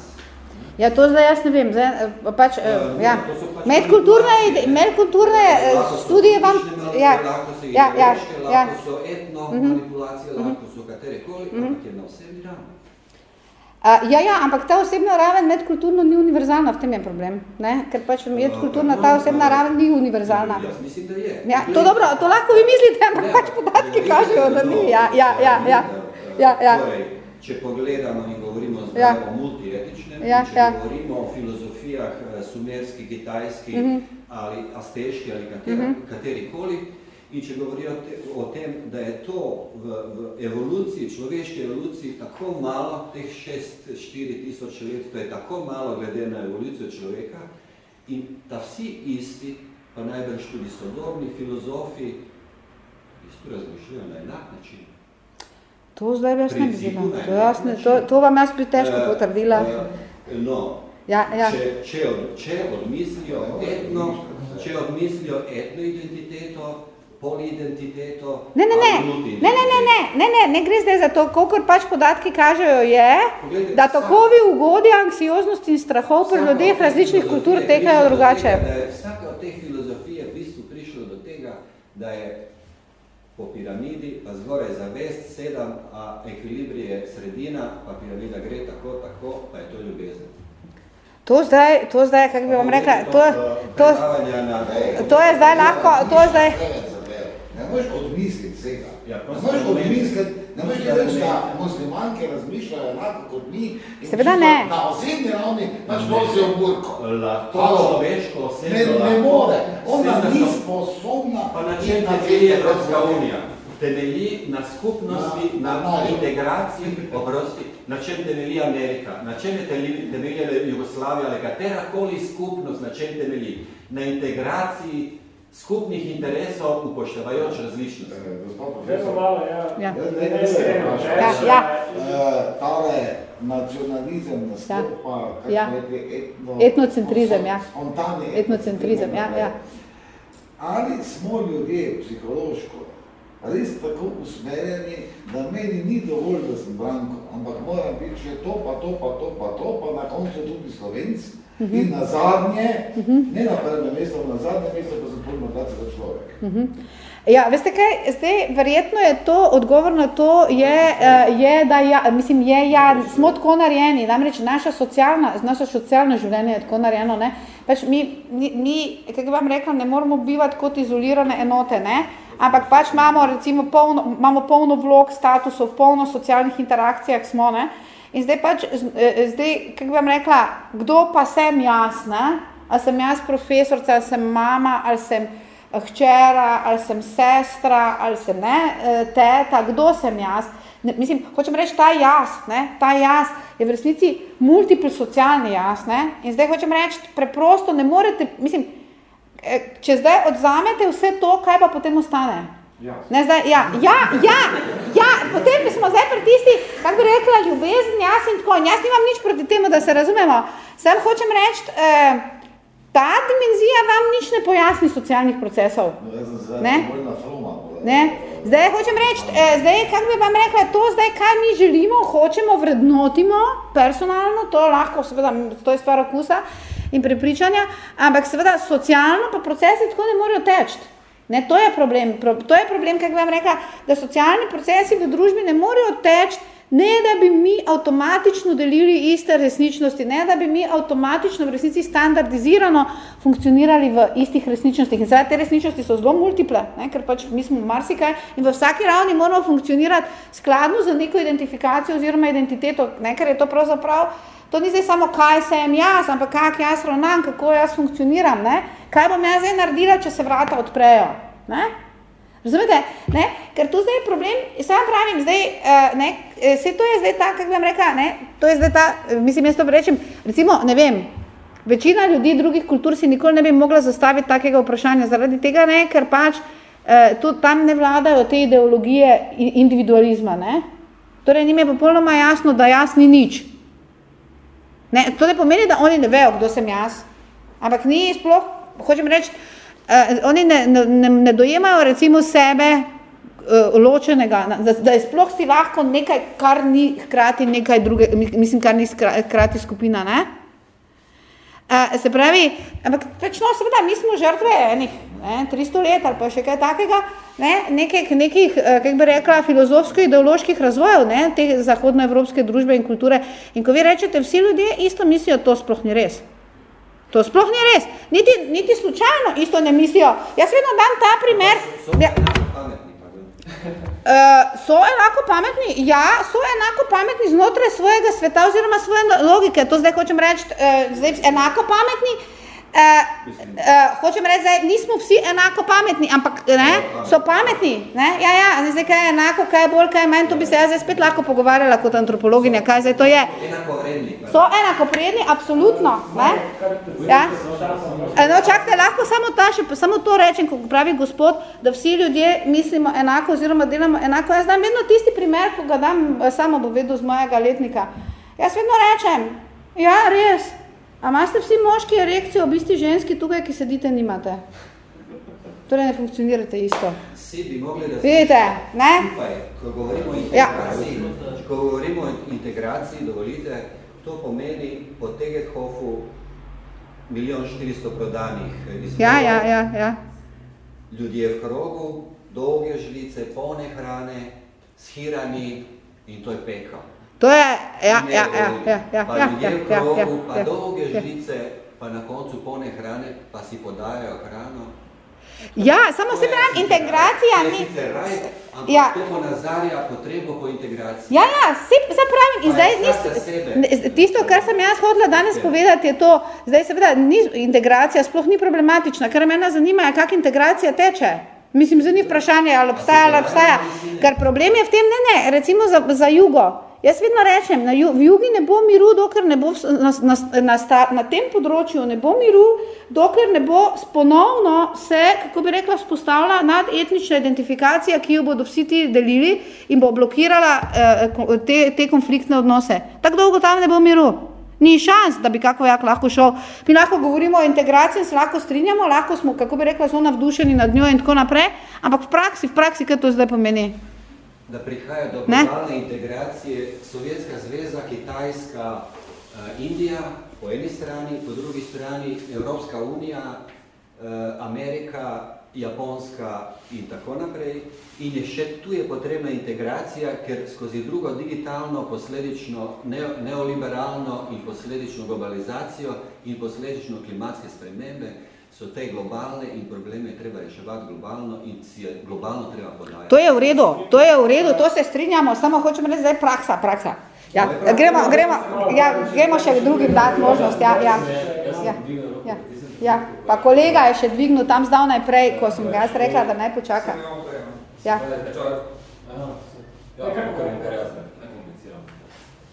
Speaker 2: Ja, to zdaj jaz ne vem. Zdaj, pač, uh, ja.
Speaker 3: pač
Speaker 2: medkulturne, medkulturne študije vam...
Speaker 3: Ja, lahko so
Speaker 2: ja, ja,
Speaker 3: lahko
Speaker 2: ja.
Speaker 3: so etno uh -huh. manipulacije, lahko so katerekoli, uh -huh. ampak je na osebni ravni.
Speaker 2: Uh, ja, ja, ampak ta osebna raven medkulturno ni univerzalna, v tem je problem. Ne? Ker pač medkulturna ta osebna raven ni univerzalna.
Speaker 3: Jaz mislim, da je.
Speaker 2: Ja, to dobro, to lahko vi mislite, ampak
Speaker 3: Ne,
Speaker 2: pač podatki
Speaker 3: glede
Speaker 2: kažejo, da ni. Ja, ja, ja, ja.
Speaker 3: eh,
Speaker 2: Ja, ja.
Speaker 3: Torej, če pogledamo in govorimo zdaj
Speaker 2: Ja.
Speaker 3: o multietičnem,
Speaker 2: Ja,
Speaker 3: če
Speaker 2: ja.
Speaker 3: govorimo o filozofijah eh, sumerski, kitajski
Speaker 2: Mhm.
Speaker 3: Ali asteški ali katera, katerikoli, in če govorijo te, o tem, da je to v, v evoluciji, človeški evoluciji tako malo, teh 6-4 tisoč let, to je tako malo glede na evolucijo človeka, in da vsi isti, pa najbrž tudi sodobni filozofi, isto razmišljajo na enak način.
Speaker 2: To zdaj jaz ne bi To, to, to vam jaz bi težko
Speaker 3: Eh,
Speaker 2: potrdila.
Speaker 3: eh, No,
Speaker 2: Ja, ja.
Speaker 3: če, če, od, če odmislijo etno, če odmislijo etno identiteto, poliidentiteto,
Speaker 2: Ne, ne, ne, ne, ne, ne, ne, ne, ne, ne gre zdaj za to, kolikor pač podatki kažejo je,
Speaker 3: Poglejte,
Speaker 2: da takovi ugodje, anksioznosti in strahov pri ljudeh različnih kultur tekajo drugače.
Speaker 3: Tega, da je vsaka od teh filozofij je v bistvu prišlo do tega, da je po piramidi, pa zgoraj zavest, sedam, a ekvilibrij je sredina, pa piramida gre tako, tako, pa je to ljubezen.
Speaker 2: To zdaj, to zdaj, kako bi vam rekla, to, to, to je zdaj lahko, to je zdaj,
Speaker 6: Ne moreš odmisliti vsega.
Speaker 3: Ja,
Speaker 6: ne moreš
Speaker 3: moment.
Speaker 6: odmisliti, ne moreš
Speaker 3: Ja,
Speaker 6: reči, da muslimanke razmišljajo enako kot mi.
Speaker 2: Seveda ne.
Speaker 6: Na osebni ravni pač nosijo burko.
Speaker 3: Lahko človeško osebno
Speaker 6: Ne, ne
Speaker 3: lahko.
Speaker 6: more. Ona
Speaker 3: da
Speaker 6: ni
Speaker 3: so-
Speaker 6: sposobna.
Speaker 3: Pa na čem temelji
Speaker 6: ceste
Speaker 3: Evropska unija? Temelji na skupnosti,
Speaker 6: Na-
Speaker 3: na,
Speaker 6: na
Speaker 3: integraciji, oprosti, na čem temelji Amerika, na čem je temeljila Jugoslavija ali katerakoli skupnost, na čem temelji? Na integraciji skupnih interesov upoštevajoč različnost.
Speaker 6: Eh, gospod profesor,
Speaker 1: malo, ja.
Speaker 2: Ja. Ja, ja.
Speaker 6: eh, tale nacionalizem nastopa, kako
Speaker 2: Ja.
Speaker 6: rekli, etno,
Speaker 2: Etnocentrizem, ja. Etnocentrizem, ja, ja.
Speaker 6: Ali smo ljudje psihološko res tako usmerjeni, da meni ni dovolj, da sem Branko, ampak moram biti še to, pa to, pa to, pa to, pa na koncu tudi Slovenc, In na zadnje, ne na prvem mestu, na zadnje mesto pa pol morda za človek.
Speaker 2: Ja, veste kaj, zdaj verjetno je to, odgovor na to je, eh, je da ja, mislim, je ja, smo tako narejeni, namreč naša socialna, naše socialno življenje je tako narejeno, ne, pač mi, mi, mi kako vam rekla, ne moramo bivati kot izolirane enote, ne, ampak pač imamo recimo polno, imamo polno vlog, statusov, polno socialnih interakcijah smo, ne, in zdaj pač, z- eh, zdaj, kako bi vam rekla, kdo pa sem jaz, ne, ali sem jaz profesorca, ali sem mama, ali sem hčera, ali sem sestra, ali sem ne, eh, teta, kdo sem jaz. Ne, mislim, hočem reči, ta jaz, ne, ta jaz je v resnici multiple socialni jaz. Ne, in zdaj hočem reči, preprosto ne morete, mislim, eh, če zdaj odzamete vse to, kaj pa potem ostane? Ne, zdaj, ja, ja, ja, ja, potem smo zdaj pri tisti, kako bi rekla, ljubezen, jaz in tako. In jaz nimam nič proti temu, da se razumemo. Sam hočem reči, eh, ta dimenzija vam nič ne pojasni socialnih procesov.
Speaker 6: No,
Speaker 2: Ne?
Speaker 6: bolj.
Speaker 2: Ne? Zdaj hočem reči, eh, zdaj, kako bi vam rekla, to zdaj, kaj mi želimo, hočemo, vrednotimo personalno, to lahko, seveda, to je stvar okusa in prepričanja, ampak seveda socialno pa procesi tako ne morejo teči. Ne, to je problem, Pro, problem, bi vam rekla, da socialni procesi v družbi ne morejo teči, ne da bi mi avtomatično delili iste resničnosti, ne da bi mi avtomatično v resnici standardizirano funkcionirali v istih resničnostih. In seveda te resničnosti so zelo multiple, ne, ker pač mi smo marsikaj in v vsaki ravni moramo funkcionirati skladno z neko identifikacijo oziroma identiteto, ne, ker je to pravzaprav, to ni zdaj samo kaj sem jaz, ampak kak jaz ravnam, kako jaz funkcioniram, ne, kaj bom jaz zdaj naredila, če se vrata odprejo. Ne? Razumete? Ne? Ker tu zdaj je problem, sam pravim, zdaj, uh, ne, eh, saj to je zdaj ta, kako bi vam rekla, ne, to je zdaj ta, eh, mislim, jaz to rečem, recimo, ne vem, večina ljudi drugih kultur si nikoli ne bi mogla zastaviti takega vprašanja, zaradi tega ne, ker pač eh, tudi tam ne vladajo te ideologije individualizma, ne. Torej, njim je popolnoma jasno, da jaz ni nič. Ne, to ne pomeni, da oni ne vejo, kdo sem jaz, ampak ni sploh, hočem reči, uh, oni ne, ne, ne, dojemajo recimo sebe uh, ločenega, da, da je sploh si lahko nekaj, kar ni hkrati nekaj druge, mi- mislim, kar ni hkrati skupina, ne? Uh, se pravi, ampak pač no, seveda, mi smo žrtve enih, ne, 300 let ali pa še kaj takega, ne, nekih, nekih eh, kako bi rekla, filozofsko-ideoloških razvojev, ne, te zahodnoevropske družbe in kulture. In ko vi rečete, vsi ljudje isto mislijo, to sploh ni res. To sploh ni res. Niti, niti slučajno isto ne mislijo. Jaz vedno dam ta primer.
Speaker 3: So
Speaker 2: Ja,
Speaker 3: pametni, pardon.
Speaker 2: Uh, so enako pametni? Ja, so enako pametni znotraj svojega sveta oziroma svoje logike. To zdaj hočem reči, uh, zdaj enako pametni. Uh, uh, hočem reči, zdaj nismo vsi enako pametni, ampak ne, so pametni. Ne? Ja, ja, zdaj kaj je enako, kaj je bolj, kaj je manj, to bi se jaz zdaj spet lahko pogovarjala kot antropologinja, kaj zdaj to je. So enakovredni, absolutno. Ne? Ja? E, No, čakajte, lahko samo, ta, še, samo to rečem, ko pravi gospod, da vsi ljudje mislimo enako oziroma delamo enako. Jaz dam vedno tisti primer, ko ga dam, eh, samo bo vedel z mojega letnika. Jaz vedno rečem, ja, res, a imate vsi moški erekcijo, v bistvu ženski tukaj, ki sedite, nimate. Torej ne funkcionirate isto.
Speaker 3: Vsi bi mogli razmišljati
Speaker 2: Vidite, ne?
Speaker 3: skupaj, ko govorimo o
Speaker 2: Ja.
Speaker 3: integraciji, ko govorimo o integraciji, dovolite, to pomeni po Tegethofu milijon 400 prodanih izvodov,
Speaker 2: Ja, ja, ja, ja.
Speaker 3: ljudje v krogu, dolge žlice, polne hrane, shirani in to je pekel.
Speaker 2: To je, ja, ja, ja,
Speaker 3: dovolite.
Speaker 2: ja, ja,
Speaker 3: pa
Speaker 2: ja, ja, ja, ja,
Speaker 3: pa
Speaker 2: ja,
Speaker 3: dolge
Speaker 2: ja.
Speaker 3: žlice, pa na koncu polne hrane, pa si podajajo hrano.
Speaker 2: Ja, samo se pravi, integracija
Speaker 3: je
Speaker 2: ni...
Speaker 3: sicer raj,
Speaker 2: Ja.
Speaker 3: to ponazarja potrebo po integraciji.
Speaker 2: Ja, ja, se, se pravim, in zdaj
Speaker 3: je
Speaker 2: nis, tisto, kar sem jaz hodila danes povedati, je to, zdaj seveda ni, integracija sploh ni problematična, ker mene zanima, je, kak integracija teče. Mislim, zdaj ni vprašanje, ali obstaja, ali obstaja. Ker problem je v tem, ne, ne, recimo za, za jugo. Jaz vedno rečem, na ju, v jugi ne bo miru, dokler ne bo na, na, na, sta, na tem področju ne bo miru, dokler ne bo ponovno se, kako bi rekla, vzpostavila nadetnična identifikacija, ki jo bodo vsi ti delili in bo blokirala eh, te, te konfliktne odnose. Tako dolgo tam ne bo miru. Ni šans, da bi kako jak lahko šel. Mi lahko govorimo o integraciji in se lahko strinjamo, lahko smo, kako bi rekla, zelo navdušeni nad njo in tako naprej, ampak v praksi, v praksi, kaj to zdaj pomeni?
Speaker 3: Da prihaja do
Speaker 2: Ne?
Speaker 3: globalne integracije Sovjetska zveza, Kitajska, eh, Indija po eni strani, po drugi strani Evropska unija, eh, Amerika, Japonska in tako naprej. In je še tu je potrebna integracija, ker skozi drugo digitalno, posledično neo, neoliberalno in posledično globalizacijo in posledično klimatske spremembe so te globalne in probleme treba reševati globalno in si je globalno treba podajati.
Speaker 2: To je v redu, to je v redu, to se strinjamo, samo hočem reči zdaj praksa, praksa. Ja, gremo, gremo, ja, gremo še drugim dati možnost, ja, ja. Ja, ja, ja. Pa kolega je še dvignil tam zdavnaj prej, ko sem ga jaz rekla, da naj počaka. Ja.
Speaker 7: Ja, kompliciram.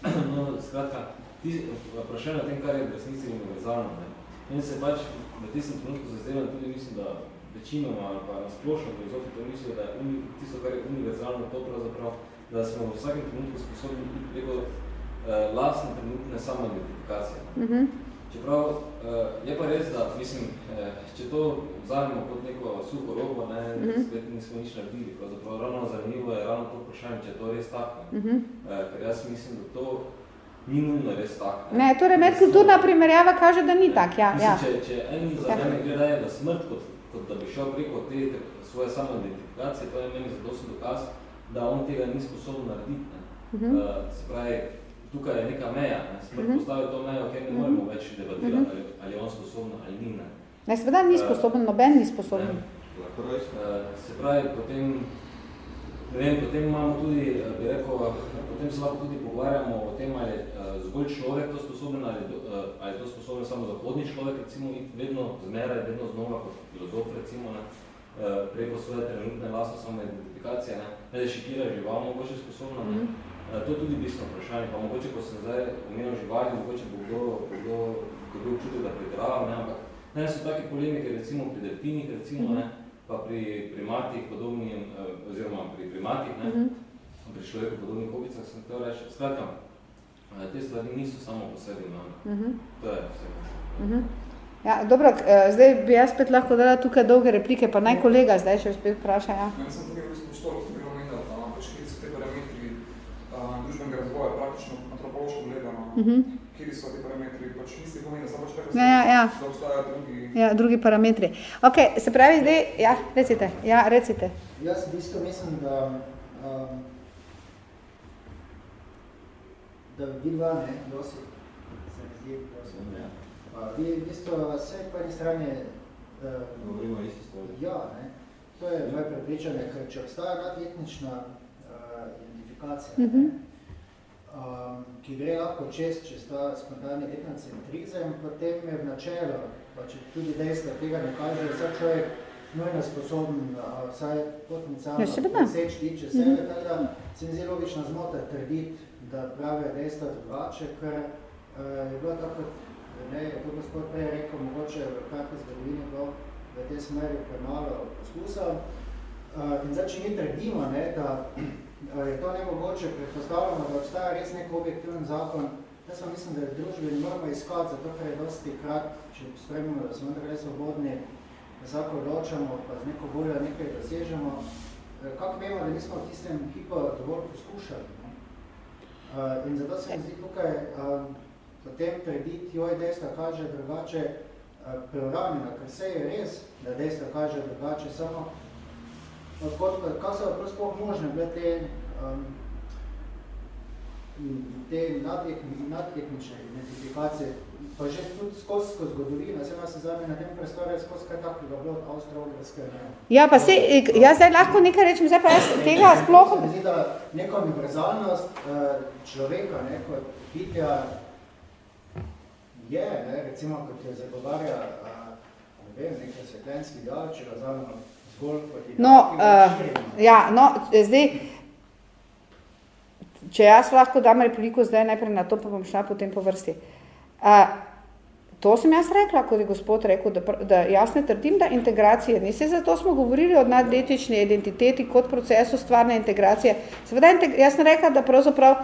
Speaker 7: No, skratka, ti vprašanje o tem, kar je v resnici univerzalno, ne. Meni se pač v tistem trenutku zazdevam tudi mislim, da večinoma ali pa na splošno filozofi to mislijo, da je uni, tisto, kar je univerzalno, to pravzaprav, da smo v vsakem trenutku sposobni biti preko eh, lastne trenutne samoidentifikacije. Mm -hmm. Čeprav eh, je pa res, da mislim, eh, če to vzamemo kot neko suho robo, ne, mm -hmm. spet nismo nič naredili. Pravzaprav ravno zanimivo je ravno to vprašanje, če je to res tako. Mm -hmm. eh, ker jaz mislim, da to ni nujno res tako.
Speaker 2: Ne, ne torej medkulturna primerjava kaže, da ni tak, ja.
Speaker 7: Mislim,
Speaker 2: ja.
Speaker 7: če, če eni za ja. gledajo na smrt, kot, kot da bi šel preko te svoje samoidentifikacije, to je meni zadosten dokaz, da on tega ni sposoben narediti. Ne. Uh -huh. uh, se pravi, tukaj je neka meja, ne. smrt uh -huh. postavi to mejo, ker ne moremo več debatirati, uh -huh. ali, ali je on sposoben ali ni. Ne,
Speaker 2: ne seveda ni sposoben, uh, noben ni sposoben. Ne.
Speaker 7: Uh, se pravi, potem, ne vem, potem imamo tudi, bi rekel, potem se lahko tudi pogovarjamo o tem, ali je zgolj človek to sposoben, ali, ali je to sposoben samo zahodni človek, recimo, vedno zmeraj, vedno znova kot filozof, recimo, ne, preko svoje trenutne lastne samoidentifikacije, ne, ne da šikira žival, mogoče sposobno, ne. Mm. To je tudi bistveno vprašanje, pa mogoče, ko sem zdaj omenil živali, mogoče bo kdo, kdo, kdo občutil, da predrava, ne, ampak ne, so take polemike, recimo pri delfinih, recimo, ne, pa pri primatih podobnim, oziroma pri primatih, ne, mm -hmm. pri človeku podobnih obicah, sem to reči. Skratka, te stvari niso samo po sebi, no. Mm -hmm. To je vse.
Speaker 2: Mm -hmm. Ja, dobro, zdaj bi jaz spet lahko dala tukaj dolge replike, pa naj kolega zdaj še spet vpraša, ja.
Speaker 8: Ja, sem tukaj v što, ste bilo omenjali, da pač kjer so te parametri uh, družbenega razvoja, praktično antropološko gledano, uh -huh. kjer so te parametri, pač niste pomenili, samo pač kaj
Speaker 2: ja, ja, ja.
Speaker 8: da obstajajo drugi...
Speaker 2: Ja, drugi parametri. Ok, se pravi zdaj, ja, recite, ja, recite.
Speaker 9: Jaz v bistvu mislim, da um, da vi dva, ne, dosti, se mi zdi, dosti, ne, vi v bistvu vse po eni strani uh,
Speaker 3: Govorimo isti stvari.
Speaker 9: Ja, ne, to je moje prepričanje, ker če obstaja nadetnična uh, identifikacija, mm -hmm. um, ki gre lahko čez, če sta spontani etnocentrizem, potem je v načelu, pa če tudi dejstvo tega ne kaže, vsak človek nujno sposoben, vsaj potencialno preseč tiče sebe, mm -hmm. tako da se mi zdi logična zmota trditi, da prave dejstva drugače, ker uh, je bilo tako, ne, je to gospod prej rekel, mogoče v kratki zgodovini bilo v tej smeri premalo poskusov. Uh, in zdaj, če mi trdimo, ne, da uh, je to nemogoče, predpostavljamo, da obstaja res nek objektiven zakon, jaz pa mislim, da v družbi ne moramo iskati, zato ker je dosti krat, če spremimo, da smo nekaj svobodni, da vsako odločamo, pa z neko voljo nekaj dosežemo, kako vemo, da nismo v tistem hipu dovolj poskušali. Uh, in zato se mi zdi tukaj uh, potem trditi, joj dejstva kaže drugače uh, preuranjena, ker se je res, da dejstva kaže drugače, samo odkot, kaj so prav sploh možne bile te, um, te nadetnične identifikacije, pa že tudi skozi skozi zgodovino, se nas zame na tem prostoru je skozi kaj takega bilo od Avstro-Ogrske.
Speaker 2: Ja, pa se, jaz zdaj lahko nekaj rečem, zdaj pa jaz tega sploh...
Speaker 9: Se mi zdi, da neka univerzalnost uh, človeka, ne, kot bitja je, ne, recimo, kot je zagovarja, uh, ne vem, nekaj svetljenski ideal, če ga zavemo zgolj kot ideal,
Speaker 2: no, uh, Ja, no, zdaj, če jaz lahko dam repliko zdaj najprej na to, pa bom šla potem po vrsti. Uh, To sem jaz rekla, kot je gospod rekel, da, da jaz ne trdim, da integracije ni. Se zato smo govorili o nadetični identiteti kot procesu stvarne integracije. Seveda, jaz sem rekla, da pravzaprav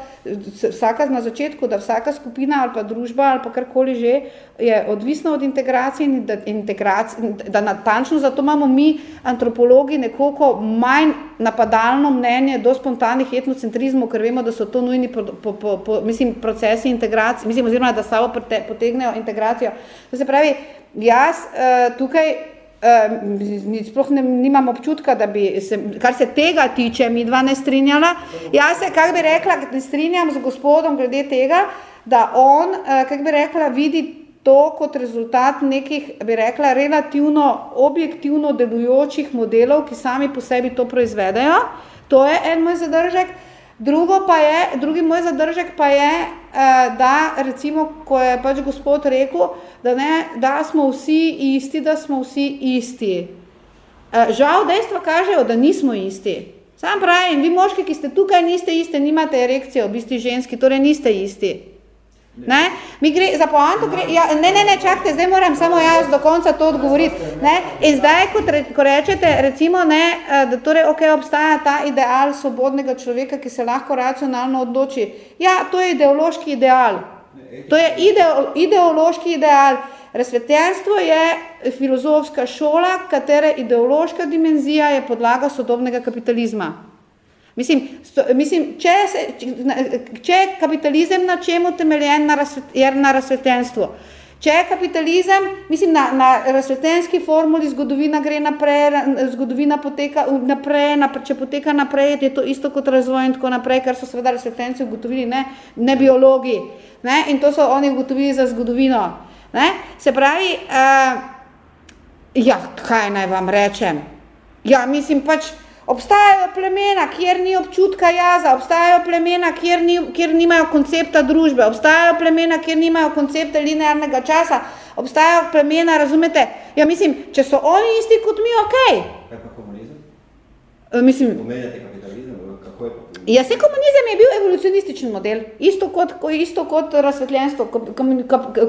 Speaker 2: vsaka na začetku, da vsaka skupina ali pa družba ali pa karkoli že je odvisna od integracije in da, integracije, da natančno zato imamo mi antropologi nekoliko manj napadalno mnenje do spontanih etnocentrizmov, ker vemo, da so to nujni po, po, po, po, mislim, procesi integracije, mislim, oziroma da sabo pote, potegnejo integracijo. To se pravi, jaz uh, tukaj uh, sploh ne, nimam občutka, da bi se, kar se tega tiče, mi dva ne strinjala. Jaz se, kak bi rekla, ne strinjam z gospodom glede tega, da on, uh, kak bi rekla, vidi to kot rezultat nekih, bi rekla, relativno objektivno delujočih modelov, ki sami po sebi to proizvedejo. To je en moj zadržek. Drugo pa je, drugi moj zadržek pa je, eh, da recimo, ko je pač gospod rekel, da, ne, da smo vsi isti, da smo vsi isti. Eh, Žal dejstva kažejo, da nismo isti. Sam pravim, vi moški, ki ste tukaj, niste isti, nimate erekcije, v bistvu ženski, torej niste isti. Ne? Mi gre, za poanto gre, ja, ne, ne, ne, čakajte, zdaj moram samo jaz do konca to odgovoriti. Ne? In zdaj, ko, re, ko rečete, recimo, ne, eh, da torej, ok, obstaja ta ideal svobodnega človeka, ki se lahko racionalno odloči. Ja, to je ideološki ideal. To je ideo, ideološki ideal. Razsvetljenstvo je filozofska šola, katere ideološka dimenzija je podlaga sodobnega kapitalizma. Mislim, sto, mislim če, se, če je kapitalizem na čemu temeljen, na, razsvet, je na razsvetljenstvu. Če je kapitalizem, mislim, na, na razsvetljenski formuli zgodovina gre naprej, zgodovina poteka naprej, naprej, če poteka naprej, je to isto kot razvoj in tako naprej, kar so seveda razsvetljenci ugotovili, ne, ne biologi. Ne, in to so oni ugotovili za zgodovino. Ne. Se pravi, uh, ja, kaj naj vam rečem? Ja, mislim pač, Obstajajo plemena, kjer ni občutka jaza, obstajajo plemena, kjer, ni, kjer nimajo koncepta družbe, obstajajo plemena, kjer nimajo koncepta linearnega časa, obstajajo plemena, razumete? Ja, mislim, če so oni isti kot mi, okej.
Speaker 3: Kaj pa komunizem?
Speaker 2: Okay. Mislim,
Speaker 3: Pomenjate kapitalizem, kako je pa komunizem?
Speaker 2: Ja, se komunizem je bil evolucionističen model, isto kot, isto kot razsvetljenstvo.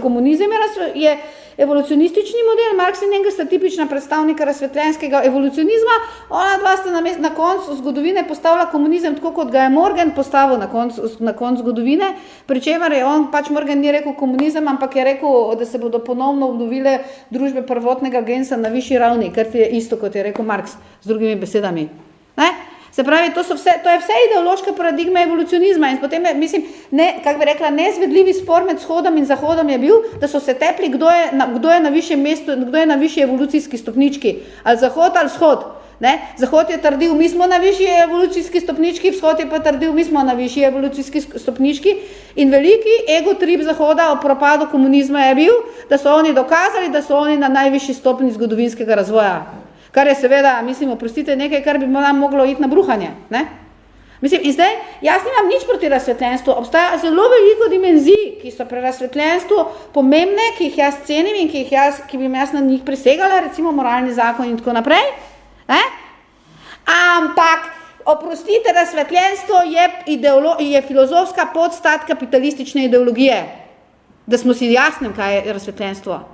Speaker 2: Komunizem je, razsve, je evolucionistični model, Marx in Engels sta tipična predstavnika razsvetljenskega evolucionizma, ona dva sta na, na koncu zgodovine postavila komunizem tako, kot ga je Morgan postavil na koncu na konc zgodovine, pri čemer je on, pač Morgan ni rekel komunizem, ampak je rekel, da se bodo ponovno obnovile družbe prvotnega gensa na višji ravni, kar je isto, kot je rekel Marx, z drugimi besedami. Ne? Se pravi, to, vse, to je vse ideološka paradigma evolucionizma in potem, je, mislim, ne, kak bi rekla, nezvedljivi spor med shodom in zahodom je bil, da so se tepli, kdo je na, kdo je na višjem mestu, kdo je na višji evolucijski stopnički, ali zahod ali vzhod. Ne? Zahod je trdil, mi smo na višji evolucijski stopnički, vzhod je pa trdil, mi smo na višji evolucijski stopnički in veliki ego trip zahoda o propadu komunizma je bil, da so oni dokazali, da so oni na najvišji stopni zgodovinskega razvoja. Kar je seveda, mislim, oprostite, nekaj, kar bi nam moglo iti na bruhanje. Ne? Mislim, in zdaj, jaz nimam nič proti razsvetljenstvu, obstaja zelo veliko dimenzij, ki so pri razsvetljenstvu pomembne, ki jih jaz cenim in ki, jih jaz, ki bi jaz na njih prisegala, recimo moralni zakon in tako naprej. Ne? Ampak, oprostite, razsvetljenstvo je, ideolo, je filozofska podstat kapitalistične ideologije. Da smo si jasnem, kaj je razsvetljenstvo.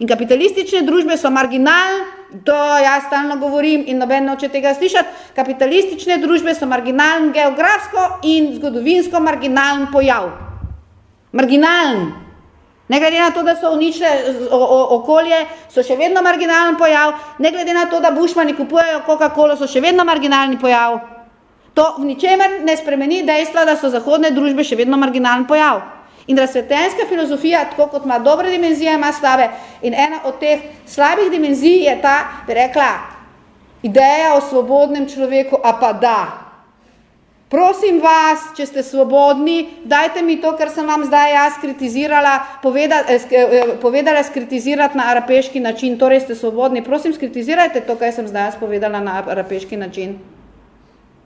Speaker 2: In kapitalistične družbe so marginalne, to jaz stalno govorim in noben noče tega slišati, kapitalistične družbe so marginalen geografsko in zgodovinsko marginalen pojav. Marginalen. Ne glede na to, da so uničile okolje, so še vedno marginalen pojav, ne glede na to, da bušmani kupujejo Coca-Cola, so še vedno marginalni pojav. To v ničemer ne spremeni dejstva, da so zahodne družbe še vedno marginalen pojav. In razsvetljenska filozofija, tako kot ima dobre dimenzije, ima slabe. In ena od teh slabih dimenzij je ta, bi rekla, ideja o svobodnem človeku, a pa da. Prosim vas, če ste svobodni, dajte mi to, kar sem vam zdaj jaz kritizirala, povedala, povedala skritizirati na arapeški način, torej ste svobodni. Prosim, skritizirajte to, kar sem zdaj jaz povedala na arapeški način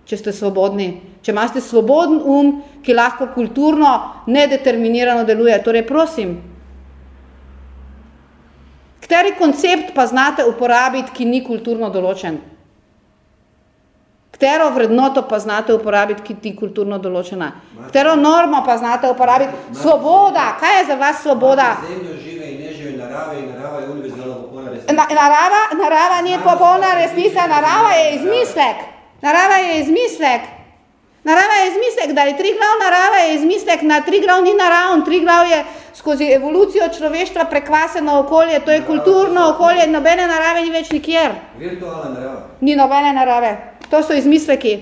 Speaker 2: če ste svobodni, če imate svoboden um, ki lahko kulturno, nedeterminirano deluje. Torej, prosim, kateri koncept pa znate uporabiti, ki ni kulturno določen? Katero vrednoto pa znate uporabiti, ki ni kulturno določena? Katero normo pa znate uporabiti? Svoboda, kaj je za vas svoboda?
Speaker 3: Zemljo žive in narave in narava je univerzalna popolna resnica.
Speaker 2: Na, narava, narava ni popolna resnica, narava je izmislek. Narava je izmislek. Narava je izmislek, da je triglav narava je izmislek, na triglav ni naravn, triglav je skozi evolucijo človeštva prekvaseno okolje, to je kulturno okolje, nobene narave ni več nikjer.
Speaker 3: Virtualna narava.
Speaker 2: Ni nobene narave, to so izmisleki.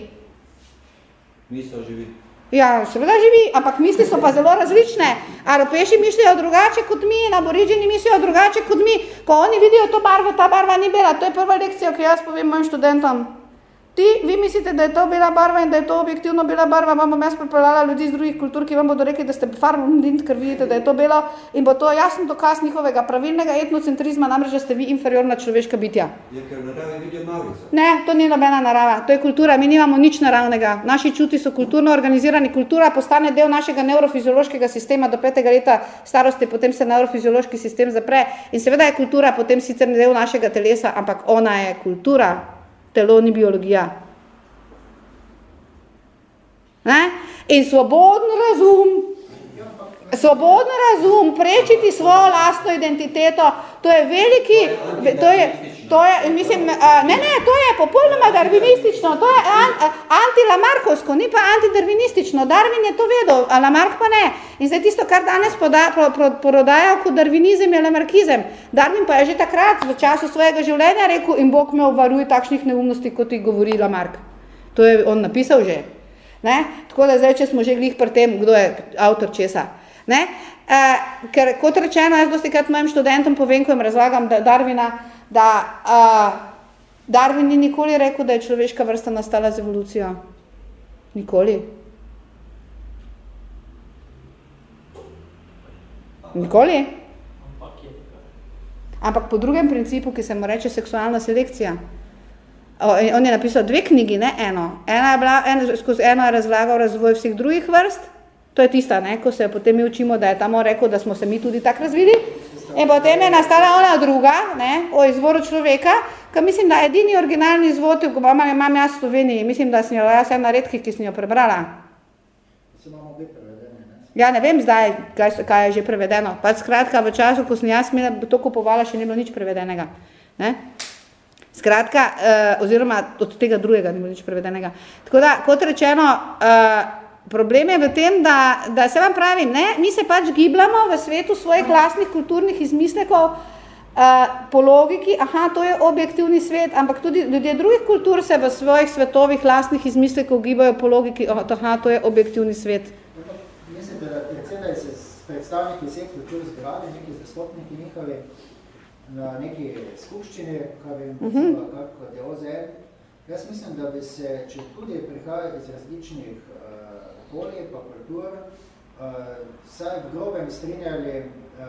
Speaker 3: Misel živi.
Speaker 2: Ja, seveda živi, ampak misli so pa zelo različne. Evropeši mislijo drugače kot mi, in aboriđeni mislijo drugače kot mi. Ko oni vidijo to barvo, ta barva ni bela. To je prva lekcija, ki jaz povem mojim študentom. Ti, vi mislite, da je to bela barva in da je to objektivno bela barva, vam bom jaz pripeljala ljudi iz drugih kultur, ki vam bodo rekli, da ste farblint, ker vidite, da je to belo in bo to jasen dokaz njihovega pravilnega etnocentrizma, namreč, da ste vi inferiorna človeška bitja.
Speaker 3: Je, ker v naravi vidijo mavico.
Speaker 2: Ne, to ni nobena narava, to je kultura, mi nimamo nič naravnega. Naši čuti so kulturno organizirani, kultura postane del našega neurofiziološkega sistema do petega leta starosti, potem se neurofiziološki sistem zapre in seveda je kultura potem sicer del našega telesa, ampak ona je kultura, telo ni biologija. Ne? In svoboden razum, svoboden razum, prečiti svojo lastno identiteto, to je veliki, to je, to je, mislim, ne, ne, to je popolnoma darwinistično, to je an, antilamarkovsko, ni pa antidarwinistično, Darwin je to vedel, a Lamarck pa ne. In zdaj tisto, kar danes poda, pro, pro, prodajajo kot darwinizem, je lamarkizem. Darwin pa je že takrat, v času svojega življenja rekel, in Bog me obvaruje takšnih neumnosti, kot jih govori Lamarck. To je on napisal že. Ne? Tako da zdaj, če smo že glih pri tem, kdo je avtor česa. Ne? E, ker kot rečeno, jaz dosti krat mojim študentom povem, ko jim razlagam da, Darwina, da uh, Darwin ni nikoli rekel, da je človeška vrsta nastala z evolucijo. Nikoli. Nikoli. Ampak po drugem principu, ki se mu reče seksualna selekcija. On je napisal dve knjigi, ne eno. Ena je bila, en, skozi eno je razlagal razvoj vseh drugih vrst, to je tista, ne, ko se potem mi učimo, da je tam rekel, da smo se mi tudi tako razvili. In potem je nastala ona druga, ne, o izvoru človeka, ki mislim, da je edini originalni izvod, ko imam, imam jaz v Sloveniji, mislim, da sem jo jaz ena redkih, ki sem jo prebrala.
Speaker 9: Se imamo obe prevedene, ne?
Speaker 2: Ja, ne vem zdaj, kaj, kaj je že prevedeno. Pa skratka, v času, ko sem jaz imela to kupovala, še ni bilo nič prevedenega. Ne? Skratka, uh, oziroma od tega drugega ni bilo nič prevedenega. Tako da, kot rečeno, uh, problem je v tem, da, da se vam pravim, ne, mi se pač gibljamo v svetu svojih lastnih kulturnih izmislekov, uh, po logiki, aha, to je objektivni svet, ampak tudi ljudje drugih kultur se v svojih svetovih lastnih izmislekov gibajo po logiki, aha, to je objektivni svet.
Speaker 9: Mislite, da predsedaj se s predstavniki vseh kultur zbrali, neki zastopniki njihovi, na neki skupščini, kaj bi
Speaker 2: Uh -huh.
Speaker 9: kako je OZN. Jaz mislim, da bi se, če tudi prihaja iz različnih okolij pa kultur, uh, vsaj v grobem strinjali, uh,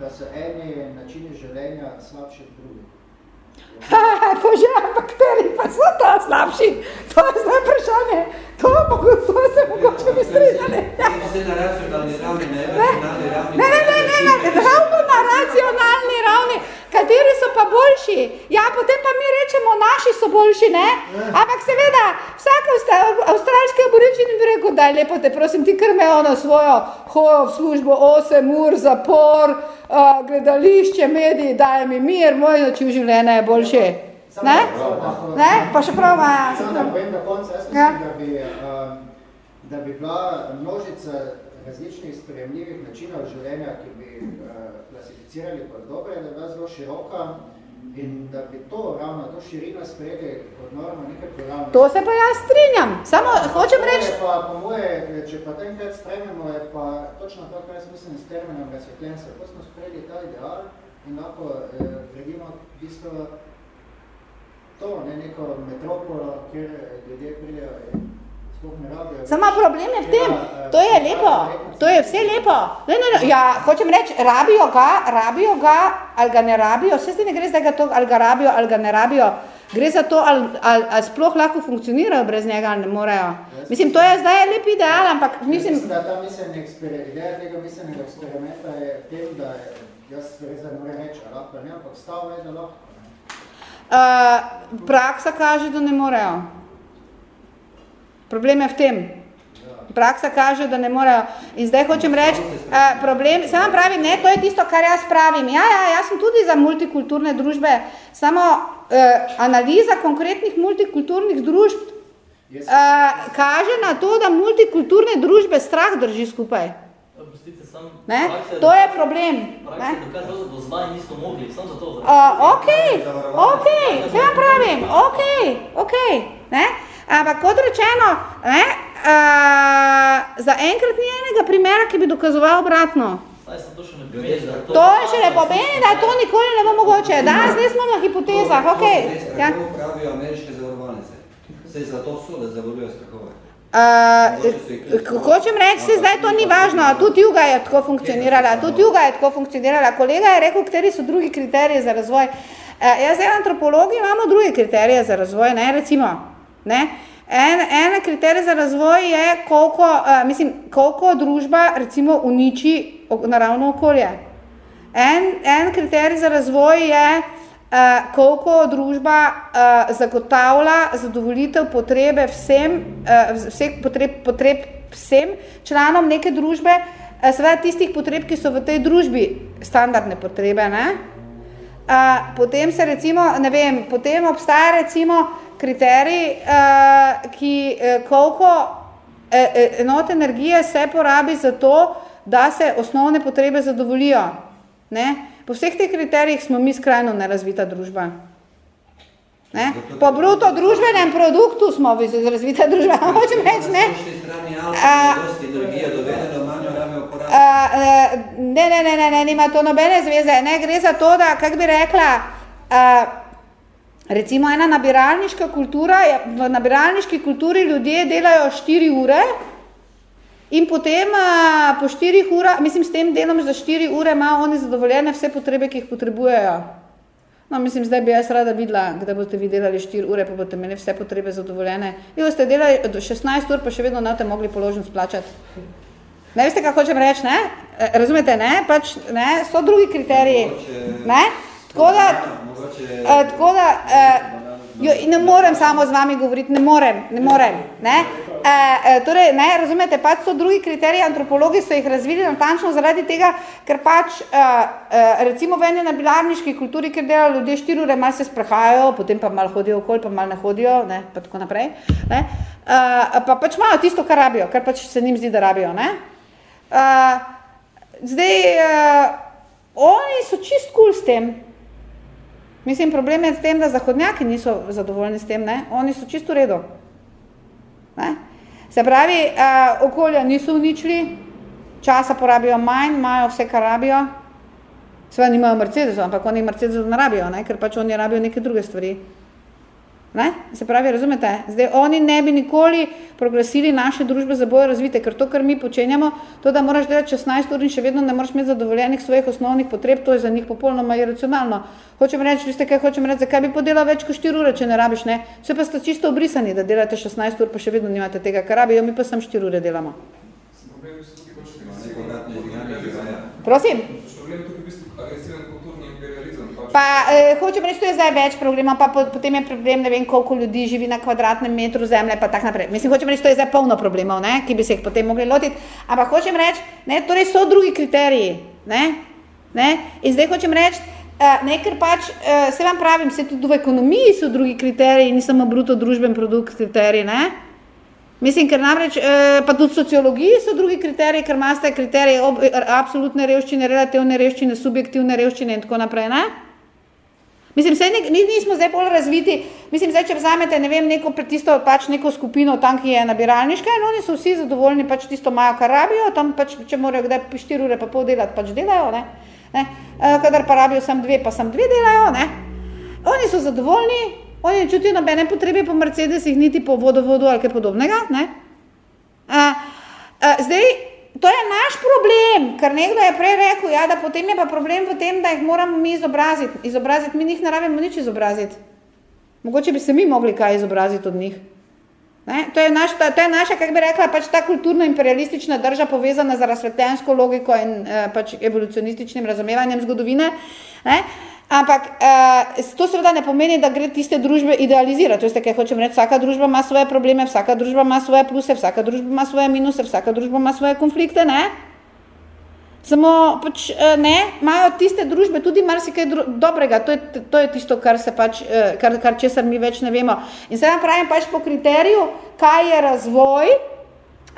Speaker 9: da so eni načini življenja slabši od drugih.
Speaker 2: Ha, to že, ampak kateri pa so ta slabši? To je zdaj vprašanje. To, to se mogoče bi strinjali.
Speaker 3: Ravni, ne.
Speaker 2: Ne, ne, ne, ne, ne, ravno na racionalni ravni. Kateri so pa boljši? Ja, potem pa mi rečemo, naši so boljši, ne? Ampak seveda, vsak avstralski aboričin bi rekel, daj lepo te, prosim, ti krme ono svojo hojo v službo, 8 ur, zapor, uh, gledališče, mediji, daj mi mir, moj način življenja je boljši. Ne? Ne? Pa še prav Maja.
Speaker 9: Samo da povem na koncu, jaz mislim,
Speaker 2: Ja.
Speaker 9: da, bi, um, da bi bila množica različnih sprejemljivih načinov življenja, ki bi uh, klasificirali kot dobre, da bi bila zelo široka in da bi to ravno, to širino sprejeli kot normo nekaj programov.
Speaker 2: To se pa jaz strinjam. Samo hočem reči,
Speaker 9: Pa, po moje, če pa tenkrat sprememo, je pa točno to, kar jaz mislim s terminom razsvetljenstva. Ko smo sprejeli ta ideal in lahko eh, gradimo v bistvu to, ne neko metropolo, kjer ljudje pridejo in.
Speaker 2: Samo problem je v tem, to je lepo, to je vse lepo. Ne, ne, ne, ja, hočem reči, rabijo ga, rabijo ga, ali ga ne rabijo, vse ne gre zdaj ga to, ali ga rabijo, ali ga ne rabijo. Gre za to, ali, ali, ali sploh lahko funkcionirajo brez njega, ali ne morejo. Mislim, to je zdaj lep ideal, ampak mislim...
Speaker 9: Mislim, da ta miselni eksperiment, tega miselnega eksperimenta je tem, da je, jaz res ne morem reči, ali lahko, ne, ampak stav je, da lahko.
Speaker 2: Uh, praksa kaže, da ne morejo. Problem je v tem. praksa kaže, da ne morejo. In zdaj hočem reči, uh, problem, samo pravim, ne, to je tisto, kar jaz pravim. Ja, ja, jaz sem tudi za multikulturne družbe, samo uh, analiza konkretnih multikulturnih družb uh, kaže na to, da multikulturne družbe strah drži skupaj. Ne? To je problem. Ne? Uh, ok, ok, se vam pravim, ok, ok. Ne? Ampak kot rečeno, ne, uh, za enkrat ni enega primera, ki bi dokazoval obratno. To je še ne pomeni, da to nikoli ne bo mogoče. Danes ne smo na hipotezah, ok.
Speaker 3: Ja. pravijo ameriške zavarovalnice. Se zato so, da zavarujo strahove.
Speaker 2: Uh, hočem reči, se zdaj to ni važno, tudi Juga je tako funkcionirala, tudi Juga je tako funkcionirala. Kolega je rekel, kateri so drugi kriteriji za razvoj. Uh, jaz zdaj antropologi imamo druge kriterije za razvoj, ne, recimo, ne. En, en kriterij za razvoj je, koliko, uh, mislim, koliko družba recimo uniči naravno okolje. En, en kriterij za razvoj je, uh, koliko družba uh, zagotavlja zadovoljitev potrebe vsem, uh, vseh potreb, potreb vsem članom neke družbe, uh, seveda tistih potreb, ki so v tej družbi standardne potrebe. Ne? Uh, potem se recimo, ne vem, potem obstaja recimo kriterij, uh, ki uh, koliko uh, enot energije se porabi za to, da se osnovne potrebe zadovoljijo. Ne? Po vseh teh kriterijih smo mi skrajno nerazvita družba. Ne? Po bruto družbenem produktu smo razvita družba, hočem reči, ne? Ne, ne, ne, ne, ne, nima to nobene zveze, ne, gre za to, da, kak bi rekla, a, recimo ena nabiralniška kultura, v nabiralniški kulturi ljudje delajo 4 ure, In potem po štirih urah, mislim, s tem delom za štiri ure ima oni zadovoljene vse potrebe, ki jih potrebujejo. No, mislim, zdaj bi jaz rada videla, kdaj boste vi delali štiri ure, pa boste imeli vse potrebe zadovoljene. Vi boste delali do 16 ur, pa še vedno nate mogli položnic plačati. Ne veste, kako hočem reči, ne? E, razumete, ne? Pač, ne? So drugi kriteriji. Ne? Tako da, e, tako da, Jo, ne morem samo z vami govoriti, ne morem, ne morem. Ne? E, e, torej, ne, razumete, pač so drugi kriteriji, antropologi so jih razvili natančno zaradi tega, ker pač e, e, recimo v eni nabilarniški kulturi, ker delajo ljudje štiri ure, malo se sprehajajo, potem pa malo hodijo okoli, pa malo ne hodijo, ne, pa tako naprej. Ne? E, pa pač imajo tisto, kar rabijo, kar pač se njim zdi, da rabijo. Ne? E, zdaj, e, oni so čist cool s tem, Mislim, problem je s tem, da zahodnjaki niso zadovoljni s tem, ne? oni so čisto v redu. Ne? Se pravi, uh, okolja niso uničili, časa porabijo manj, imajo vse, kar rabijo. Sve nimajo Mercedesov, ampak oni Mercedesov ne rabijo, ne? ker pač oni rabijo neke druge stvari. Ne? Se pravi, razumete? Zdaj, oni ne bi nikoli progresili naše družbe za bojo razvite, ker to, kar mi počenjamo, to, da moraš delati 16 ur in še vedno ne moraš imeti zadovoljenih svojih osnovnih potreb, to je za njih popolnoma iracionalno. Hočem reči, veste kaj hočem reči, zakaj bi podelal več kot 4 ure, če ne rabiš, ne? Vse pa ste čisto obrisani, da delate 16 ur, pa še vedno nimate tega, kar rabijo, mi pa sem 4 ure delamo. Prosim? Problem je tukaj v bistvu agresiven Pa eh, hočem reči, to je zdaj več problemov, pa potem je problem, ne vem, koliko ljudi živi na kvadratnem metru zemlje, pa tak naprej. Mislim, hočem reči, to je zdaj polno problemov, ne, ki bi se jih potem mogli lotiti. Ampak hočem reči, ne, torej so drugi kriteriji, ne, ne, in zdaj hočem reči, uh, ne, ker pač, uh, se vam pravim, se tudi v ekonomiji so drugi kriteriji, ni samo bruto družben produkt kriterij, ne. Mislim, ker namreč, uh, pa tudi v sociologiji so drugi kriteriji, ker imate kriterije ob, absolutne revščine, relativne revščine, subjektivne revščine in tako naprej, ne. Mislim, vse ne, mi nismo zdaj bolj razviti, mislim, zdaj, če vzamete, ne vem, neko tisto, pač neko skupino tam, ki je nabiralniška in oni so vsi zadovoljni, pač tisto imajo, kar rabijo, tam pač, če morajo kdaj štiri ure pa pol delati, pač delajo, ne, ne, eh, kadar pa rabijo sam dve, pa sam dve delajo, ne, oni so zadovoljni, oni ne čutijo nobene potrebe po Mercedesih, niti po vodovodu ali kaj podobnega, ne, a, a, zdaj, To je naš problem, ker nekdo je prej rekel, ja, da potem je pa problem v tem, da jih moramo mi izobraziti. izobraziti. Mi njih ne rabimo nič izobraziti. Mogoče bi se mi mogli kaj izobraziti od njih. Ne? To, je naš, to je naša, kako bi rekla, pač ta kulturno-imperialistična drža povezana z razsvetljensko logiko in eh, pač evolucionističnim razumevanjem zgodovine. Ne? Ampak uh, to seveda ne pomeni, da gre tiste družbe idealizirati. Veste, kaj hočem reči? Vsaka družba ima svoje probleme, vsaka družba ima svoje pluse, vsaka družba ima svoje minuse, vsaka družba ima svoje konflikte, ne? Samo pač ne, imajo tiste družbe tudi marsikaj dobrega, to je, to je tisto, kar, se pač, kar, kar česar mi več ne vemo. In sedaj pravim pač po kriteriju, kaj je razvoj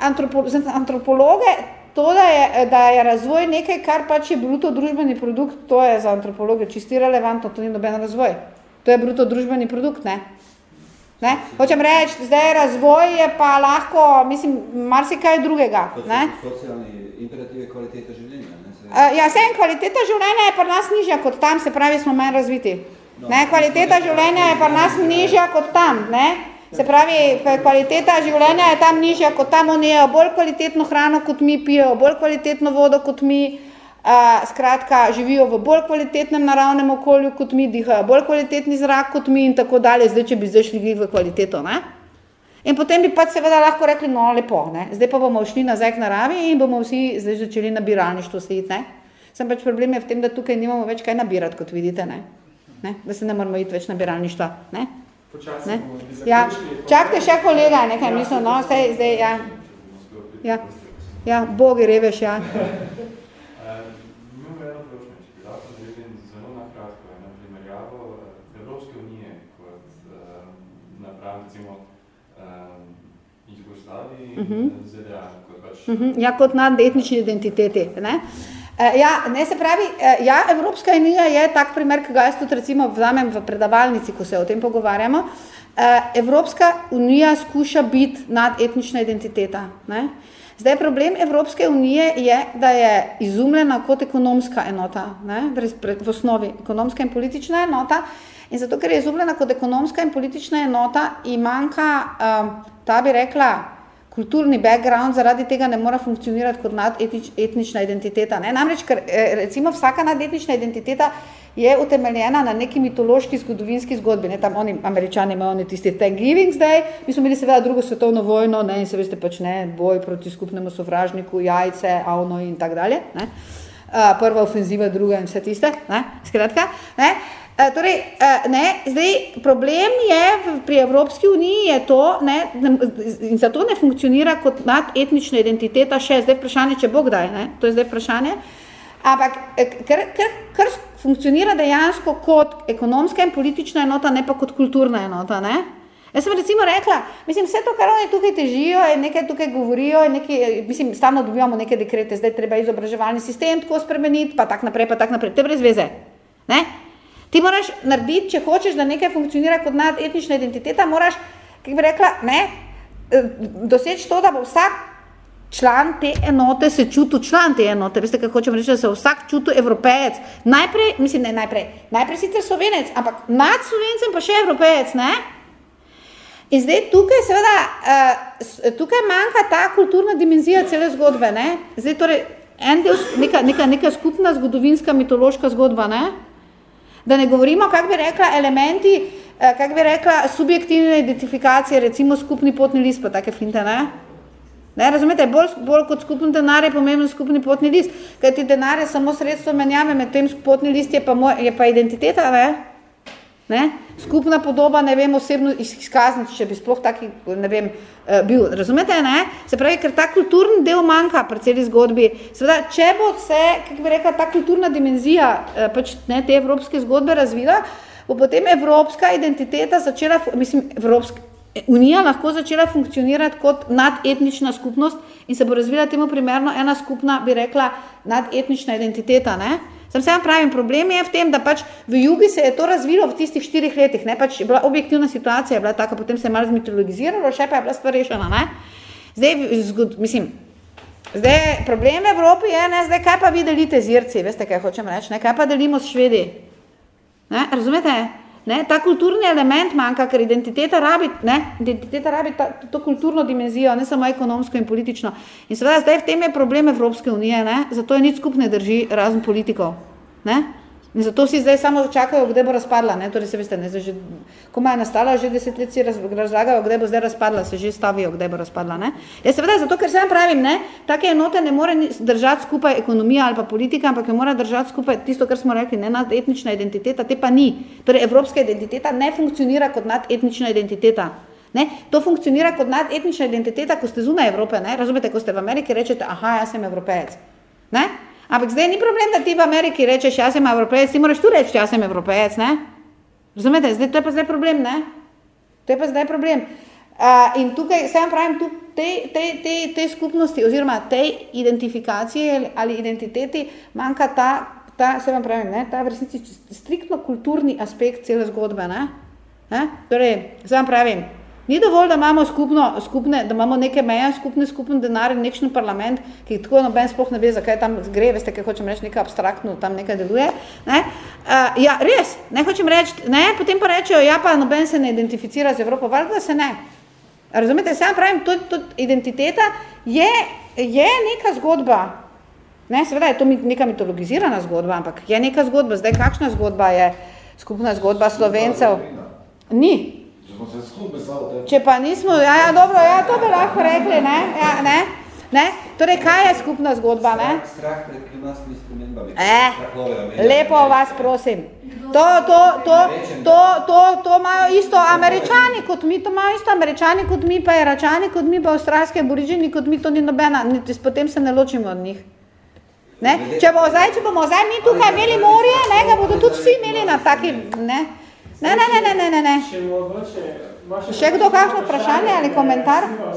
Speaker 2: antropo, antropologe, to, da je, da je razvoj nekaj, kar pač je bruto družbeni produkt, to je za antropologe čisti relevantno, to ni noben razvoj. To je bruto družbeni produkt, ne? Ne? Hočem reči, zdaj razvoj je pa lahko, mislim, marsikaj drugega. Ne?
Speaker 3: Socialni imperativ je kvaliteta življenja. Ne? Se...
Speaker 2: Uh, ja, vse kvaliteta življenja je pri nas nižja kot tam, se pravi, smo manj razviti. No, ne? Kvaliteta življenja je pri nas nižja kot tam. Ne? Se pravi, kvaliteta življenja je tam nižja, kot tam oni jejo bolj kvalitetno hrano, kot mi pijejo, bolj kvalitetno vodo, kot mi, uh, skratka, živijo v bolj kvalitetnem naravnem okolju, kot mi, dihajo bolj kvalitetni zrak, kot mi in tako dalje, zdaj, če bi zdaj šli v kvaliteto, ne? In potem bi pač seveda lahko rekli, no, lepo, ne? Zdaj pa bomo šli nazaj k naravi in bomo vsi zdaj začeli nabiralništvo sediti? Sem pač problem je v tem, da tukaj nimamo več kaj nabirati, kot vidite, ne? ne? Da se ne moramo iti več nabiralništva, ne?
Speaker 1: Počasno bomo
Speaker 2: ja. Čakajte še kolega, nekaj mislim, no, sej, zdaj, ja. Ja, ja bogi reveš, ja. Uh -huh. ZDA, kot pač... uh -huh. Ja, kot nad etnični identiteti. Ne? Uh, ja, ne se pravi, uh, ja, Evropska unija je tak primer, ki ga jaz tudi recimo vzamem v predavalnici, ko se o tem pogovarjamo. Uh, Evropska unija skuša biti nad etnična identiteta. Ne? Zdaj, problem Evropske unije je, da je izumljena kot ekonomska enota, ne? v osnovi ekonomska in politična enota. In zato, ker je izumljena kot ekonomska in politična enota, in manjka, ta bi rekla, kulturni background zaradi tega ne mora funkcionirati kot nadetnična identiteta. Ne? Namreč, ker eh, recimo vsaka nadetnična identiteta je utemeljena na neki mitološki zgodovinski zgodbi. Ne? Tam oni, američani, imajo oni tisti Thanksgiving zdaj, mi smo imeli seveda drugo svetovno vojno ne? in se veste pač ne, boj proti skupnemu sovražniku, jajce, avno in tak dalje. Ne? Uh, prva ofenziva, druga in vse tiste. Ne? Skratka, ne? Uh, torej, uh, ne, zdaj, problem je pri Evropski uniji je to, ne, in zato ne funkcionira kot nadetnična identiteta še, zdaj vprašanje, če bo kdaj, ne, to je zdaj vprašanje, ampak ker, ker, ker funkcionira dejansko kot ekonomska in politična enota, ne pa kot kulturna enota, ne. Jaz sem recimo rekla, mislim, vse to, kar oni tukaj težijo, je nekaj tukaj govorijo, nekaj, mislim, stalno dobivamo neke dekrete, zdaj treba izobraževalni sistem tako spremeniti, pa tak naprej, pa tak naprej, to je brez veze, ne. Ti moraš narediti, če hočeš, da nekaj funkcionira kot nadetnična identiteta, moraš, kako bi rekla, ne, eh, doseči to, da bo vsak član te enote se čutil član te enote. Veste, kako hočem reči, da se vsak čutil evropejec. Najprej, mislim, ne najprej, najprej sicer slovenec, ampak nad slovencem pa še evropejec, ne? In zdaj tukaj seveda, uh, tukaj manjka ta kulturna dimenzija cele zgodbe, ne? Zdaj torej, en del, neka, neka, neka skupna zgodovinska, mitološka zgodba, ne? Da ne govorimo, kako bi rekla, elementi, eh, kako bi rekla, subjektivne identifikacije, recimo skupni potni list, pa take finte, ne? Ne, razumete, bolj, bolj kot skupni denar je pomemben skupni potni list, kaj ti denar je samo sredstvo menjave, med tem potni list je pa, moj, je pa identiteta, ne? Ne? Skupna podoba, ne vem, osebno izkaznic, če bi sploh taki, ne vem, eh, bil. Razumete, ne? Se pravi, ker ta kulturni del manjka pri celi zgodbi. Seveda, če bo se, kako bi rekla, ta kulturna dimenzija eh, pač ne, te evropske zgodbe razvila, bo potem evropska identiteta začela, mislim, evropska, Unija lahko začela funkcionirati kot nadetnična skupnost in se bo razvila temu primerno ena skupna, bi rekla, nadetnična identiteta, ne? Sam se vam pravim, problem je v tem, da pač v jugi se je to razvilo v tistih štirih letih, ne, pač bila objektivna situacija, je bila taka, potem se je malo zmitologiziralo, še pa je bila stvar rešena, ne. Zdaj, zgod, mislim, zdaj, problem v Evropi je, ne, zdaj, kaj pa vi delite zirci, veste, kaj hočem reči, ne, kaj pa delimo s švedi, ne, razumete, ne, ta kulturni element manjka, ker identiteta rabi, ne, identiteta rabi ta, to kulturno dimenzijo, ne samo ekonomsko in politično. In seveda zdaj v tem je problem Evropske unije, ne, zato je nič skupne drži razen politikov, ne. In zato si zdaj samo čakajo, kdaj bo razpadla. Ne? Torej, se veste, ne, zdaj že, ko ima nastala, že deset let si raz, razlagajo, kdaj bo zdaj razpadla, se že stavijo, kdaj bo razpadla. Ne? Ja, seveda, zato, ker sem pravim, ne, take enote ne more držati skupaj ekonomija ali pa politika, ampak jo mora držati skupaj tisto, kar smo rekli, ne, nadetnična identiteta, te pa ni. Torej, evropska identiteta ne funkcionira kot nadetnična identiteta. Ne? To funkcionira kot nadetnična identiteta, ko ste zunaj Evrope. Ne? Razumete, ko ste v Ameriki, rečete, aha, jaz sem evropejec. Ne? Ampak zdaj ni problem, da ti v Ameriki rečeš, jaz sem evropejec, ti moraš tu reči, jaz sem evropejec. Ne? Razumete, zdaj, to je pa zdaj problem. Ne? To je pa zdaj problem. Uh, in tukaj, sem pravim, tu te, te, te, te skupnosti oziroma tej identifikacije ali identiteti manjka ta, ta se vam pravim, ne, ta v resnici striktno kulturni aspekt cele zgodbe. Ne? Ne? Torej, se vam pravim, ni dovolj, da imamo skupno, skupne, da imamo neke meje, skupne, skupen denar in nekšen parlament, ki tako noben sploh ne ve, zakaj tam gre, veste, kaj hočem reči, nekaj abstraktno tam nekaj deluje. Ne? Uh, ja, res, ne hočem reči, ne, potem pa rečejo, ja pa noben se ne identificira z Evropo, valjda se ne. Razumete, sam pravim, to, to identiteta je, je neka zgodba. Ne, seveda je to neka mitologizirana zgodba, ampak je neka zgodba. Zdaj, kakšna zgodba je skupna zgodba Slovencev? Ni.
Speaker 6: Smo se skupaj samo te...
Speaker 2: Če pa nismo, ja, ja, dobro, ja, to bi lahko rekli, ne, ja, ne, ne. Torej, kaj je skupna zgodba, ne?
Speaker 3: Strah pred klimatskimi spremembami.
Speaker 2: Eh, lepo vas prosim. To, to, to, to, to, to imajo isto američani kot mi, to imajo isto američani kot mi, pa iračani kot mi, pa avstralski aborižini kot mi, to ni nobena, potem se ne ločimo od njih. Ne? Če, bo zdaj, če bomo zdaj mi tukaj imeli morje, ne, ga bodo tudi vsi imeli na taki, ne? Ne, ne, ne, ne, ne, ne, ne.
Speaker 1: Še mogoče, ima
Speaker 2: Še kdo kakšno vprašanje ali komentar?
Speaker 1: Ne.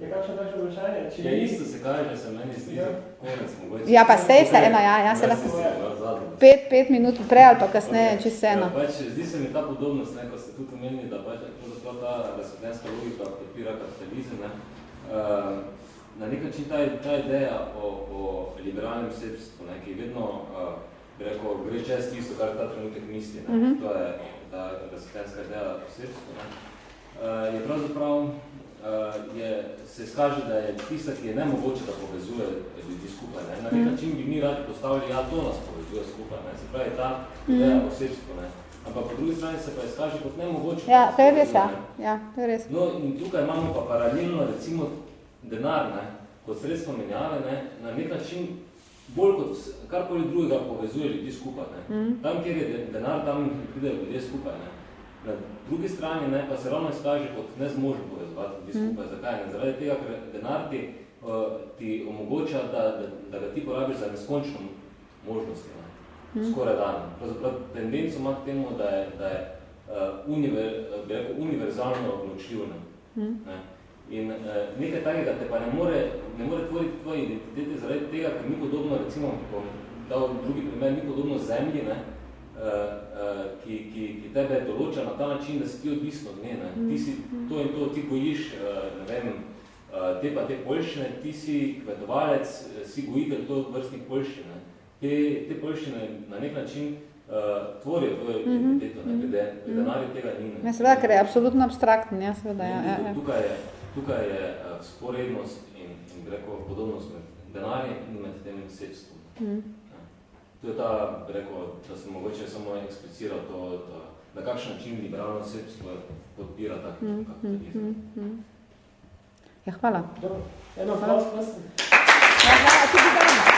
Speaker 1: Je kakšno takšno vprašanje? Če
Speaker 7: Ja,
Speaker 1: ni-
Speaker 7: isto se kaže, se meni zdi,
Speaker 1: Ja.
Speaker 7: konec mogoče.
Speaker 2: Ja, pa sej vseeno, ja, ja, se lahko-. Pet, pet minut prej ali pa kasneje, čisto vseeno.
Speaker 7: Ja, pač, zdi se mi ta podobnost, ne, ko ste tudi omenili, da pač pravzaprav ta razsvetljenska logika podpira kapitalizem. Ne. Uh, na nek način ta, ta ideja o, o liberalnem sredstvu, ne, ki vedno uh, bi rekel, gre čez tisto, kar ta trenutek misli. Ne.
Speaker 2: Mhm.
Speaker 7: To je ta razsvetljenska ideja o sredstvu. Ne. Uh, je pravzaprav uh, je, se izkaže, da je tista, ki je nemogoče, da povezuje ljudi skupaj. Ne. Na nek
Speaker 2: Mhm.
Speaker 7: način bi mi radi postavili, ja, to nas povezuje skupaj. Ne. Se pravi, ta ideja
Speaker 2: Mhm.
Speaker 7: o sredstvu. Ne. Ampak po drugi strani se pa izkaže kot nemogoče.
Speaker 2: Ja, to je res, ja. Ja, to je res.
Speaker 7: No, in tukaj imamo pa paralelno recimo denar, ne, kot sredstvo menjave, ne, na nek način bolj kot karkoli drugega povezuje ljudi skupaj. Ne.
Speaker 2: Mhm.
Speaker 7: Tam, kjer je de- denar, tam pridejo ljudje skupaj. Ne. Na drugi strani ne, pa se ravno izkaže kot nezmožen povezovati ljudi
Speaker 2: Mhm.
Speaker 7: skupaj. Zakaj? Ne? Zaradi tega, ker denar ti, uh, ti omogoča, da, da, da ga ti porabiš za neskončno možnosti. Ne.
Speaker 2: Mhm.
Speaker 7: Skoraj dan. Pravzaprav tendenco ima k temu, da je, da je uh, univer, rekel, univerzalno odločljiv. Ne.
Speaker 2: Mhm.
Speaker 7: Ne. In uh, nekaj takega te pa ne more, ne more tvoriti tvoje identitete zaradi tega, ker ni podobno, recimo, bom dal drugi primer, ni podobno zemlji, ne, uh, uh, ki, ki, ki tebe določa na ta način, da si ti odvisno od nje. Ne. Ti si to in to, ti gojiš, uh, ne vem, uh, te pa te poljščine, ti si kmetovalec, eh, si gojitelj to vrstnih poljščin. Ne. Te, te poljščine na nek način uh, tvorijo tvojo
Speaker 2: Mhm.
Speaker 7: identiteto, ne, pri, de, pri
Speaker 2: Mhm.
Speaker 7: denarju tega ni. Ne.
Speaker 2: Ja, seveda, ker je absolutno abstraktno, ja, seveda, ja, ja, ja.
Speaker 7: Tukaj je, tukaj je uh, sporednost in, in bi rekel, podobnost med denarjem in med tem sredstvom.
Speaker 2: Mhm.
Speaker 7: Ja. To je ta, bi rekel, da sem mogoče samo ekspliciral to, da, na kakšen način liberalno sredstvo podpira tak
Speaker 2: Mhm,
Speaker 7: kapitalizem.
Speaker 2: mhm, mhm. Ja, hvala.
Speaker 1: Dobro, eno prosim.
Speaker 2: Ja, hvala tudi vam.